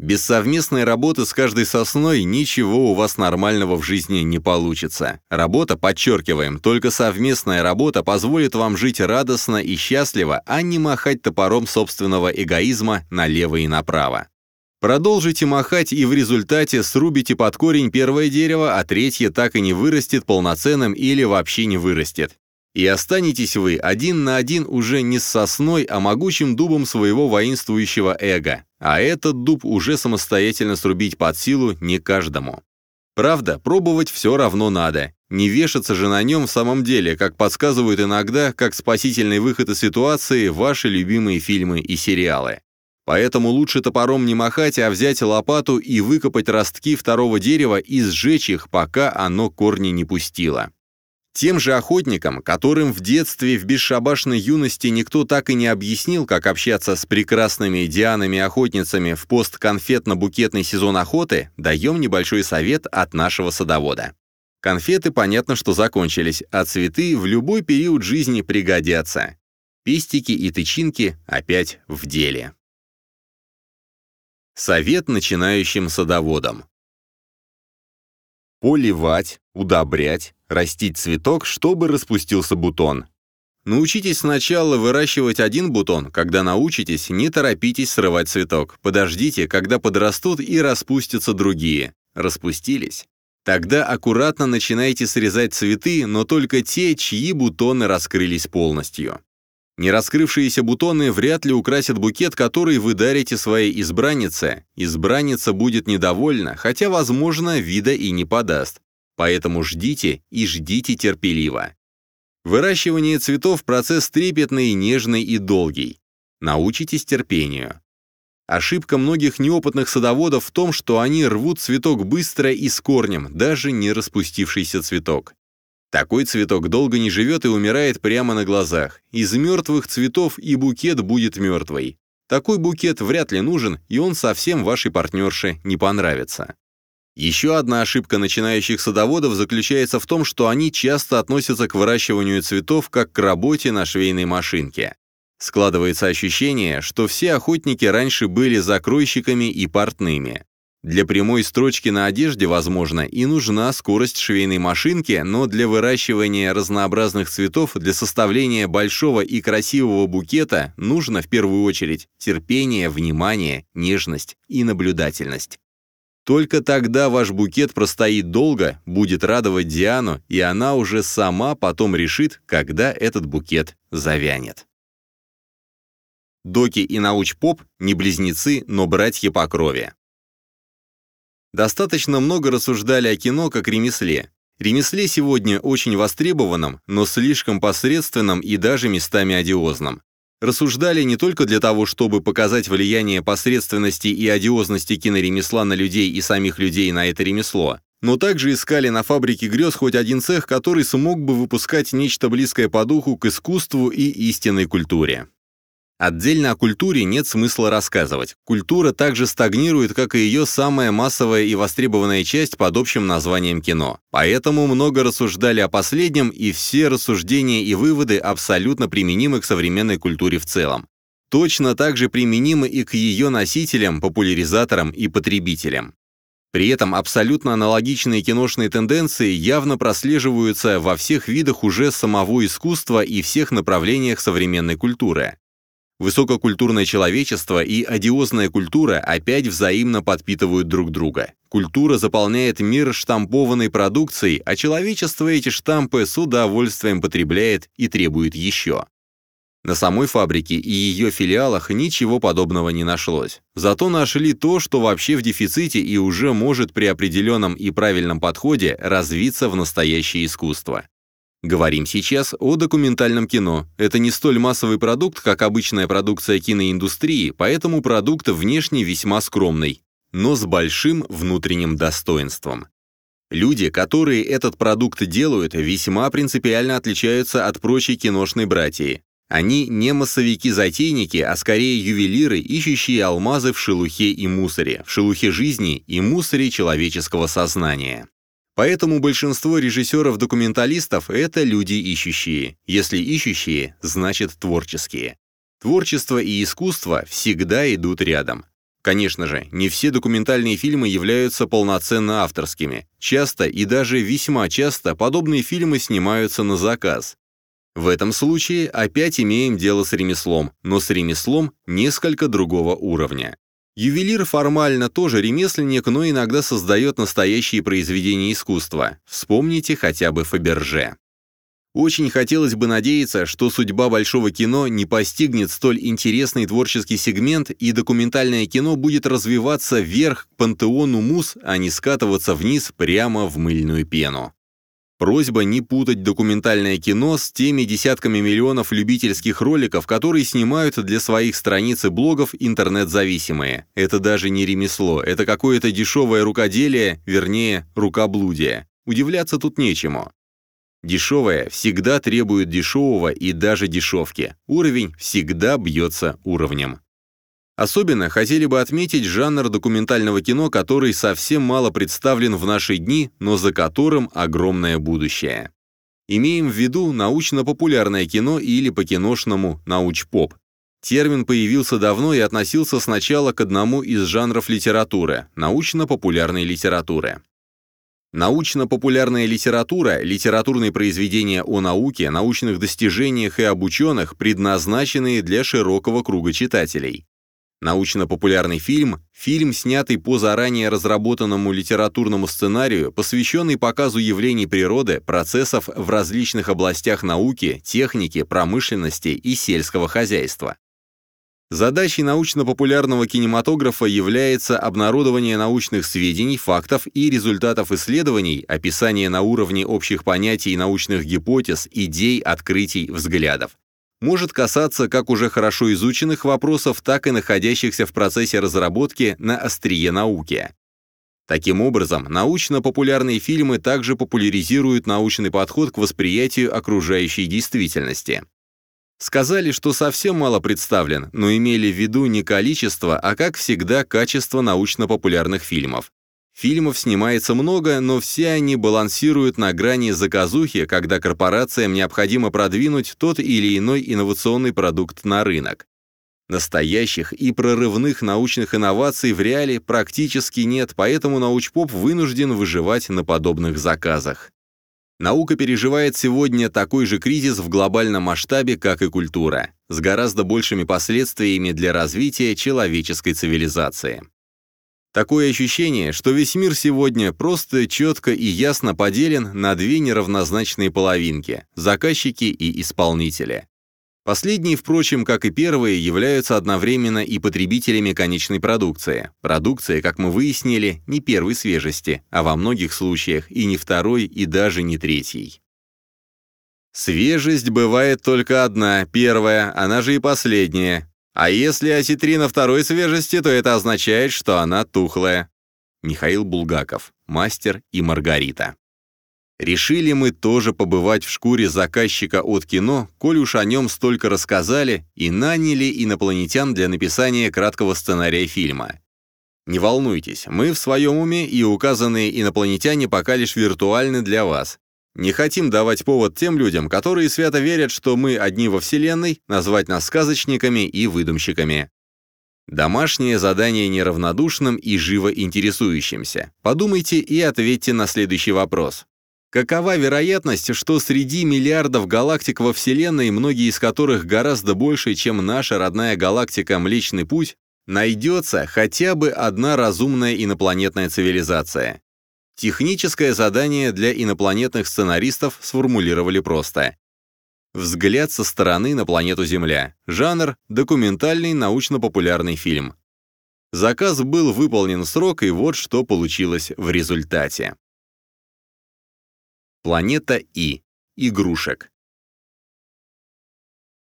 Без совместной работы с каждой сосной ничего у вас нормального в жизни не получится. Работа, подчеркиваем, только совместная работа позволит вам жить радостно и счастливо, а не махать топором собственного эгоизма налево и направо. Продолжите махать и в результате срубите под корень первое дерево, а третье так и не вырастет полноценным или вообще не вырастет. И останетесь вы один на один уже не с сосной, а могучим дубом своего воинствующего эго. А этот дуб уже самостоятельно срубить под силу не каждому. Правда, пробовать все равно надо. Не вешаться же на нем в самом деле, как подсказывают иногда, как спасительный выход из ситуации ваши любимые фильмы и сериалы. Поэтому лучше топором не махать, а взять лопату и выкопать ростки второго дерева и сжечь их, пока оно корни не пустило. Тем же охотникам, которым в детстве в бесшабашной юности никто так и не объяснил, как общаться с прекрасными дианами-охотницами в постконфетно-букетный сезон охоты, даем небольшой совет от нашего садовода. Конфеты, понятно, что закончились, а цветы в любой период жизни пригодятся. Пестики и тычинки опять в деле. Совет начинающим садоводам. Поливать, удобрять, растить цветок, чтобы распустился бутон. Научитесь сначала выращивать один бутон, когда научитесь, не торопитесь срывать цветок. Подождите, когда подрастут и распустятся другие. Распустились. Тогда аккуратно начинайте срезать цветы, но только те, чьи бутоны раскрылись полностью. Нераскрывшиеся бутоны вряд ли украсят букет, который вы дарите своей избраннице. Избранница будет недовольна, хотя, возможно, вида и не подаст. Поэтому ждите и ждите терпеливо. Выращивание цветов – процесс трепетный, нежный и долгий. Научитесь терпению. Ошибка многих неопытных садоводов в том, что они рвут цветок быстро и с корнем, даже не распустившийся цветок. Такой цветок долго не живет и умирает прямо на глазах. Из мертвых цветов и букет будет мертвый. Такой букет вряд ли нужен, и он совсем вашей партнерше не понравится. Еще одна ошибка начинающих садоводов заключается в том, что они часто относятся к выращиванию цветов как к работе на швейной машинке. Складывается ощущение, что все охотники раньше были закройщиками и портными. Для прямой строчки на одежде, возможно, и нужна скорость швейной машинки, но для выращивания разнообразных цветов, для составления большого и красивого букета нужно в первую очередь терпение, внимание, нежность и наблюдательность. Только тогда ваш букет простоит долго, будет радовать Диану, и она уже сама потом решит, когда этот букет завянет. Доки и науч-поп не близнецы, но братья по крови. Достаточно много рассуждали о кино как ремесле. Ремесле сегодня очень востребованном, но слишком посредственном и даже местами одиозном. Рассуждали не только для того, чтобы показать влияние посредственности и одиозности киноремесла на людей и самих людей на это ремесло, но также искали на фабрике грез хоть один цех, который смог бы выпускать нечто близкое по духу к искусству и истинной культуре. Отдельно о культуре нет смысла рассказывать. Культура также стагнирует, как и ее самая массовая и востребованная часть под общим названием кино. Поэтому много рассуждали о последнем, и все рассуждения и выводы абсолютно применимы к современной культуре в целом. Точно так же применимы и к ее носителям, популяризаторам и потребителям. При этом абсолютно аналогичные киношные тенденции явно прослеживаются во всех видах уже самого искусства и всех направлениях современной культуры. Высококультурное человечество и одиозная культура опять взаимно подпитывают друг друга. Культура заполняет мир штампованной продукцией, а человечество эти штампы с удовольствием потребляет и требует еще. На самой фабрике и ее филиалах ничего подобного не нашлось. Зато нашли то, что вообще в дефиците и уже может при определенном и правильном подходе развиться в настоящее искусство. Говорим сейчас о документальном кино. Это не столь массовый продукт, как обычная продукция киноиндустрии, поэтому продукт внешне весьма скромный, но с большим внутренним достоинством. Люди, которые этот продукт делают, весьма принципиально отличаются от прочей киношной братьи. Они не массовики-затейники, а скорее ювелиры, ищущие алмазы в шелухе и мусоре, в шелухе жизни и мусоре человеческого сознания. Поэтому большинство режиссеров-документалистов — это люди ищущие. Если ищущие, значит творческие. Творчество и искусство всегда идут рядом. Конечно же, не все документальные фильмы являются полноценно авторскими. Часто и даже весьма часто подобные фильмы снимаются на заказ. В этом случае опять имеем дело с ремеслом, но с ремеслом несколько другого уровня. Ювелир формально тоже ремесленник, но иногда создает настоящие произведения искусства. Вспомните хотя бы Фаберже. Очень хотелось бы надеяться, что судьба большого кино не постигнет столь интересный творческий сегмент, и документальное кино будет развиваться вверх к пантеону муз, а не скатываться вниз прямо в мыльную пену. Просьба не путать документальное кино с теми десятками миллионов любительских роликов, которые снимают для своих страниц и блогов интернет-зависимые. Это даже не ремесло, это какое-то дешевое рукоделие, вернее, рукоблудие. Удивляться тут нечему. Дешевое всегда требует дешевого и даже дешевки. Уровень всегда бьется уровнем. Особенно хотели бы отметить жанр документального кино, который совсем мало представлен в наши дни, но за которым огромное будущее. Имеем в виду научно-популярное кино или по-киношному науч-поп. Термин появился давно и относился сначала к одному из жанров литературы – научно-популярной литературы. Научно-популярная литература – литературные произведения о науке, научных достижениях и об ученых, предназначенные для широкого круга читателей. Научно-популярный фильм – фильм, снятый по заранее разработанному литературному сценарию, посвященный показу явлений природы, процессов в различных областях науки, техники, промышленности и сельского хозяйства. Задачей научно-популярного кинематографа является обнародование научных сведений, фактов и результатов исследований, описание на уровне общих понятий научных гипотез, идей, открытий, взглядов может касаться как уже хорошо изученных вопросов, так и находящихся в процессе разработки на острие науки. Таким образом, научно-популярные фильмы также популяризируют научный подход к восприятию окружающей действительности. Сказали, что совсем мало представлен, но имели в виду не количество, а, как всегда, качество научно-популярных фильмов. Фильмов снимается много, но все они балансируют на грани заказухи, когда корпорациям необходимо продвинуть тот или иной инновационный продукт на рынок. Настоящих и прорывных научных инноваций в реале практически нет, поэтому научпоп вынужден выживать на подобных заказах. Наука переживает сегодня такой же кризис в глобальном масштабе, как и культура, с гораздо большими последствиями для развития человеческой цивилизации. Такое ощущение, что весь мир сегодня просто четко и ясно поделен на две неравнозначные половинки – заказчики и исполнители. Последние, впрочем, как и первые, являются одновременно и потребителями конечной продукции. Продукция, как мы выяснили, не первой свежести, а во многих случаях и не второй, и даже не третьей. Свежесть бывает только одна, первая, она же и последняя, а если осетрина второй свежести, то это означает, что она тухлая. Михаил Булгаков, мастер и Маргарита. Решили мы тоже побывать в шкуре заказчика от кино, коль уж о нем столько рассказали, и наняли инопланетян для написания краткого сценария фильма. Не волнуйтесь, мы в своем уме, и указанные инопланетяне пока лишь виртуальны для вас. Не хотим давать повод тем людям, которые свято верят, что мы одни во Вселенной, назвать нас сказочниками и выдумщиками. Домашнее задание неравнодушным и живо интересующимся. Подумайте и ответьте на следующий вопрос. Какова вероятность, что среди миллиардов галактик во Вселенной, многие из которых гораздо больше, чем наша родная галактика Млечный Путь, найдется хотя бы одна разумная инопланетная цивилизация? Техническое задание для инопланетных сценаристов сформулировали просто. Взгляд со стороны на планету Земля. Жанр – документальный научно-популярный фильм. Заказ был выполнен в срок, и вот что получилось в результате. Планета И. Игрушек.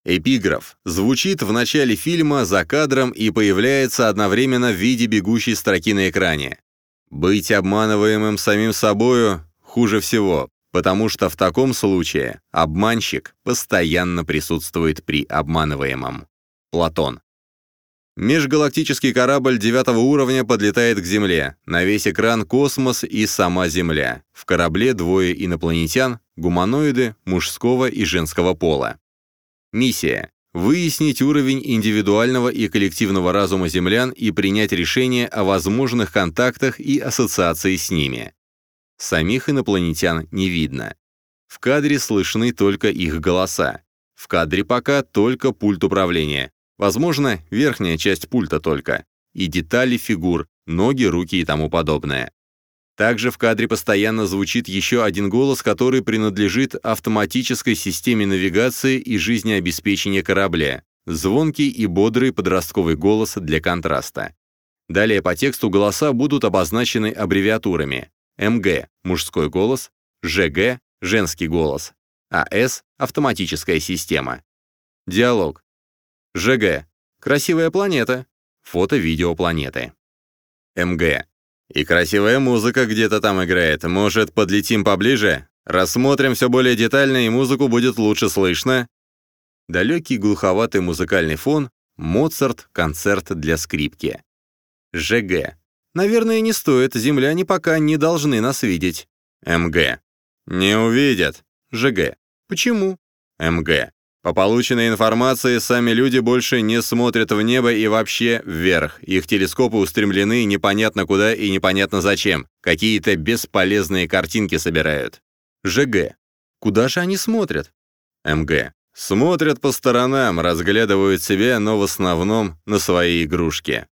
Эпиграф звучит в начале фильма за кадром и появляется одновременно в виде бегущей строки на экране. Быть обманываемым самим собою хуже всего, потому что в таком случае обманщик постоянно присутствует при обманываемом. Платон. Межгалактический корабль девятого уровня подлетает к Земле. На весь экран космос и сама Земля. В корабле двое инопланетян, гуманоиды мужского и женского пола. Миссия – выяснить уровень индивидуального и коллективного разума землян и принять решение о возможных контактах и ассоциации с ними. Самих инопланетян не видно. В кадре слышны только их голоса. В кадре пока только пульт управления. Возможно, верхняя часть пульта только. И детали фигур, ноги, руки и тому подобное. Также в кадре постоянно звучит еще один голос, который принадлежит автоматической системе навигации и жизнеобеспечения корабля. Звонкий и бодрый подростковый голос для контраста. Далее по тексту голоса будут обозначены аббревиатурами. МГ – мужской голос, ЖГ – женский голос, АС – автоматическая система. Диалог. ЖГ – красивая планета, фото-видео планеты. МГ. И красивая музыка где-то там играет. Может, подлетим поближе? Рассмотрим все более детально, и музыку будет лучше слышно. Далекий глуховатый музыкальный фон, Моцарт, концерт для скрипки. ЖГ. Наверное, не стоит, земляне пока не должны нас видеть. МГ. Не увидят. ЖГ. Почему? МГ. По полученной информации, сами люди больше не смотрят в небо и вообще вверх. Их телескопы устремлены непонятно куда и непонятно зачем. Какие-то бесполезные картинки собирают. ЖГ. Куда же они смотрят? МГ. Смотрят по сторонам, разглядывают себя, но в основном на свои игрушки.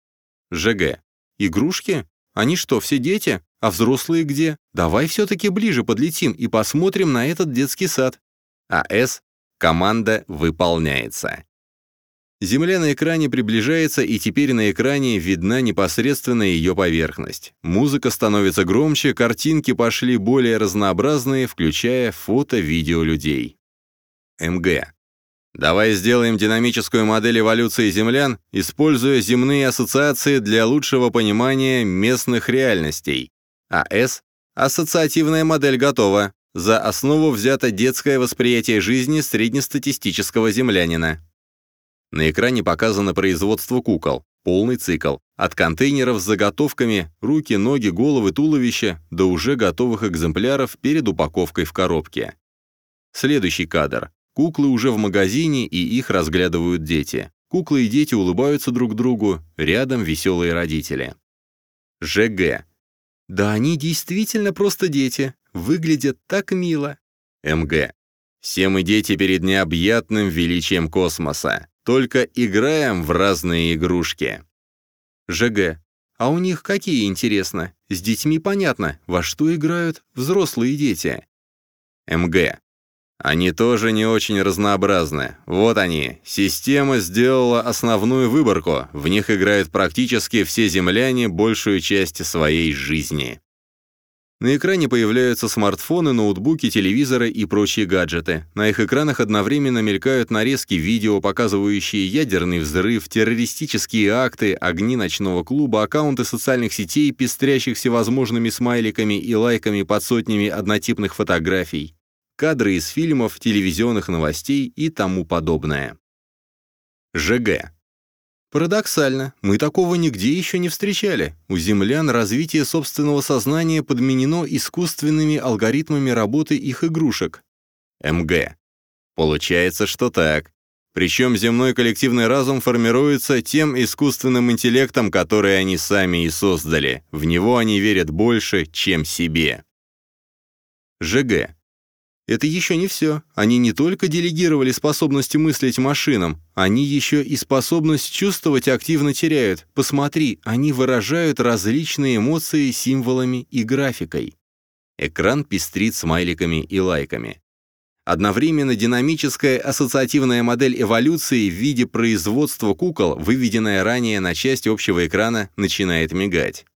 ЖГ. Игрушки? Они что, все дети? А взрослые где? Давай все-таки ближе подлетим и посмотрим на этот детский сад. АС. Команда выполняется. Земля на экране приближается, и теперь на экране видна непосредственно ее поверхность. Музыка становится громче, картинки пошли более разнообразные, включая фото-видео людей. МГ. Давай сделаем динамическую модель эволюции землян, используя земные ассоциации для лучшего понимания местных реальностей. АС. Ассоциативная модель готова. За основу взято детское восприятие жизни среднестатистического землянина. На экране показано производство кукол, полный цикл, от контейнеров с заготовками, руки, ноги, головы, туловища, до уже готовых экземпляров перед упаковкой в коробке. Следующий кадр. Куклы уже в магазине, и их разглядывают дети. Куклы и дети улыбаются друг другу, рядом веселые родители. ЖГ. Да они действительно просто дети, выглядят так мило. МГ. Все мы дети перед необъятным величием космоса, только играем в разные игрушки. ЖГ. А у них какие, интересно? С детьми понятно, во что играют взрослые дети. МГ. Они тоже не очень разнообразны. Вот они. Система сделала основную выборку. В них играют практически все земляне большую часть своей жизни. На экране появляются смартфоны, ноутбуки, телевизоры и прочие гаджеты. На их экранах одновременно мелькают нарезки видео, показывающие ядерный взрыв, террористические акты, огни ночного клуба, аккаунты социальных сетей, пестрящих всевозможными смайликами и лайками под сотнями однотипных фотографий, кадры из фильмов, телевизионных новостей и тому подобное. ЖГ. Парадоксально, мы такого нигде еще не встречали. У землян развитие собственного сознания подменено искусственными алгоритмами работы их игрушек. МГ. Получается, что так. Причем земной коллективный разум формируется тем искусственным интеллектом, который они сами и создали. В него они верят больше, чем себе. ЖГ. Это еще не все. Они не только делегировали способность мыслить машинам, они еще и способность чувствовать активно теряют. Посмотри, они выражают различные эмоции символами и графикой. Экран пестрит смайликами и лайками. Одновременно динамическая ассоциативная модель эволюции в виде производства кукол, выведенная ранее на часть общего экрана, начинает мигать.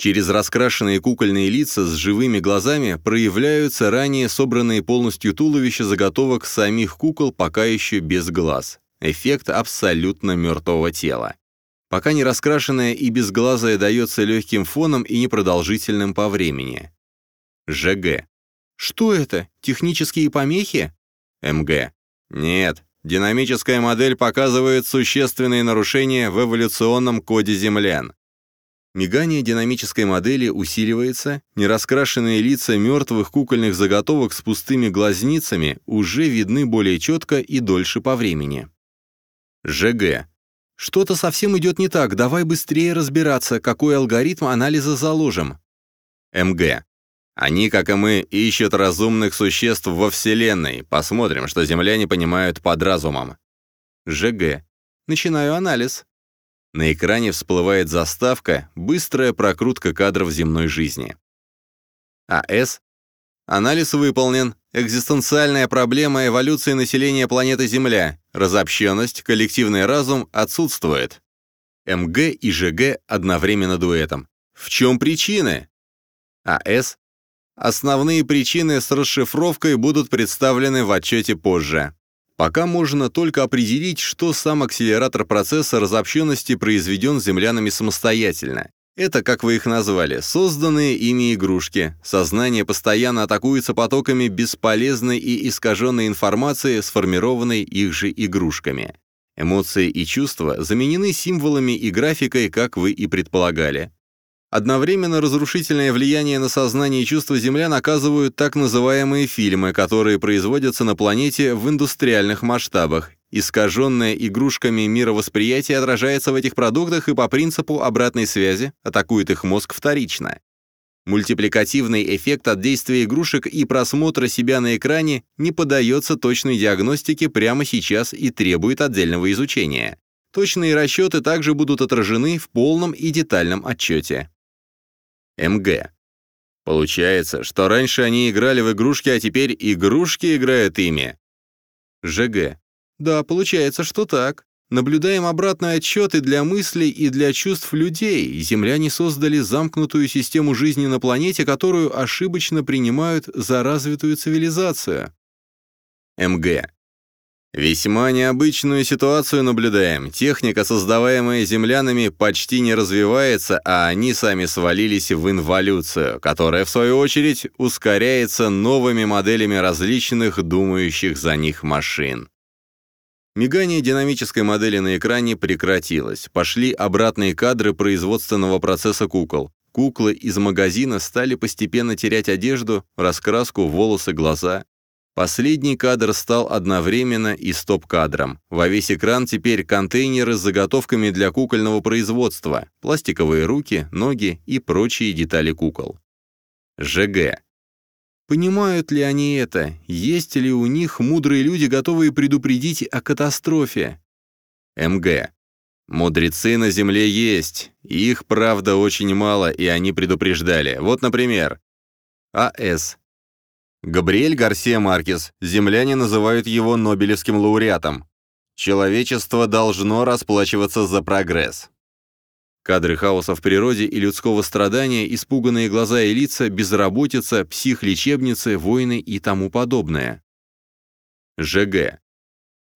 Через раскрашенные кукольные лица с живыми глазами проявляются ранее собранные полностью туловища заготовок самих кукол, пока еще без глаз. Эффект абсолютно мертвого тела. Пока не раскрашенное и безглазое дается легким фоном и непродолжительным по времени. ЖГ. Что это? Технические помехи? МГ. Нет. Динамическая модель показывает существенные нарушения в эволюционном коде землян. Мигание динамической модели усиливается, нераскрашенные лица мертвых кукольных заготовок с пустыми глазницами уже видны более четко и дольше по времени. ЖГ. Что-то совсем идет не так, давай быстрее разбираться, какой алгоритм анализа заложим. МГ. Они, как и мы, ищут разумных существ во Вселенной. Посмотрим, что земляне понимают под разумом. ЖГ. Начинаю анализ. На экране всплывает заставка «Быстрая прокрутка кадров земной жизни». АС. Анализ выполнен. Экзистенциальная проблема эволюции населения планеты Земля. Разобщенность, коллективный разум отсутствует. МГ и ЖГ одновременно дуэтом. В чем причины? АС. Основные причины с расшифровкой будут представлены в отчете позже. Пока можно только определить, что сам акселератор процесса разобщенности произведен землянами самостоятельно. Это, как вы их назвали, созданные ими игрушки. Сознание постоянно атакуется потоками бесполезной и искаженной информации, сформированной их же игрушками. Эмоции и чувства заменены символами и графикой, как вы и предполагали. Одновременно разрушительное влияние на сознание и чувства землян оказывают так называемые фильмы, которые производятся на планете в индустриальных масштабах. Искаженное игрушками мировосприятие отражается в этих продуктах и по принципу обратной связи атакует их мозг вторично. Мультипликативный эффект от действия игрушек и просмотра себя на экране не поддается точной диагностике прямо сейчас и требует отдельного изучения. Точные расчеты также будут отражены в полном и детальном отчете. МГ. Получается, что раньше они играли в игрушки, а теперь игрушки играют ими. ЖГ. Да, получается, что так. Наблюдаем обратные отчеты для мыслей и для чувств людей. Земляне создали замкнутую систему жизни на планете, которую ошибочно принимают за развитую цивилизацию. МГ. Весьма необычную ситуацию наблюдаем. Техника, создаваемая землянами, почти не развивается, а они сами свалились в инволюцию, которая, в свою очередь, ускоряется новыми моделями различных думающих за них машин. Мигание динамической модели на экране прекратилось. Пошли обратные кадры производственного процесса кукол. Куклы из магазина стали постепенно терять одежду, раскраску, волосы, глаза. Последний кадр стал одновременно и стоп-кадром. Во весь экран теперь контейнеры с заготовками для кукольного производства, пластиковые руки, ноги и прочие детали кукол. ЖГ. Понимают ли они это? Есть ли у них мудрые люди, готовые предупредить о катастрофе? МГ. Мудрецы на Земле есть. Их, правда, очень мало, и они предупреждали. Вот, например, АС. Габриэль Гарсия Маркес, земляне называют его Нобелевским лауреатом. Человечество должно расплачиваться за прогресс. Кадры хаоса в природе и людского страдания, испуганные глаза и лица, безработица, психлечебницы, войны и тому подобное. ЖГ.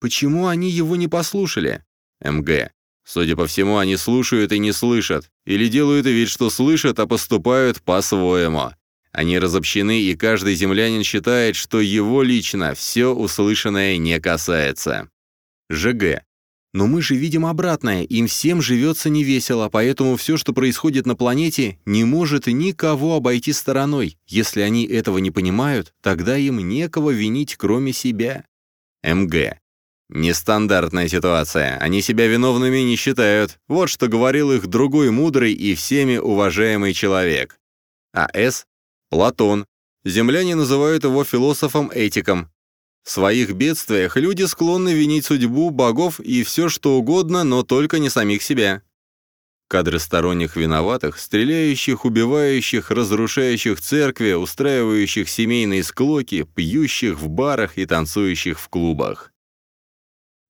Почему они его не послушали? МГ. Судя по всему, они слушают и не слышат, или делают вид, что слышат, а поступают по-своему. Они разобщены, и каждый землянин считает, что его лично все услышанное не касается. ЖГ. Но мы же видим обратное, им всем живется невесело, поэтому все, что происходит на планете, не может никого обойти стороной. Если они этого не понимают, тогда им некого винить, кроме себя. МГ. Нестандартная ситуация. Они себя виновными не считают. Вот что говорил их другой мудрый и всеми уважаемый человек. А.С. Платон. Земляне называют его философом-этиком. В своих бедствиях люди склонны винить судьбу, богов и все что угодно, но только не самих себя. Кадры сторонних виноватых, стреляющих, убивающих, разрушающих церкви, устраивающих семейные склоки, пьющих в барах и танцующих в клубах.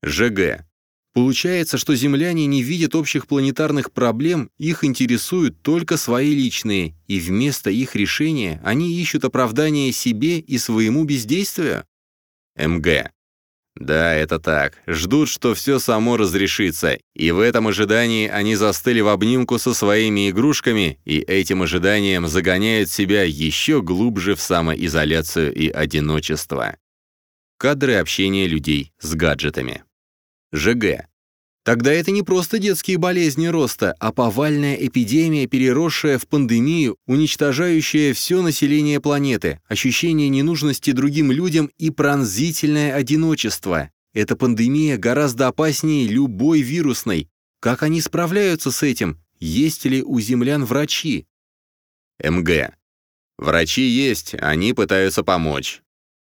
ЖГ. Получается, что земляне не видят общих планетарных проблем, их интересуют только свои личные, и вместо их решения они ищут оправдание себе и своему бездействию? МГ. Да, это так. Ждут, что все само разрешится, и в этом ожидании они застыли в обнимку со своими игрушками, и этим ожиданием загоняют себя еще глубже в самоизоляцию и одиночество. Кадры общения людей с гаджетами. ЖГ. Тогда это не просто детские болезни роста, а повальная эпидемия, переросшая в пандемию, уничтожающая все население планеты, ощущение ненужности другим людям и пронзительное одиночество. Эта пандемия гораздо опаснее любой вирусной. Как они справляются с этим? Есть ли у землян врачи? МГ. Врачи есть, они пытаются помочь.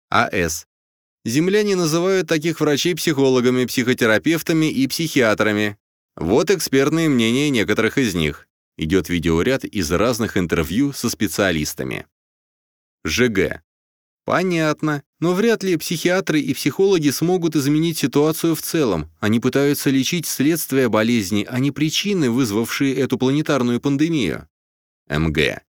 АС. Земляне называют таких врачей психологами, психотерапевтами и психиатрами. Вот экспертные мнения некоторых из них. Идет видеоряд из разных интервью со специалистами. ЖГ. Понятно, но вряд ли психиатры и психологи смогут изменить ситуацию в целом. Они пытаются лечить следствие болезни, а не причины, вызвавшие эту планетарную пандемию. МГ.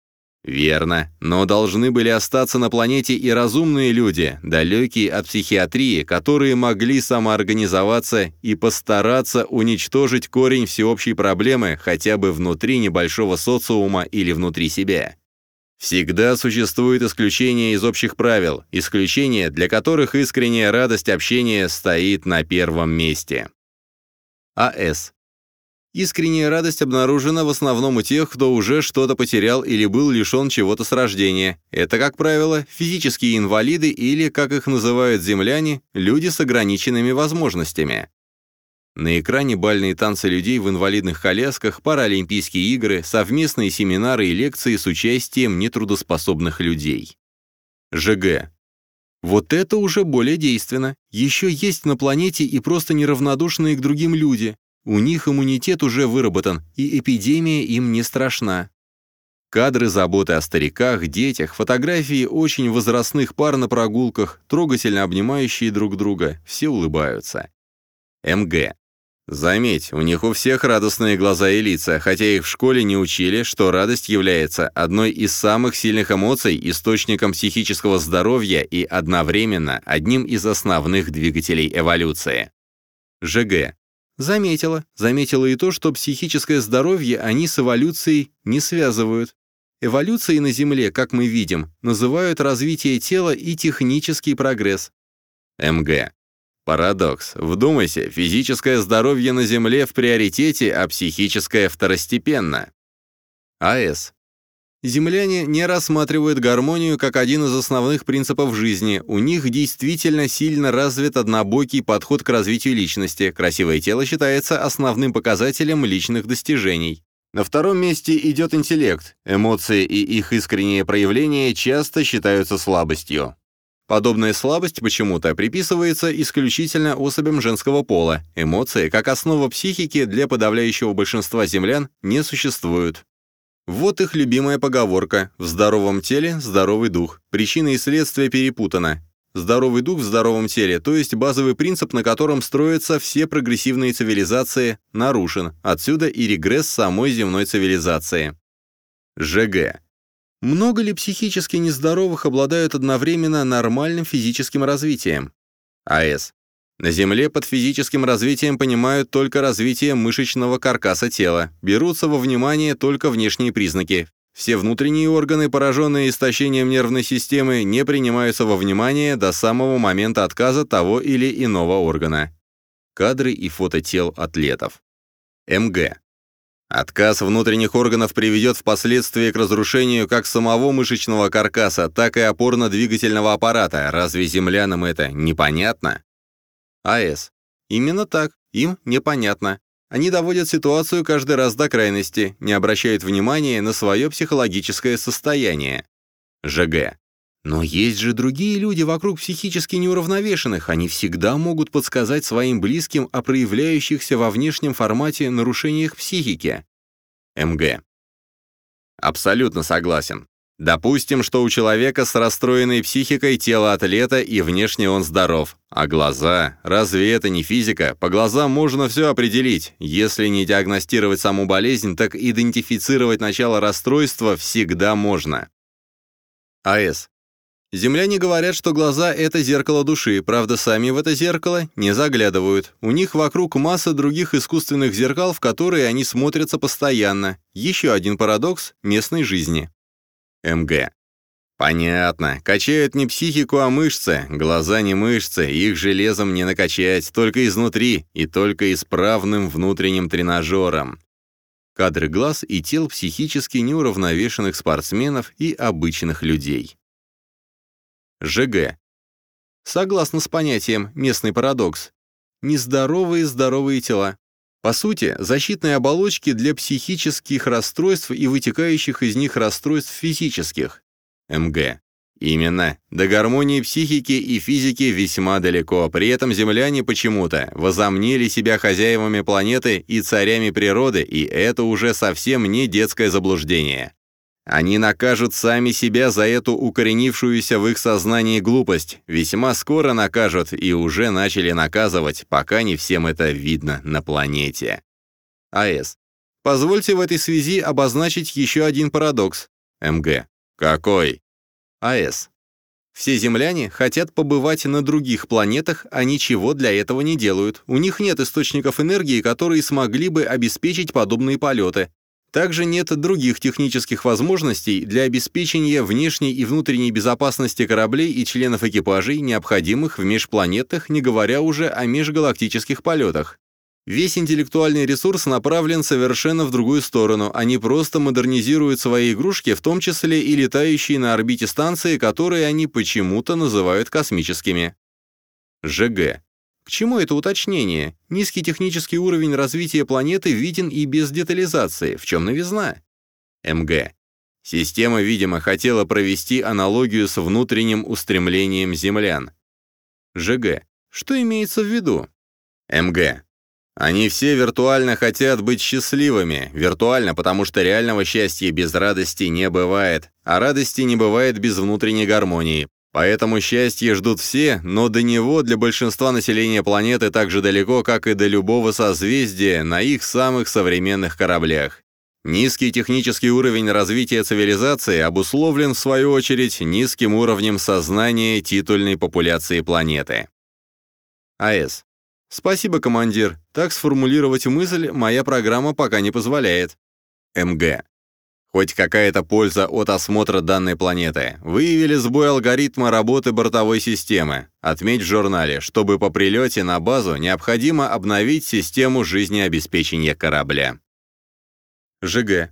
Верно, но должны были остаться на планете и разумные люди, далекие от психиатрии, которые могли самоорганизоваться и постараться уничтожить корень всеобщей проблемы хотя бы внутри небольшого социума или внутри себя. Всегда существует исключение из общих правил, исключения, для которых искренняя радость общения стоит на первом месте. А.С. Искренняя радость обнаружена в основном у тех, кто уже что-то потерял или был лишен чего-то с рождения. Это, как правило, физические инвалиды или, как их называют земляне, люди с ограниченными возможностями. На экране бальные танцы людей в инвалидных колясках, паралимпийские игры, совместные семинары и лекции с участием нетрудоспособных людей. ЖГ. Вот это уже более действенно. Еще есть на планете и просто неравнодушные к другим люди. У них иммунитет уже выработан, и эпидемия им не страшна. Кадры заботы о стариках, детях, фотографии очень возрастных пар на прогулках, трогательно обнимающие друг друга, все улыбаются. МГ. Заметь, у них у всех радостные глаза и лица, хотя их в школе не учили, что радость является одной из самых сильных эмоций, источником психического здоровья и одновременно одним из основных двигателей эволюции. ЖГ. Заметила. Заметила и то, что психическое здоровье они с эволюцией не связывают. Эволюцией на Земле, как мы видим, называют развитие тела и технический прогресс. МГ. Парадокс. Вдумайся, физическое здоровье на Земле в приоритете, а психическое второстепенно. АС. Земляне не рассматривают гармонию как один из основных принципов жизни. У них действительно сильно развит однобокий подход к развитию личности. Красивое тело считается основным показателем личных достижений. На втором месте идет интеллект. Эмоции и их искреннее проявление часто считаются слабостью. Подобная слабость почему-то приписывается исключительно особям женского пола. Эмоции, как основа психики, для подавляющего большинства землян не существуют. Вот их любимая поговорка «в здоровом теле здоровый дух». Причина и следствие перепутано. здоровый дух в здоровом теле, то есть базовый принцип, на котором строятся все прогрессивные цивилизации, нарушен. Отсюда и регресс самой земной цивилизации. ЖГ. Много ли психически нездоровых обладают одновременно нормальным физическим развитием? АС. На Земле под физическим развитием понимают только развитие мышечного каркаса тела, берутся во внимание только внешние признаки. Все внутренние органы, пораженные истощением нервной системы, не принимаются во внимание до самого момента отказа того или иного органа. Кадры и фото тел атлетов. МГ. Отказ внутренних органов приведет впоследствии к разрушению как самого мышечного каркаса, так и опорно-двигательного аппарата. Разве землянам это непонятно? АЭС. Именно так, им непонятно. Они доводят ситуацию каждый раз до крайности, не обращают внимания на свое психологическое состояние. ЖГ. Но есть же другие люди вокруг психически неуравновешенных, они всегда могут подсказать своим близким о проявляющихся во внешнем формате нарушениях психики. МГ. Абсолютно согласен. Допустим, что у человека с расстроенной психикой тело атлета и внешне он здоров. А глаза? Разве это не физика? По глазам можно все определить. Если не диагностировать саму болезнь, так идентифицировать начало расстройства всегда можно. АС. Земляне говорят, что глаза — это зеркало души, правда, сами в это зеркало не заглядывают. У них вокруг масса других искусственных зеркал, в которые они смотрятся постоянно. Еще один парадокс местной жизни. МГ. Понятно. Качают не психику, а мышцы. Глаза не мышцы, их железом не накачать, только изнутри и только исправным внутренним тренажером. Кадры глаз и тел психически неуравновешенных спортсменов и обычных людей. ЖГ. Согласно с понятием «местный парадокс», нездоровые здоровые тела. По сути, защитные оболочки для психических расстройств и вытекающих из них расстройств физических. МГ. Именно. До гармонии психики и физики весьма далеко. При этом земляне почему-то возомнили себя хозяевами планеты и царями природы, и это уже совсем не детское заблуждение. Они накажут сами себя за эту укоренившуюся в их сознании глупость. Весьма скоро накажут и уже начали наказывать, пока не всем это видно на планете. АС. Позвольте в этой связи обозначить еще один парадокс. МГ. Какой? АС. Все земляне хотят побывать на других планетах, а ничего для этого не делают. У них нет источников энергии, которые смогли бы обеспечить подобные полеты. Также нет других технических возможностей для обеспечения внешней и внутренней безопасности кораблей и членов экипажей, необходимых в межпланетах, не говоря уже о межгалактических полетах. Весь интеллектуальный ресурс направлен совершенно в другую сторону, они просто модернизируют свои игрушки, в том числе и летающие на орбите станции, которые они почему-то называют космическими. ЖГ. К чему это уточнение? Низкий технический уровень развития планеты виден и без детализации. В чем новизна? МГ. Система, видимо, хотела провести аналогию с внутренним устремлением землян. ЖГ. Что имеется в виду? МГ. Они все виртуально хотят быть счастливыми. Виртуально, потому что реального счастья без радости не бывает, а радости не бывает без внутренней гармонии. Поэтому счастье ждут все, но до него для большинства населения планеты так же далеко, как и до любого созвездия на их самых современных кораблях. Низкий технический уровень развития цивилизации обусловлен, в свою очередь, низким уровнем сознания титульной популяции планеты. АЭС. Спасибо, командир. Так сформулировать мысль моя программа пока не позволяет. МГ. Хоть какая-то польза от осмотра данной планеты. Выявили сбой алгоритма работы бортовой системы. Отметь в журнале, чтобы по прилете на базу необходимо обновить систему жизнеобеспечения корабля. ЖГ.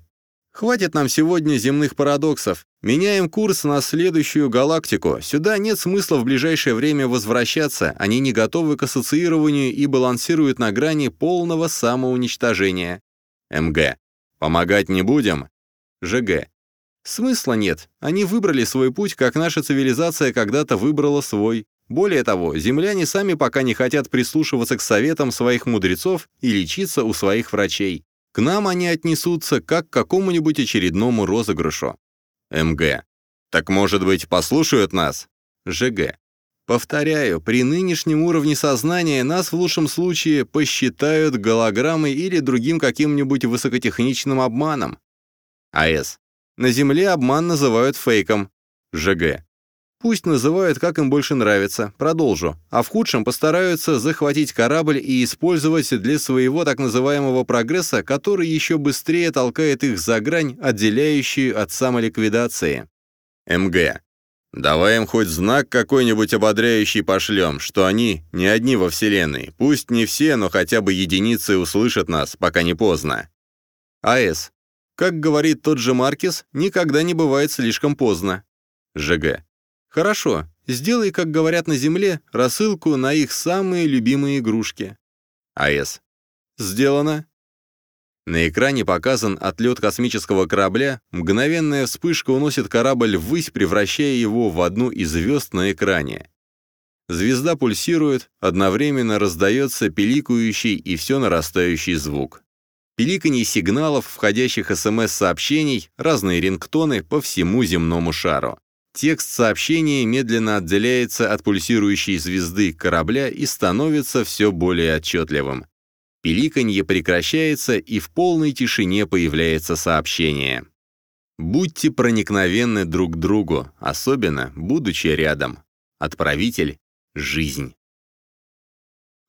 Хватит нам сегодня земных парадоксов. Меняем курс на следующую галактику. Сюда нет смысла в ближайшее время возвращаться. Они не готовы к ассоциированию и балансируют на грани полного самоуничтожения. МГ. Помогать не будем? ЖГ. Смысла нет. Они выбрали свой путь, как наша цивилизация когда-то выбрала свой. Более того, земляне сами пока не хотят прислушиваться к советам своих мудрецов и лечиться у своих врачей. К нам они отнесутся как к какому-нибудь очередному розыгрышу. МГ. Так может быть, послушают нас? ЖГ. Повторяю, при нынешнем уровне сознания нас в лучшем случае посчитают голограммой или другим каким-нибудь высокотехничным обманом. АС. На Земле обман называют фейком. ЖГ. Пусть называют, как им больше нравится, продолжу. А в худшем постараются захватить корабль и использовать для своего так называемого прогресса, который еще быстрее толкает их за грань, отделяющую от самоликвидации. МГ. Давай им хоть знак какой-нибудь ободряющий пошлем, что они не одни во Вселенной. Пусть не все, но хотя бы единицы услышат нас, пока не поздно. АС. Как говорит тот же Маркес, никогда не бывает слишком поздно. ЖГ. Хорошо, сделай, как говорят на Земле, рассылку на их самые любимые игрушки. АС. Сделано. На экране показан отлет космического корабля, мгновенная вспышка уносит корабль ввысь, превращая его в одну из звезд на экране. Звезда пульсирует, одновременно раздается пиликающий и все нарастающий звук. Пиликанье сигналов, входящих СМС-сообщений, разные рингтоны по всему земному шару. Текст сообщения медленно отделяется от пульсирующей звезды корабля и становится все более отчетливым. Пиликанье прекращается, и в полной тишине появляется сообщение. Будьте проникновенны друг к другу, особенно будучи рядом. Отправитель — жизнь.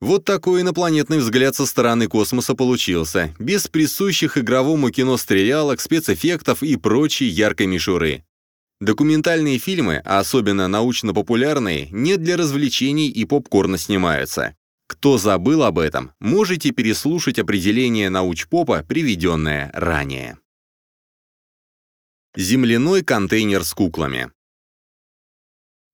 Вот такой инопланетный взгляд со стороны космоса получился, без присущих игровому кино стрелялок, спецэффектов и прочей яркой мишуры. Документальные фильмы, а особенно научно-популярные, не для развлечений и попкорна снимаются. Кто забыл об этом, можете переслушать определение научпопа, приведенное ранее. Земляной контейнер с куклами.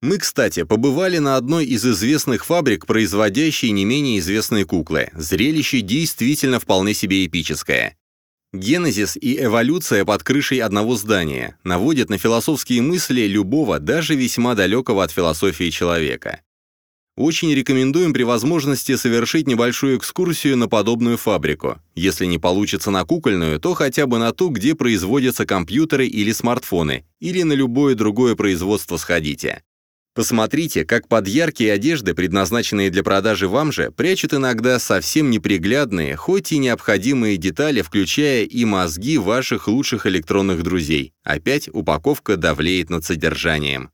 Мы, кстати, побывали на одной из известных фабрик, производящей не менее известные куклы. Зрелище действительно вполне себе эпическое. Генезис и эволюция под крышей одного здания наводят на философские мысли любого, даже весьма далекого от философии человека. Очень рекомендуем при возможности совершить небольшую экскурсию на подобную фабрику. Если не получится на кукольную, то хотя бы на ту, где производятся компьютеры или смартфоны, или на любое другое производство сходите. Посмотрите, как под яркие одежды, предназначенные для продажи вам же, прячут иногда совсем неприглядные, хоть и необходимые детали, включая и мозги ваших лучших электронных друзей. Опять упаковка давлеет над содержанием.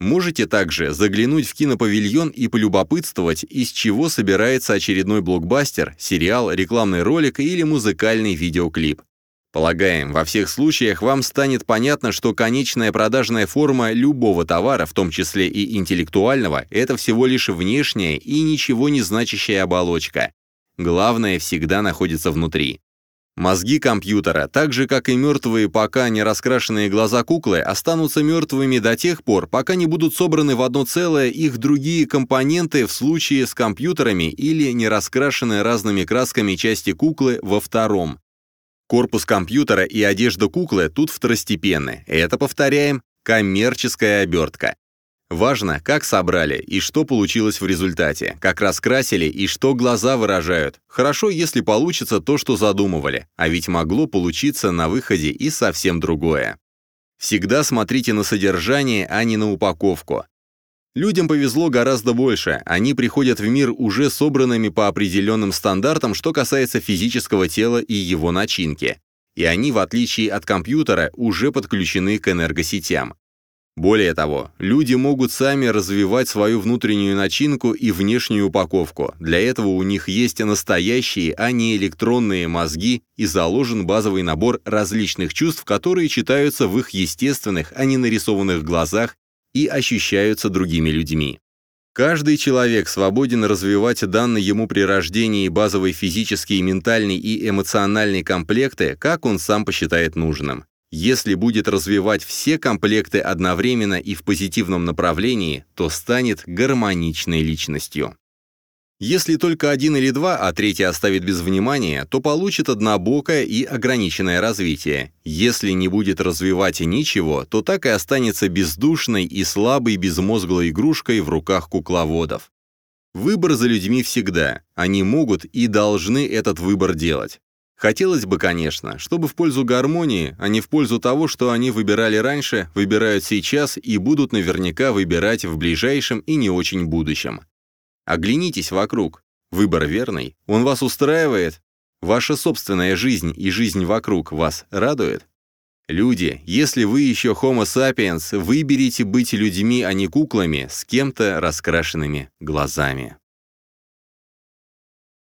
Можете также заглянуть в кинопавильон и полюбопытствовать, из чего собирается очередной блокбастер, сериал, рекламный ролик или музыкальный видеоклип. Полагаем, во всех случаях вам станет понятно, что конечная продажная форма любого товара, в том числе и интеллектуального, это всего лишь внешняя и ничего не значащая оболочка. Главное всегда находится внутри. Мозги компьютера, так же как и мертвые пока не раскрашенные глаза куклы, останутся мертвыми до тех пор, пока не будут собраны в одно целое их другие компоненты в случае с компьютерами или не раскрашены разными красками части куклы во втором. Корпус компьютера и одежда куклы тут второстепенны. Это, повторяем, коммерческая обертка. Важно, как собрали и что получилось в результате, как раскрасили и что глаза выражают. Хорошо, если получится то, что задумывали, а ведь могло получиться на выходе и совсем другое. Всегда смотрите на содержание, а не на упаковку. Людям повезло гораздо больше, они приходят в мир уже собранными по определенным стандартам, что касается физического тела и его начинки. И они, в отличие от компьютера, уже подключены к энергосетям. Более того, люди могут сами развивать свою внутреннюю начинку и внешнюю упаковку. Для этого у них есть настоящие, а не электронные мозги и заложен базовый набор различных чувств, которые читаются в их естественных, а не нарисованных глазах и ощущаются другими людьми. Каждый человек свободен развивать данные ему при рождении базовые физические, ментальные и эмоциональные комплекты, как он сам посчитает нужным. Если будет развивать все комплекты одновременно и в позитивном направлении, то станет гармоничной личностью. Если только один или два, а третий оставит без внимания, то получит однобокое и ограниченное развитие. Если не будет развивать ничего, то так и останется бездушной и слабой безмозглой игрушкой в руках кукловодов. Выбор за людьми всегда. Они могут и должны этот выбор делать. Хотелось бы, конечно, чтобы в пользу гармонии, а не в пользу того, что они выбирали раньше, выбирают сейчас и будут наверняка выбирать в ближайшем и не очень будущем. Оглянитесь вокруг. Выбор верный? Он вас устраивает? Ваша собственная жизнь и жизнь вокруг вас радует? Люди, если вы еще Homo sapiens, выберите быть людьми, а не куклами, с кем-то раскрашенными глазами.